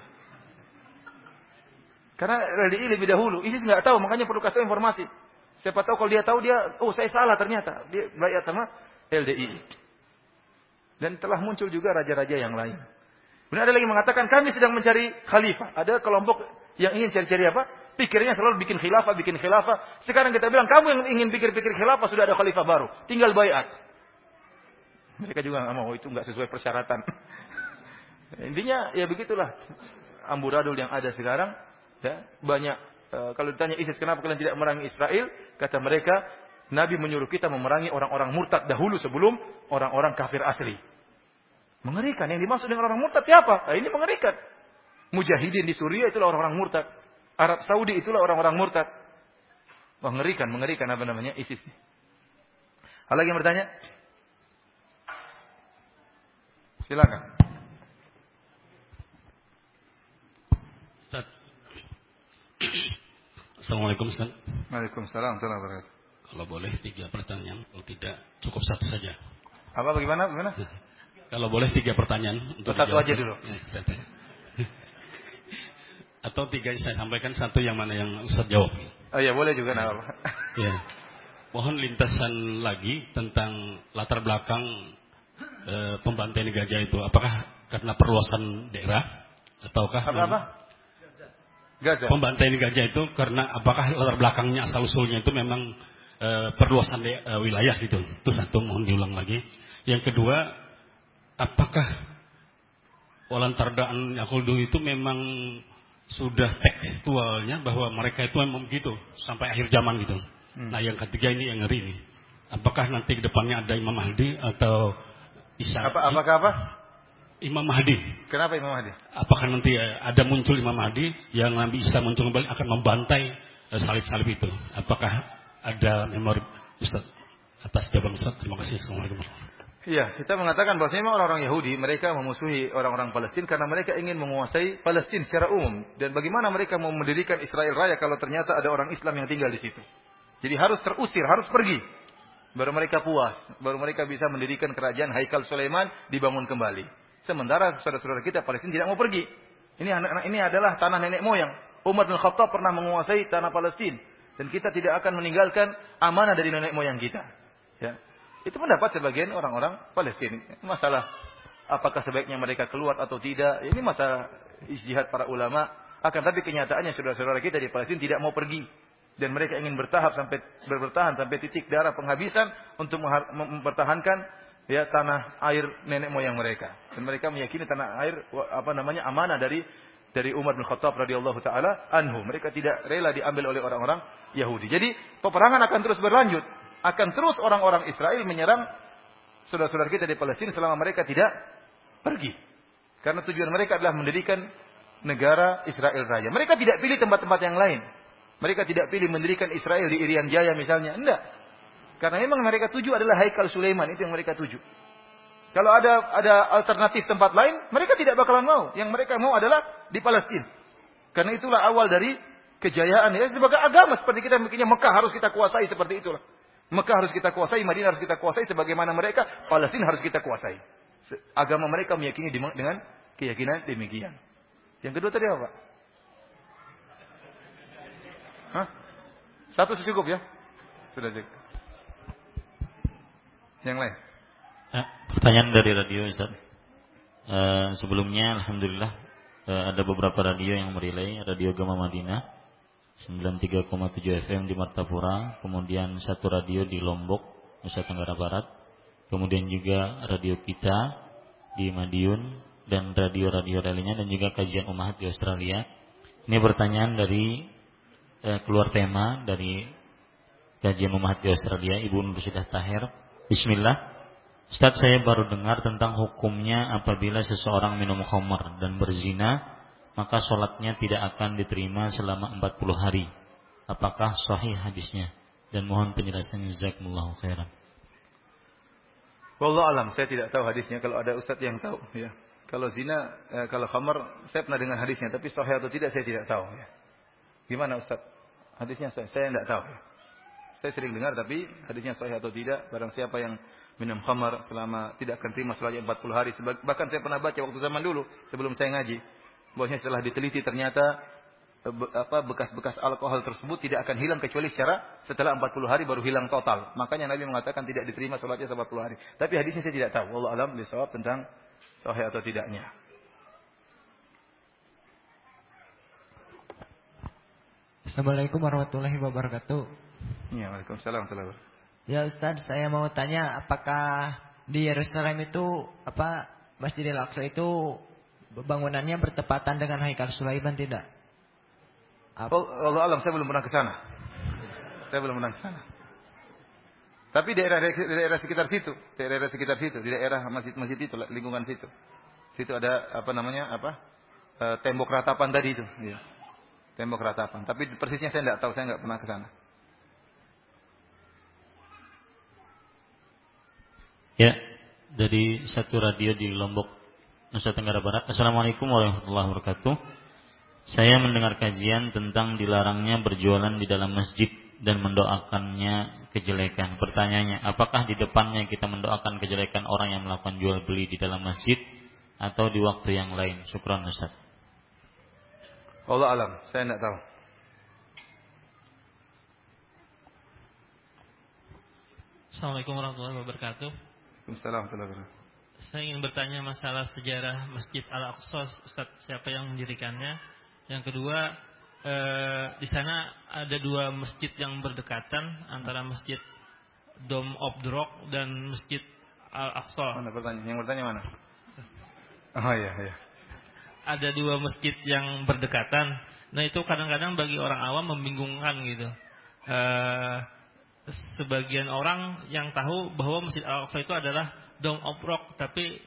Karena LDI lebih dahulu. ISIS nggak tahu, makanya perlu kasih informasi. Siapa tahu kalau dia tahu dia, oh saya salah ternyata. Dia bayar sama LDI. Dan telah muncul juga raja-raja yang lain. Kemudian ada lagi mengatakan kami sedang mencari khalifah. Ada kelompok yang ingin cari-cari apa? Pikirnya selalu bikin khilafah, bikin khilafah. Sekarang kita bilang kamu yang ingin pikir-pikir khilafah sudah ada khalifah baru. Tinggal bayat. Mereka juga nggak mau itu nggak sesuai persyaratan. Intinya ya begitulah amburadul yang ada sekarang Ya, banyak e, kalau ditanya ISIS kenapa kalian tidak memerangi Israel? Kata mereka, Nabi menyuruh kita memerangi orang-orang murtad dahulu sebelum orang-orang kafir asli. Mengerikan. Yang dimaksud dengan orang murtad siapa? Nah, ini mengerikan. Mujahidin di Suriah itulah orang-orang murtad. Arab Saudi itulah orang-orang murtad. Mengerikan, mengerikan apa namanya ISIS. Ada lagi yang bertanya? Silakan. Assalamualaikum Ustaz. Waalaikumsalam warahmatullahi Kalau boleh tiga pertanyaan, kalau tidak cukup satu saja. Apa bagaimana? Bagaimana? Kalau boleh tiga pertanyaan untuk satu aja dulu. Ya, Atau tiga saya sampaikan satu yang mana yang Ustaz jawab. Oh ya boleh juga nah. ya. Mohon lintasan lagi tentang latar belakang e, pembantaian gajah itu. Apakah karena perluasan daerah ataukah apa, apa? Gajah. Pembantaian gajah itu karena apakah latar belakangnya asal usulnya itu memang e, perluasan e, wilayah gitu. Itu satu mohon diulang lagi. Yang kedua, apakah walantardaan Yakuldu itu memang sudah tekstualnya bahwa mereka itu memang begitu sampai akhir zaman gitu. Hmm. Nah yang ketiga ini yang ngeri ini. Apakah nanti ke depannya ada Imam Mahdi atau Isa? Apa, apakah apa? Imam Mahdi. Kenapa Imam Mahdi? Apakah nanti eh, ada muncul Imam Mahdi yang Nabi Isa muncul kembali akan membantai eh, salib-salib itu? Apakah ada memori Ustaz atas jawaban Ustaz? Terima kasih. Assalamualaikum. Iya, kita mengatakan bahwa memang orang-orang Yahudi mereka memusuhi orang-orang Palestina karena mereka ingin menguasai Palestina secara umum. Dan bagaimana mereka mau mendirikan Israel Raya kalau ternyata ada orang Islam yang tinggal di situ? Jadi harus terusir, harus pergi. Baru mereka puas, baru mereka bisa mendirikan kerajaan Haikal Sulaiman dibangun kembali. Sementara saudara-saudara kita Palestina tidak mau pergi. Ini ini adalah tanah nenek moyang. Umar bin Khattab pernah menguasai tanah Palestina dan kita tidak akan meninggalkan amanah dari nenek moyang kita. Ya. Itu pendapat sebagian orang-orang Palestina. Masalah apakah sebaiknya mereka keluar atau tidak, ini masalah ijtihad para ulama. Akan tapi kenyataannya saudara-saudara kita di Palestina tidak mau pergi dan mereka ingin bertahap sampai bertahan sampai titik darah penghabisan untuk mempertahankan ya tanah air nenek moyang mereka. Dan mereka meyakini tanah air apa namanya amanah dari dari Umar bin Khattab radhiyallahu taala anhu. Mereka tidak rela diambil oleh orang-orang Yahudi. Jadi peperangan akan terus berlanjut. Akan terus orang-orang Israel menyerang saudara-saudara kita di Palestina selama mereka tidak pergi. Karena tujuan mereka adalah mendirikan negara Israel Raya. Mereka tidak pilih tempat-tempat yang lain. Mereka tidak pilih mendirikan Israel di Irian Jaya misalnya. Tidak. Karena memang mereka tuju adalah Haikal Sulaiman. Itu yang mereka tuju. Kalau ada ada alternatif tempat lain, mereka tidak bakalan mau. Yang mereka mau adalah di Palestina. Karena itulah awal dari kejayaan ya sebagai agama seperti kita mikirnya Mekah harus kita kuasai seperti itulah. Mekah harus kita kuasai, Madinah harus kita kuasai sebagaimana mereka Palestina harus kita kuasai. Agama mereka meyakini dengan keyakinan demikian. Yang kedua tadi apa? Hah? Satu cukup ya? Sudah cukup. Yang lain? Eh, pertanyaan dari radio Ustaz. Uh, sebelumnya Alhamdulillah uh, ada beberapa radio yang merilai. Radio Gama Madinah 93,7 FM di Martapura. Kemudian satu radio di Lombok Nusa Tenggara Barat. Kemudian juga radio kita di Madiun dan radio-radio lainnya dan juga kajian umat di Australia. Ini pertanyaan dari uh, keluar tema dari kajian umat di Australia Ibu Nursidah Tahir Bismillah Ustaz saya baru dengar tentang hukumnya apabila seseorang minum khamar dan berzina, maka sholatnya tidak akan diterima selama 40 hari. Apakah sahih hadisnya? Dan mohon penjelasan jazakumullahu khairan. Wallah alam, saya tidak tahu hadisnya. Kalau ada ustaz yang tahu, ya. Kalau zina, eh, kalau khamar, saya pernah dengar hadisnya, tapi sahih atau tidak saya tidak tahu. Ya. Gimana ustaz? Hadisnya saya, saya tidak tahu. Ya. Saya sering dengar, tapi hadisnya sahih atau tidak, barang siapa yang minum khamar selama tidak akan terima sholatnya 40 hari. Bahkan saya pernah baca waktu zaman dulu sebelum saya ngaji. Bahwasanya setelah diteliti ternyata eh, bekas-bekas alkohol tersebut tidak akan hilang kecuali secara setelah 40 hari baru hilang total. Makanya Nabi mengatakan tidak diterima sholatnya 40 hari. Tapi hadisnya saya tidak tahu. Allah alam bisawab tentang sahih atau tidaknya. Assalamualaikum warahmatullahi wabarakatuh. Ya, Waalaikumsalam. Ya Ustaz, saya mau tanya apakah di Yerusalem itu apa Masjidil Aqsa itu bangunannya bertepatan dengan Haikal Sulaiman tidak? Apa? Oh, Allah alam saya belum pernah ke sana. Saya belum pernah ke sana. Tapi daerah daerah sekitar situ, daerah sekitar situ, di daerah masjid-masjid itu, lingkungan situ. Situ ada apa namanya? apa? E, tembok ratapan tadi itu, ya. Tembok ratapan. Tapi persisnya saya tidak tahu, saya nggak pernah ke sana. Ya, dari satu radio di Lombok, Nusa Tenggara Barat. Assalamualaikum warahmatullahi wabarakatuh. Saya mendengar kajian tentang dilarangnya berjualan di dalam masjid dan mendoakannya kejelekan. Pertanyaannya, apakah di depannya kita mendoakan kejelekan orang yang melakukan jual beli di dalam masjid atau di waktu yang lain? Syukran Ustaz. Allah alam, saya tidak tahu. Assalamualaikum warahmatullahi wabarakatuh. Saya ingin bertanya masalah sejarah Masjid Al-Aqsa, Ustaz, siapa yang mendirikannya? Yang kedua, eh, di sana ada dua masjid yang berdekatan antara Masjid Dome of the Rock dan Masjid Al-Aqsa. Mana pertanyaan? Yang bertanya mana? Oh iya, iya. Ada dua masjid yang berdekatan. Nah itu kadang-kadang bagi orang awam membingungkan gitu. Eh, sebagian orang yang tahu bahwa Masjid Al-Aqsa itu adalah Dome of Rock tapi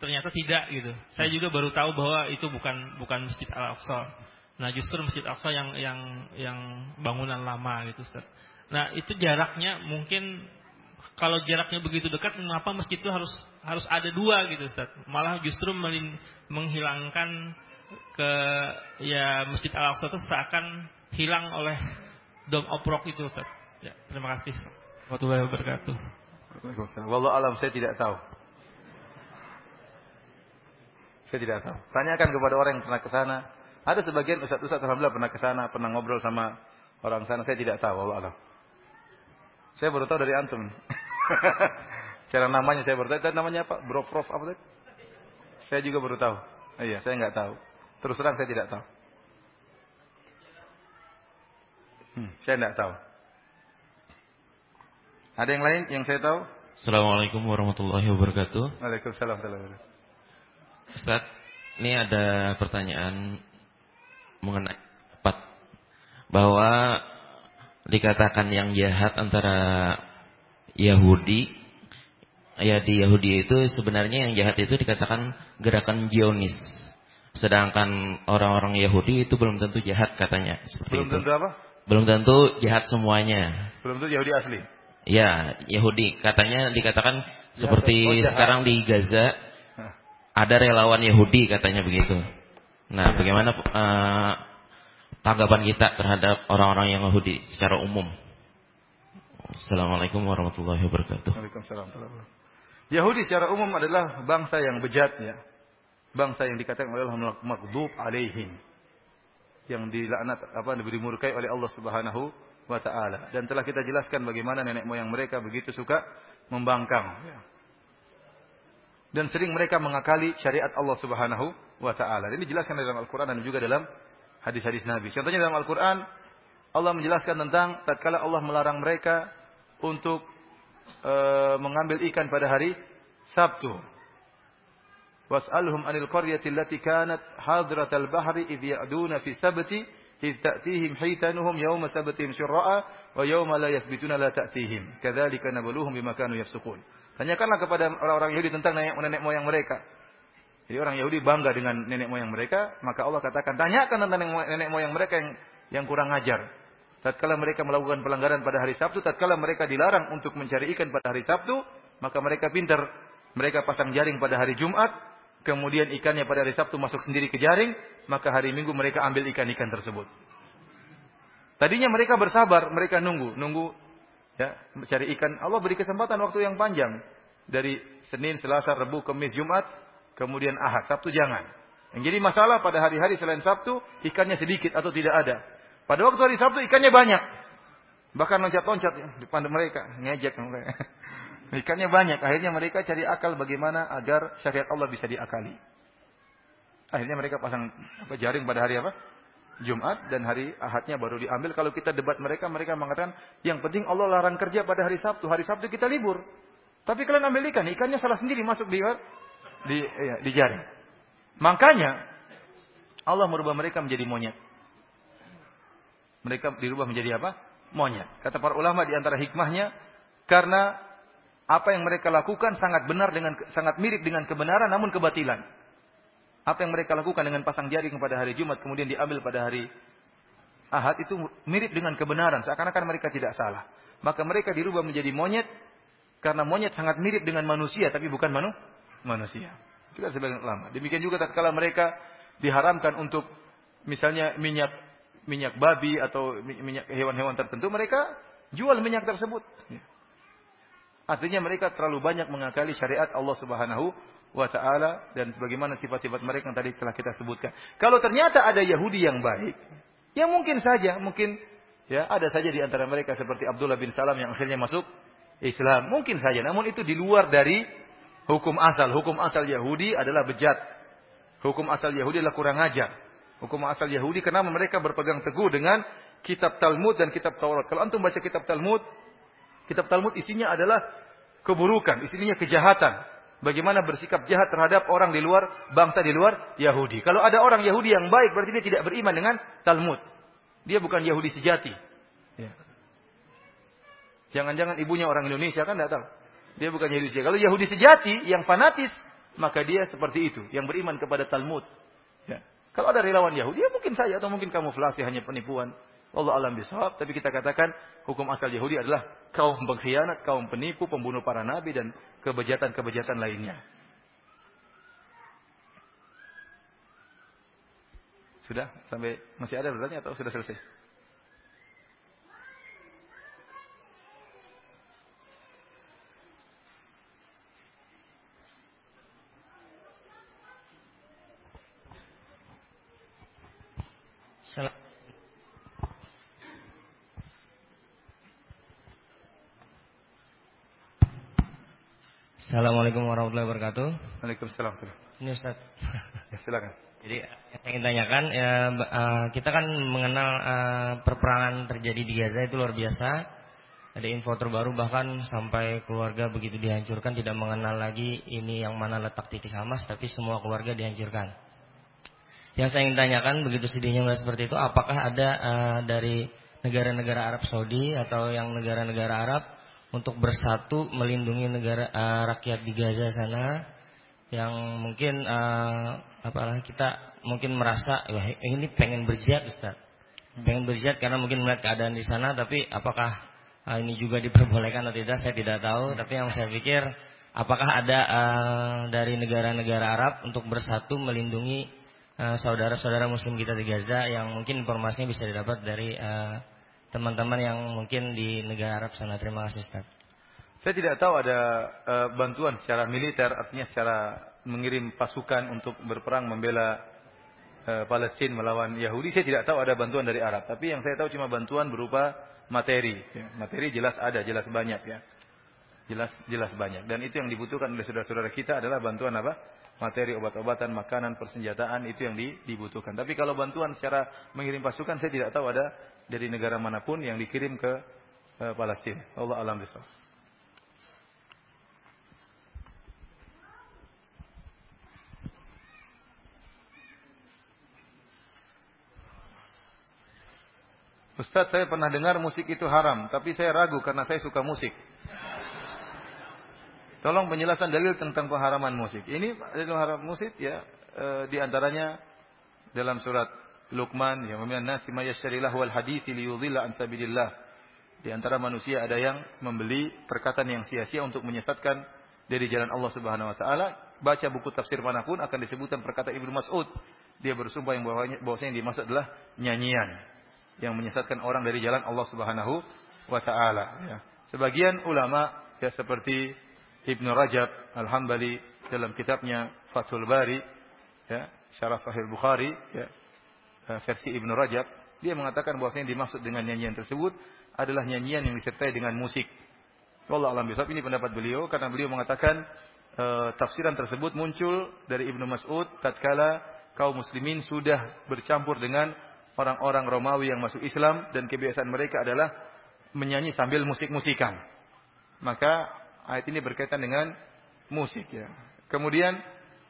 ternyata tidak gitu. Saya juga baru tahu bahwa itu bukan bukan Masjid Al-Aqsa. Nah, justru Masjid Al-Aqsa yang yang yang bangunan lama gitu, Ustaz. Nah, itu jaraknya mungkin kalau jaraknya begitu dekat mengapa masjid itu harus harus ada dua gitu, Ustaz. Malah justru menghilangkan ke ya Masjid Al-Aqsa itu seakan hilang oleh Dome of Rock itu, Ustaz. Ya, terima kasih. Warahmatullahi wabarakatuh. Wallah alam saya tidak tahu. Saya tidak tahu. Tanyakan kepada orang yang pernah ke sana. Ada sebagian ustaz-ustaz alhamdulillah pernah ke sana, pernah ngobrol sama orang sana. Saya tidak tahu, Allah Allah. Saya baru tahu dari antum. Cara namanya saya baru tahu. Namanya apa? Bro Prof apa tadi? Saya juga baru tahu. Oh, iya, saya nggak tahu. Terus terang saya tidak tahu. Hmm, saya tidak tahu. Ada yang lain yang saya tahu? Assalamualaikum warahmatullahi wabarakatuh. Waalaikumsalam warahmatullahi wabarakatuh. Ustaz, ini ada pertanyaan mengenai empat bahwa dikatakan yang jahat antara Yahudi ya di Yahudi itu sebenarnya yang jahat itu dikatakan gerakan Zionis. Sedangkan orang-orang Yahudi itu belum tentu jahat katanya seperti Belum itu. tentu apa? Belum tentu jahat semuanya. Belum tentu Yahudi asli. Ya, Yahudi katanya dikatakan seperti oh, jahat. sekarang di Gaza ada relawan Yahudi katanya begitu. Nah, bagaimana eh, tanggapan kita terhadap orang-orang yang Yahudi secara umum? Assalamualaikum warahmatullahi wabarakatuh. Waalaikumsalam. Yahudi secara umum adalah bangsa yang bejat ya. Bangsa yang dikatakan adalah maghdub alaihim. Yang dilaknat apa diberi murkai oleh Allah Subhanahu wa taala. Dan telah kita jelaskan bagaimana nenek moyang mereka begitu suka membangkang ya. Dan sering mereka mengakali syariat Allah Subhanahu wa taala. Ini dijelaskan dalam Al-Qur'an dan juga dalam hadis-hadis Nabi. Contohnya dalam Al-Qur'an Allah menjelaskan tentang tatkala Allah melarang mereka untuk e, mengambil ikan pada hari Sabtu. Was'alhum 'anil qaryati allati kanat hadratal bahri idh ya'duna fi sabti ta'tihim hitanuhum yawma sabtihim syurra'a wa yawma la yathbituna la ta'tihim. Kadzalika nabluhum bima kanu yafsukun. Tanyakanlah kepada orang-orang Yahudi tentang nenek moyang mereka. Jadi orang Yahudi bangga dengan nenek moyang mereka, maka Allah katakan tanyakan tentang nenek moyang mereka yang yang kurang ajar. Tatkala mereka melakukan pelanggaran pada hari Sabtu, tatkala mereka dilarang untuk mencari ikan pada hari Sabtu, maka mereka pintar. Mereka pasang jaring pada hari Jumat, kemudian ikannya pada hari Sabtu masuk sendiri ke jaring, maka hari Minggu mereka ambil ikan-ikan tersebut. Tadinya mereka bersabar, mereka nunggu, nunggu ya, mencari ikan. Allah beri kesempatan waktu yang panjang dari Senin, Selasa, Rabu, Kamis, Jumat, kemudian Ahad, Sabtu jangan. Yang jadi masalah pada hari-hari selain Sabtu ikannya sedikit atau tidak ada. Pada waktu hari Sabtu ikannya banyak. Bahkan loncat-loncat di depan mereka, ngejek mereka. ikannya banyak. Akhirnya mereka cari akal bagaimana agar syariat Allah bisa diakali. Akhirnya mereka pasang apa, jaring pada hari apa? Jumat dan hari Ahadnya baru diambil. Kalau kita debat mereka, mereka mengatakan yang penting Allah larang kerja pada hari Sabtu. Hari Sabtu kita libur. Tapi kalian ambil ikan, ikannya salah sendiri masuk di di, ya, di jaring. Makanya Allah merubah mereka menjadi monyet. Mereka dirubah menjadi apa? Monyet. Kata para ulama di antara hikmahnya karena apa yang mereka lakukan sangat benar dengan sangat mirip dengan kebenaran namun kebatilan. Apa yang mereka lakukan dengan pasang jaring pada hari Jumat kemudian diambil pada hari Ahad itu mirip dengan kebenaran seakan-akan mereka tidak salah. Maka mereka dirubah menjadi monyet karena monyet sangat mirip dengan manusia tapi bukan manu manusia. Juga sebagian ulama. Demikian juga tatkala mereka diharamkan untuk misalnya minyak minyak babi atau minyak hewan-hewan tertentu, mereka jual minyak tersebut. Artinya mereka terlalu banyak mengakali syariat Allah Subhanahu wa taala dan sebagaimana sifat-sifat mereka yang tadi telah kita sebutkan. Kalau ternyata ada Yahudi yang baik, ya mungkin saja, mungkin ya ada saja di antara mereka seperti Abdullah bin Salam yang akhirnya masuk Islam, mungkin saja. Namun itu di luar dari hukum asal. Hukum asal Yahudi adalah bejat. Hukum asal Yahudi adalah kurang ajar. Hukum asal Yahudi karena mereka berpegang teguh dengan kitab Talmud dan kitab Taurat. Kalau antum baca kitab Talmud, kitab Talmud isinya adalah keburukan, isinya kejahatan. Bagaimana bersikap jahat terhadap orang di luar bangsa di luar Yahudi. Kalau ada orang Yahudi yang baik berarti dia tidak beriman dengan Talmud. Dia bukan Yahudi sejati. Ya. Jangan-jangan ibunya orang Indonesia kan tidak tahu. Dia bukan Yahudi sejati. Kalau Yahudi sejati yang fanatis, maka dia seperti itu, yang beriman kepada Talmud. Ya. Kalau ada relawan Yahudi, ya mungkin saja atau mungkin kamuflase hanya penipuan. Allah alam bisawab, tapi kita katakan hukum asal Yahudi adalah kaum pengkhianat, kaum penipu, pembunuh para nabi dan kebejatan-kebejatan lainnya. Sudah sampai masih ada bertanya atau sudah selesai? Assalamualaikum warahmatullahi wabarakatuh. Waalaikumsalam. Ini Ustaz. Ya, silakan. Jadi yang saya ingin tanyakan ya eh, kita kan mengenal eh, perperangan terjadi di Gaza itu luar biasa. Ada info terbaru bahkan sampai keluarga begitu dihancurkan tidak mengenal lagi ini yang mana letak titik Hamas tapi semua keluarga dihancurkan. Yang saya ingin tanyakan begitu sedihnya melihat seperti itu apakah ada eh, dari negara-negara Arab Saudi atau yang negara-negara Arab untuk bersatu melindungi negara eh, rakyat di Gaza sana yang mungkin eh, apalah kita mungkin merasa wah ini pengen berjihad Ustaz. Pengen berjihad karena mungkin melihat keadaan di sana tapi apakah eh, ini juga diperbolehkan atau tidak saya tidak tahu. Tapi yang saya pikir apakah ada eh, dari negara-negara Arab untuk bersatu melindungi saudara-saudara muslim kita di Gaza yang mungkin informasinya bisa didapat dari eh, teman-teman yang mungkin di negara Arab sana. Terima kasih Ustaz. Saya tidak tahu ada eh, bantuan secara militer, artinya secara mengirim pasukan untuk berperang membela eh, Palestina melawan Yahudi. Saya tidak tahu ada bantuan dari Arab. Tapi yang saya tahu cuma bantuan berupa materi. ya. Materi jelas ada, jelas banyak ya. Jelas jelas banyak. Dan itu yang dibutuhkan oleh saudara-saudara kita adalah bantuan apa? Materi obat-obatan, makanan, persenjataan itu yang di- dibutuhkan. Tapi kalau bantuan secara mengirim pasukan saya tidak tahu ada dari negara mana pun yang dikirim ke eh, Palestina. Allah alam bisawab. Ustadz saya pernah dengar musik itu haram, tapi saya ragu karena saya suka musik. Tolong penjelasan dalil tentang pengharaman musik. Ini dalil haram musik ya e, di antaranya dalam surat Luqman yang meminan nasi may yashtarilah wal hadithi liyudhilla an sabilillah. Di antara manusia ada yang membeli perkataan yang sia-sia untuk menyesatkan dari jalan Allah Subhanahu wa taala. Baca buku tafsir mana pun akan disebutkan perkataan Ibnu Mas'ud. Dia bersumpah yang bahwasanya yang dimaksud adalah nyanyian yang menyesatkan orang dari jalan Allah Subhanahu wa taala ya. Sebagian ulama ya seperti Ibnu Rajab Al-Hambali dalam kitabnya Fathul Bari ya, Syarah Sahih Bukhari ya, versi Ibnu Rajab dia mengatakan bahwasanya dimaksud dengan nyanyian tersebut adalah nyanyian yang disertai dengan musik. Wallah alam bisawab ini pendapat beliau karena beliau mengatakan eh, tafsiran tersebut muncul dari Ibnu Mas'ud tatkala kaum muslimin sudah bercampur dengan orang-orang Romawi yang masuk Islam dan kebiasaan mereka adalah menyanyi sambil musik-musikan. Maka ayat ini berkaitan dengan musik ya. Kemudian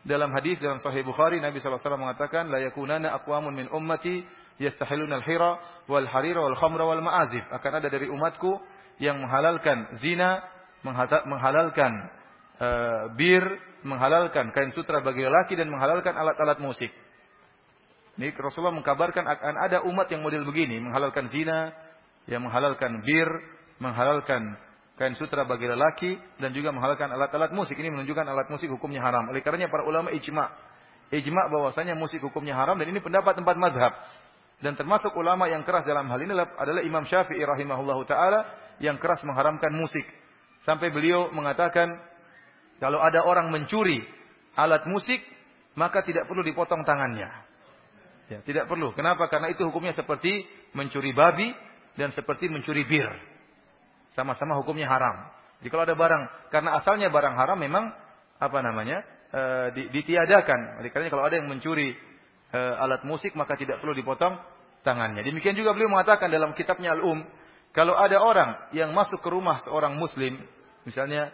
dalam hadis dalam Sahih Bukhari Nabi SAW mengatakan la yakunana aqwamun min ummati yastahiluna al-hira wal harira wal khamra wal ma'azif. Akan ada dari umatku yang menghalalkan zina, menghalalkan eh, bir, menghalalkan kain sutra bagi lelaki dan menghalalkan alat-alat musik. Ini Rasulullah mengkabarkan akan ada umat yang model begini, menghalalkan zina, yang menghalalkan bir, menghalalkan kain sutra bagi lelaki dan juga menghalalkan alat-alat musik. Ini menunjukkan alat musik hukumnya haram. Oleh karenanya para ulama ijma, ijma bahwasanya musik hukumnya haram dan ini pendapat tempat madhab. Dan termasuk ulama yang keras dalam hal ini adalah Imam Syafi'i rahimahullahu taala yang keras mengharamkan musik. Sampai beliau mengatakan kalau ada orang mencuri alat musik maka tidak perlu dipotong tangannya. Ya, tidak perlu. Kenapa? Karena itu hukumnya seperti mencuri babi dan seperti mencuri bir. Sama-sama hukumnya haram. Jadi kalau ada barang, karena asalnya barang haram memang apa namanya e, di- ditiadakan. Karenanya kalau ada yang mencuri e, alat musik maka tidak perlu dipotong tangannya. Demikian juga beliau mengatakan dalam kitabnya Al-Um, kalau ada orang yang masuk ke rumah seorang muslim, misalnya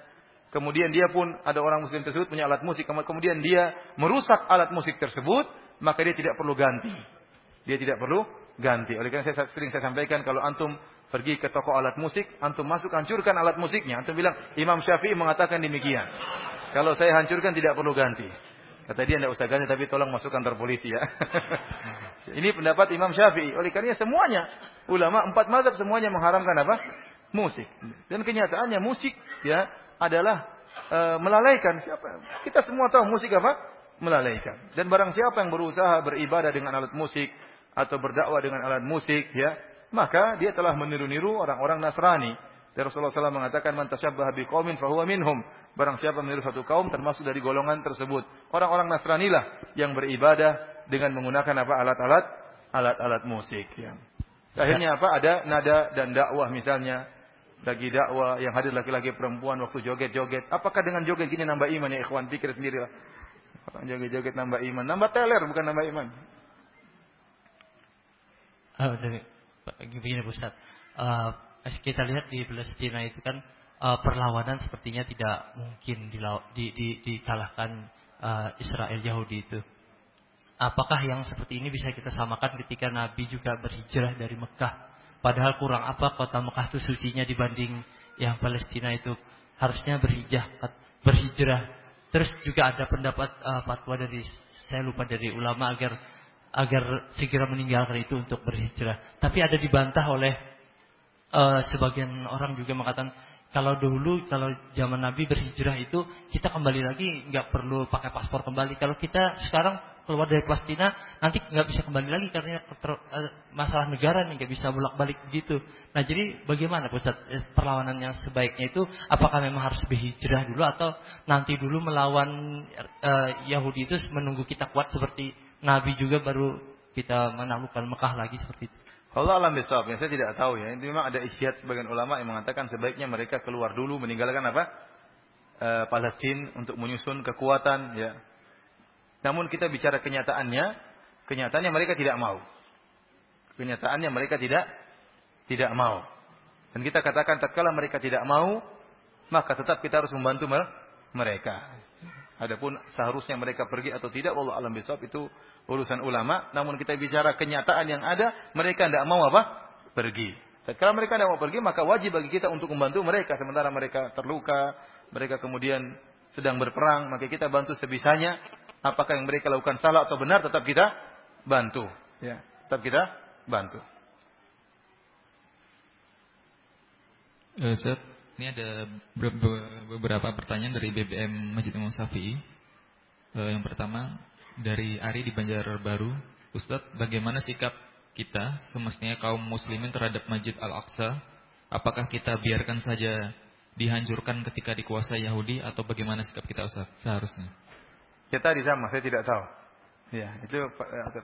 kemudian dia pun ada orang muslim tersebut punya alat musik, kemudian dia merusak alat musik tersebut, maka dia tidak perlu ganti. Dia tidak perlu ganti. Oleh karena saya sering saya sampaikan kalau antum pergi ke toko alat musik, antum masuk hancurkan alat musiknya. Antum bilang Imam Syafi'i mengatakan demikian. Kalau saya hancurkan tidak perlu ganti. Kata dia tidak usah ganti tapi tolong masuk kantor polisi ya. Ini pendapat Imam Syafi'i. Oleh karena semuanya ulama empat mazhab semuanya mengharamkan apa? Musik. Dan kenyataannya musik ya adalah e, melalaikan siapa? Kita semua tahu musik apa? Melalaikan. Dan barang siapa yang berusaha beribadah dengan alat musik atau berdakwah dengan alat musik ya, maka dia telah meniru-niru orang-orang Nasrani. Dan Rasulullah SAW mengatakan man tasyabbaha biqaumin fahuwa minhum. Barang siapa meniru satu kaum termasuk dari golongan tersebut. Orang-orang Nasrani lah yang beribadah dengan menggunakan apa alat-alat alat-alat musik ya. Akhirnya apa? Ada nada dan dakwah misalnya lagi dakwah yang hadir laki-laki perempuan waktu joget-joget. Apakah dengan joget gini nambah iman ya ikhwan? Pikir sendiri lah. Orang joget-joget nambah iman. Nambah teler bukan nambah iman. Oh, begini Ustaz. Uh, kita lihat di Palestina itu kan uh, perlawanan sepertinya tidak mungkin di, di, dikalahkan uh, Israel Yahudi itu. Apakah yang seperti ini bisa kita samakan ketika Nabi juga berhijrah dari Mekah Padahal kurang apa kota Mekah itu sucinya dibanding yang Palestina itu harusnya berhijrah berhijrah. Terus juga ada pendapat uh, fatwa dari saya lupa dari ulama agar agar segera meninggalkan itu untuk berhijrah. Tapi ada dibantah oleh uh, sebagian orang juga mengatakan kalau dulu kalau zaman Nabi berhijrah itu kita kembali lagi nggak perlu pakai paspor kembali. Kalau kita sekarang keluar dari Palestina nanti nggak bisa kembali lagi karena uh, masalah negara nih nggak bisa bolak-balik begitu. Nah jadi bagaimana Ustaz eh, perlawanan yang sebaiknya itu apakah memang harus berhijrah dulu atau nanti dulu melawan uh, Yahudi itu menunggu kita kuat seperti Nabi juga baru kita menaklukkan Mekah lagi seperti itu. Allah alam bisawab, saya tidak tahu ya. Ini memang ada isyad sebagian ulama yang mengatakan sebaiknya mereka keluar dulu meninggalkan apa? Uh, Palestina untuk menyusun kekuatan ya namun kita bicara kenyataannya, kenyataannya mereka tidak mau. Kenyataannya mereka tidak tidak mau. Dan kita katakan tatkala mereka tidak mau, maka tetap kita harus membantu mereka. Adapun seharusnya mereka pergi atau tidak, Allah alam besok itu urusan ulama. Namun kita bicara kenyataan yang ada, mereka tidak mau apa? Pergi. Tatkala mereka tidak mau pergi, maka wajib bagi kita untuk membantu mereka. Sementara mereka terluka, mereka kemudian sedang berperang, maka kita bantu sebisanya apakah yang mereka lakukan salah atau benar tetap kita bantu ya tetap kita bantu Ustaz, ini ada beberapa pertanyaan dari BBM Masjid Imam Syafi'i. Uh, yang pertama dari Ari di Banjarbaru, Ustadz, bagaimana sikap kita semestinya kaum muslimin terhadap Masjid Al-Aqsa? Apakah kita biarkan saja dihancurkan ketika dikuasai Yahudi atau bagaimana sikap kita Ustaz seharusnya? Ya tadi sama, saya tidak tahu. Ya, itu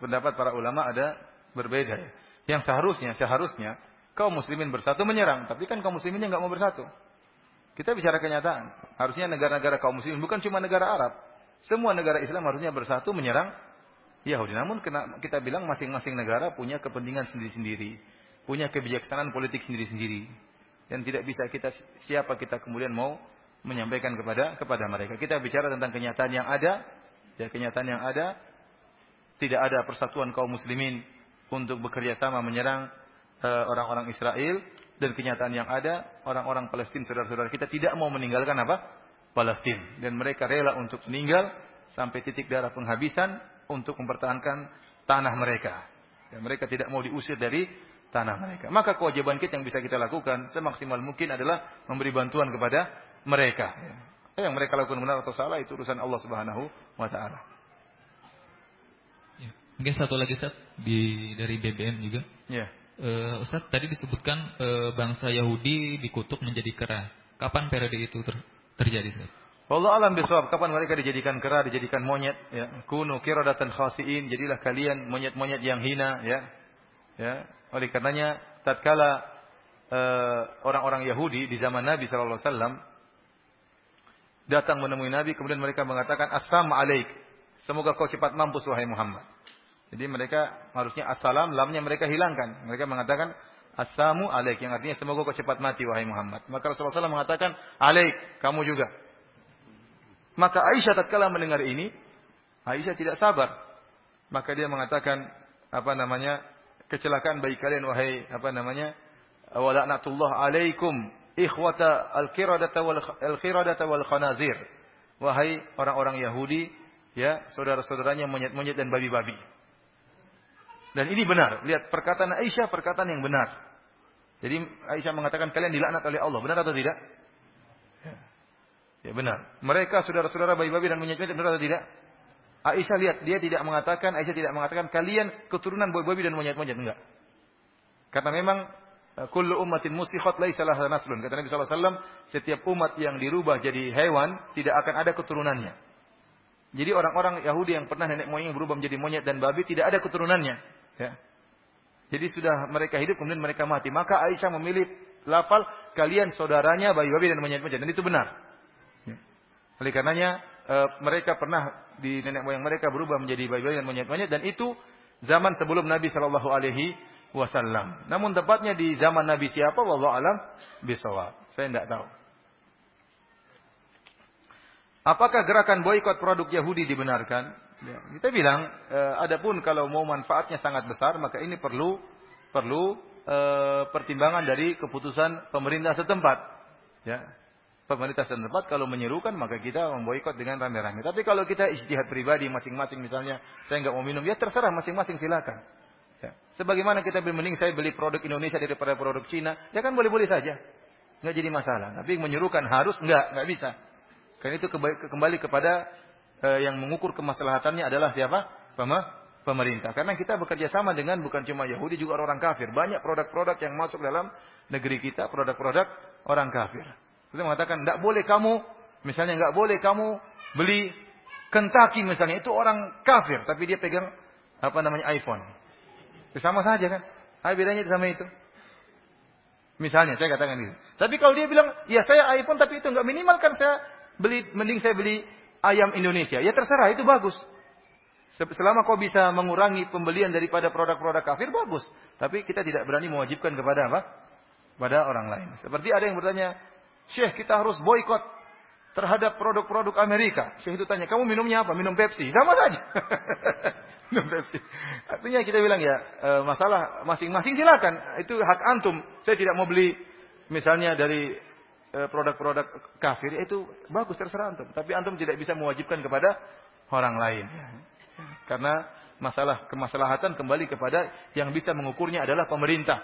pendapat para ulama ada berbeda ya. Yang seharusnya, seharusnya kaum muslimin bersatu menyerang, tapi kan kaum musliminnya nggak mau bersatu. Kita bicara kenyataan. Harusnya negara-negara kaum muslimin bukan cuma negara Arab. Semua negara Islam harusnya bersatu menyerang Yahudi. Namun kita bilang masing-masing negara punya kepentingan sendiri-sendiri, punya kebijaksanaan politik sendiri-sendiri. Dan tidak bisa kita siapa kita kemudian mau menyampaikan kepada kepada mereka. Kita bicara tentang kenyataan yang ada, ya kenyataan yang ada tidak ada persatuan kaum muslimin untuk bekerja sama menyerang eh, orang-orang uh, Israel dan kenyataan yang ada orang-orang Palestina saudara-saudara kita tidak mau meninggalkan apa? Palestina dan mereka rela untuk meninggal sampai titik darah penghabisan untuk mempertahankan tanah mereka. Dan mereka tidak mau diusir dari tanah mereka. Maka kewajiban kita yang bisa kita lakukan semaksimal mungkin adalah memberi bantuan kepada mereka. Ya. Yang mereka lakukan benar atau salah itu urusan Allah Subhanahu wa taala. Ya. Mungkin satu lagi Ustaz di dari BBM juga. Ya. Uh, Ustaz tadi disebutkan uh, bangsa Yahudi dikutuk menjadi kera. Kapan periode itu ter terjadi? Allah alam bisawab kapan mereka dijadikan kera, dijadikan monyet ya. Kunu kiradatan khasiin, jadilah kalian monyet-monyet yang hina ya. Ya. Oleh karenanya tatkala eh, orang-orang uh, Yahudi di zaman Nabi sallallahu alaihi wasallam datang menemui Nabi kemudian mereka mengatakan assalamu alaik. Semoga kau cepat mampus wahai Muhammad. Jadi mereka harusnya assalam lamnya mereka hilangkan. Mereka mengatakan assalamu alaik yang artinya semoga kau cepat mati wahai Muhammad. Maka Rasulullah SAW mengatakan alaik kamu juga. Maka Aisyah tatkala mendengar ini, Aisyah tidak sabar. Maka dia mengatakan apa namanya kecelakaan bagi kalian wahai apa namanya walaknatullah alaikum ikhwata al-qiradata wal al-qiradata wal khanazir. Wahai orang-orang Yahudi, ya, saudara-saudaranya monyet-monyet dan babi-babi. Dan ini benar. Lihat perkataan Aisyah perkataan yang benar. Jadi Aisyah mengatakan kalian dilaknat oleh Allah. Benar atau tidak? Ya, benar. Mereka saudara-saudara babi-babi dan monyet-monyet benar atau tidak? Aisyah lihat dia tidak mengatakan Aisyah tidak mengatakan kalian keturunan babi-babi dan monyet-monyet enggak. Karena memang Kullu ummatin musikhat laisa laha naslun. Kata Nabi SAW, setiap umat yang dirubah jadi hewan, tidak akan ada keturunannya. Jadi orang-orang Yahudi yang pernah nenek moyang berubah menjadi monyet dan babi, tidak ada keturunannya. Ya. Jadi sudah mereka hidup, kemudian mereka mati. Maka Aisyah memilih lafal kalian saudaranya bayi-bayi dan monyet-monyet dan itu benar. Ya. Oleh karenanya e, mereka pernah di nenek moyang mereka berubah menjadi bayi-bayi dan monyet-monyet dan itu zaman sebelum Nabi Shallallahu Alaihi Wasallam. Namun tepatnya di zaman Nabi siapa? Wallahu alam bisawab. Saya tidak tahu. Apakah gerakan boykot produk Yahudi dibenarkan? Ya, kita bilang, e, adapun kalau mau manfaatnya sangat besar, maka ini perlu perlu e, pertimbangan dari keputusan pemerintah setempat. Ya, pemerintah setempat kalau menyerukan maka kita memboikot dengan rame-rame. Tapi kalau kita istihad pribadi masing-masing misalnya, saya nggak mau minum, ya terserah masing-masing silakan. Ya. Sebagaimana kita mending saya beli produk Indonesia daripada produk Cina, ya kan boleh-boleh saja, nggak jadi masalah. Tapi menyerukan harus nggak, nggak bisa. Karena itu kembali kepada eh, yang mengukur kemaslahatannya adalah siapa? Pemerintah. Karena kita bekerja sama dengan bukan cuma Yahudi juga orang kafir. Banyak produk-produk yang masuk dalam negeri kita, produk-produk orang kafir. Kita mengatakan tidak boleh kamu, misalnya nggak boleh kamu beli Kentucky misalnya itu orang kafir, tapi dia pegang apa namanya iPhone. Sama saja kan? Apa bedanya sama itu? Misalnya saya katakan itu. Tapi kalau dia bilang, ya saya iPhone tapi itu nggak minimal kan saya beli mending saya beli ayam Indonesia. Ya terserah, itu bagus. Selama kau bisa mengurangi pembelian daripada produk-produk kafir, bagus. Tapi kita tidak berani mewajibkan kepada apa? Pada orang lain. Seperti ada yang bertanya, Syekh kita harus boykot terhadap produk-produk Amerika. Syekh itu tanya, kamu minumnya apa? Minum Pepsi. Sama saja. minum Pepsi. Artinya kita bilang ya, e, masalah masing-masing silakan. Itu hak antum. Saya tidak mau beli misalnya dari produk-produk kafir itu bagus terserah antum. Tapi antum tidak bisa mewajibkan kepada orang lain. Karena masalah kemaslahatan kembali kepada yang bisa mengukurnya adalah pemerintah.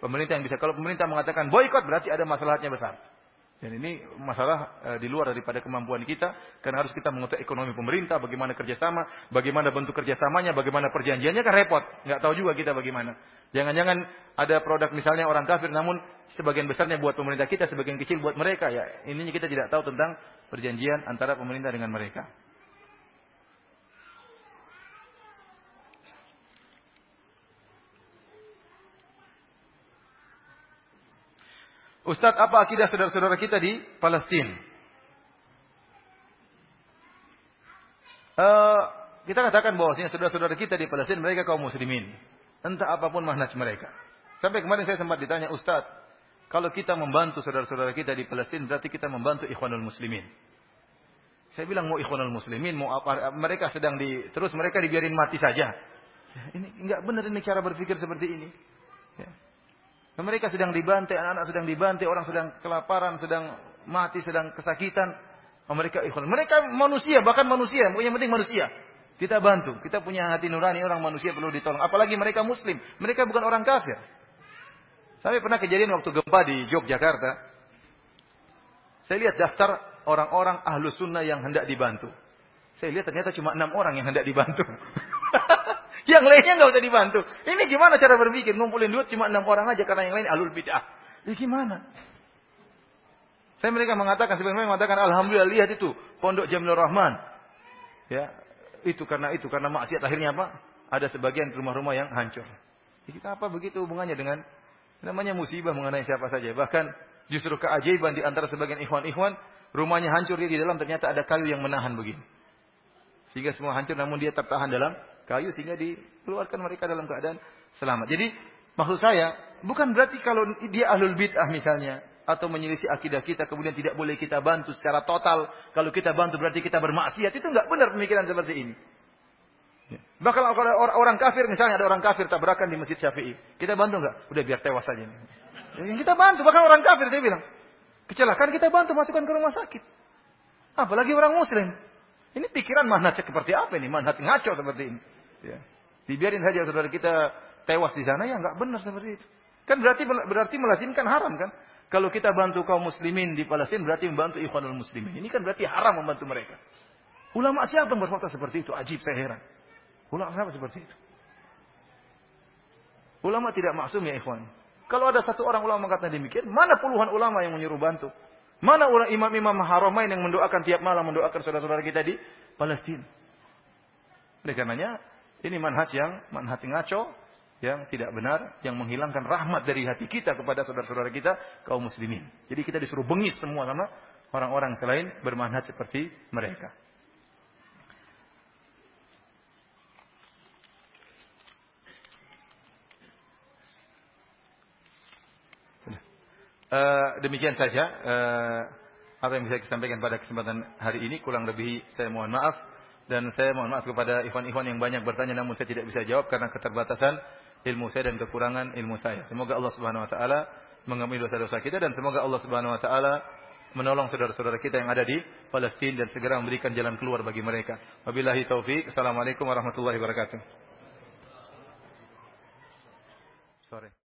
Pemerintah yang bisa. Kalau pemerintah mengatakan boykot berarti ada masalahnya besar. Dan ini masalah e, di luar daripada kemampuan kita. Karena harus kita mengetahui ekonomi pemerintah, bagaimana kerjasama, bagaimana bentuk kerjasamanya, bagaimana perjanjiannya kan repot. Nggak tahu juga kita bagaimana. Jangan-jangan ada produk misalnya orang kafir, namun sebagian besarnya buat pemerintah kita, sebagian kecil buat mereka. Ya, ininya kita tidak tahu tentang perjanjian antara pemerintah dengan mereka. Ustadz, apa akidah saudara-saudara kita di Palestina? Uh, kita katakan bahwa saudara-saudara kita di Palestina mereka kaum muslimin. Entah apa pun manhaj mereka. Sampai kemarin saya sempat ditanya, Ustadz, kalau kita membantu saudara-saudara kita di Palestina berarti kita membantu ikhwanul muslimin. Saya bilang mau ikhwanul muslimin, mau apa, mereka sedang di, terus mereka dibiarin mati saja. Ya, ini enggak benar ini cara berpikir seperti ini. Ya. Mereka sedang dibantai, anak-anak sedang dibantai, orang sedang kelaparan, sedang mati, sedang kesakitan. Oh, mereka ikhwan. Mereka manusia, bahkan manusia. Yang penting manusia. Kita bantu. Kita punya hati nurani, orang manusia perlu ditolong. Apalagi mereka muslim. Mereka bukan orang kafir. Sampai pernah kejadian waktu gempa di Yogyakarta. Saya lihat daftar orang-orang ahlu sunnah yang hendak dibantu. Saya lihat ternyata cuma enam orang yang hendak dibantu. Yang lainnya nggak usah dibantu. Ini gimana cara berpikir? Ngumpulin duit cuma enam orang aja karena yang lain alul bid'ah. Ini gimana? Saya mereka mengatakan, sebenarnya mengatakan, Alhamdulillah lihat itu pondok Jamilur Rahman. Ya, itu karena itu karena maksiat akhirnya apa? Ada sebagian rumah-rumah yang hancur. Jadi kita apa begitu hubungannya dengan namanya musibah mengenai siapa saja. Bahkan justru keajaiban di antara sebagian ikhwan-ikhwan, rumahnya hancur dia di dalam ternyata ada kayu yang menahan begini. Sehingga semua hancur namun dia tertahan dalam kayu sehingga dikeluarkan mereka dalam keadaan selamat. Jadi maksud saya bukan berarti kalau dia ahlul bid'ah misalnya atau menyelisih akidah kita kemudian tidak boleh kita bantu secara total. Kalau kita bantu berarti kita bermaksiat. Itu enggak benar pemikiran seperti ini. Ya. Bahkan kalau orang, kafir misalnya ada orang kafir tabrakan di Masjid Syafi'i. Kita bantu enggak? Udah biar tewas saja. Yang kita bantu bahkan orang kafir saya bilang. Kecelakaan kita bantu masukkan ke rumah sakit. Apalagi orang muslim. Ini pikiran manhaj seperti apa ini? Manhaj ngaco seperti ini. Ya. Dibiarin saja saudara kita tewas di sana ya nggak benar seperti itu. Kan berarti berarti melazimkan haram kan? Kalau kita bantu kaum muslimin di Palestina berarti membantu ikhwanul muslimin. Ini kan berarti haram membantu mereka. Ulama siapa yang berkata seperti itu? Ajib saya heran. Ulama siapa seperti itu? Ulama tidak maksum ya ikhwan. Kalau ada satu orang ulama mengatakan demikian, mana puluhan ulama yang menyuruh bantu? Mana orang imam-imam haramain yang mendoakan tiap malam mendoakan saudara-saudara kita di Palestina? Oleh karenanya ini manhaj yang manhaj ngaco yang tidak benar, yang menghilangkan rahmat dari hati kita kepada saudara-saudara kita kaum muslimin. Jadi kita disuruh bengis semua sama orang-orang selain bermanhaj seperti mereka. Uh, demikian saja uh, apa yang bisa saya sampaikan pada kesempatan hari ini. Kurang lebih saya mohon maaf dan saya mohon maaf kepada ikhwan-ikhwan yang banyak bertanya namun saya tidak bisa jawab karena keterbatasan ilmu saya dan kekurangan ilmu saya. Semoga Allah Subhanahu wa taala mengampuni dosa-dosa kita dan semoga Allah Subhanahu wa taala menolong saudara-saudara kita yang ada di Palestina dan segera memberikan jalan keluar bagi mereka. Wabillahi taufik. Assalamualaikum warahmatullahi wabarakatuh. Sorry.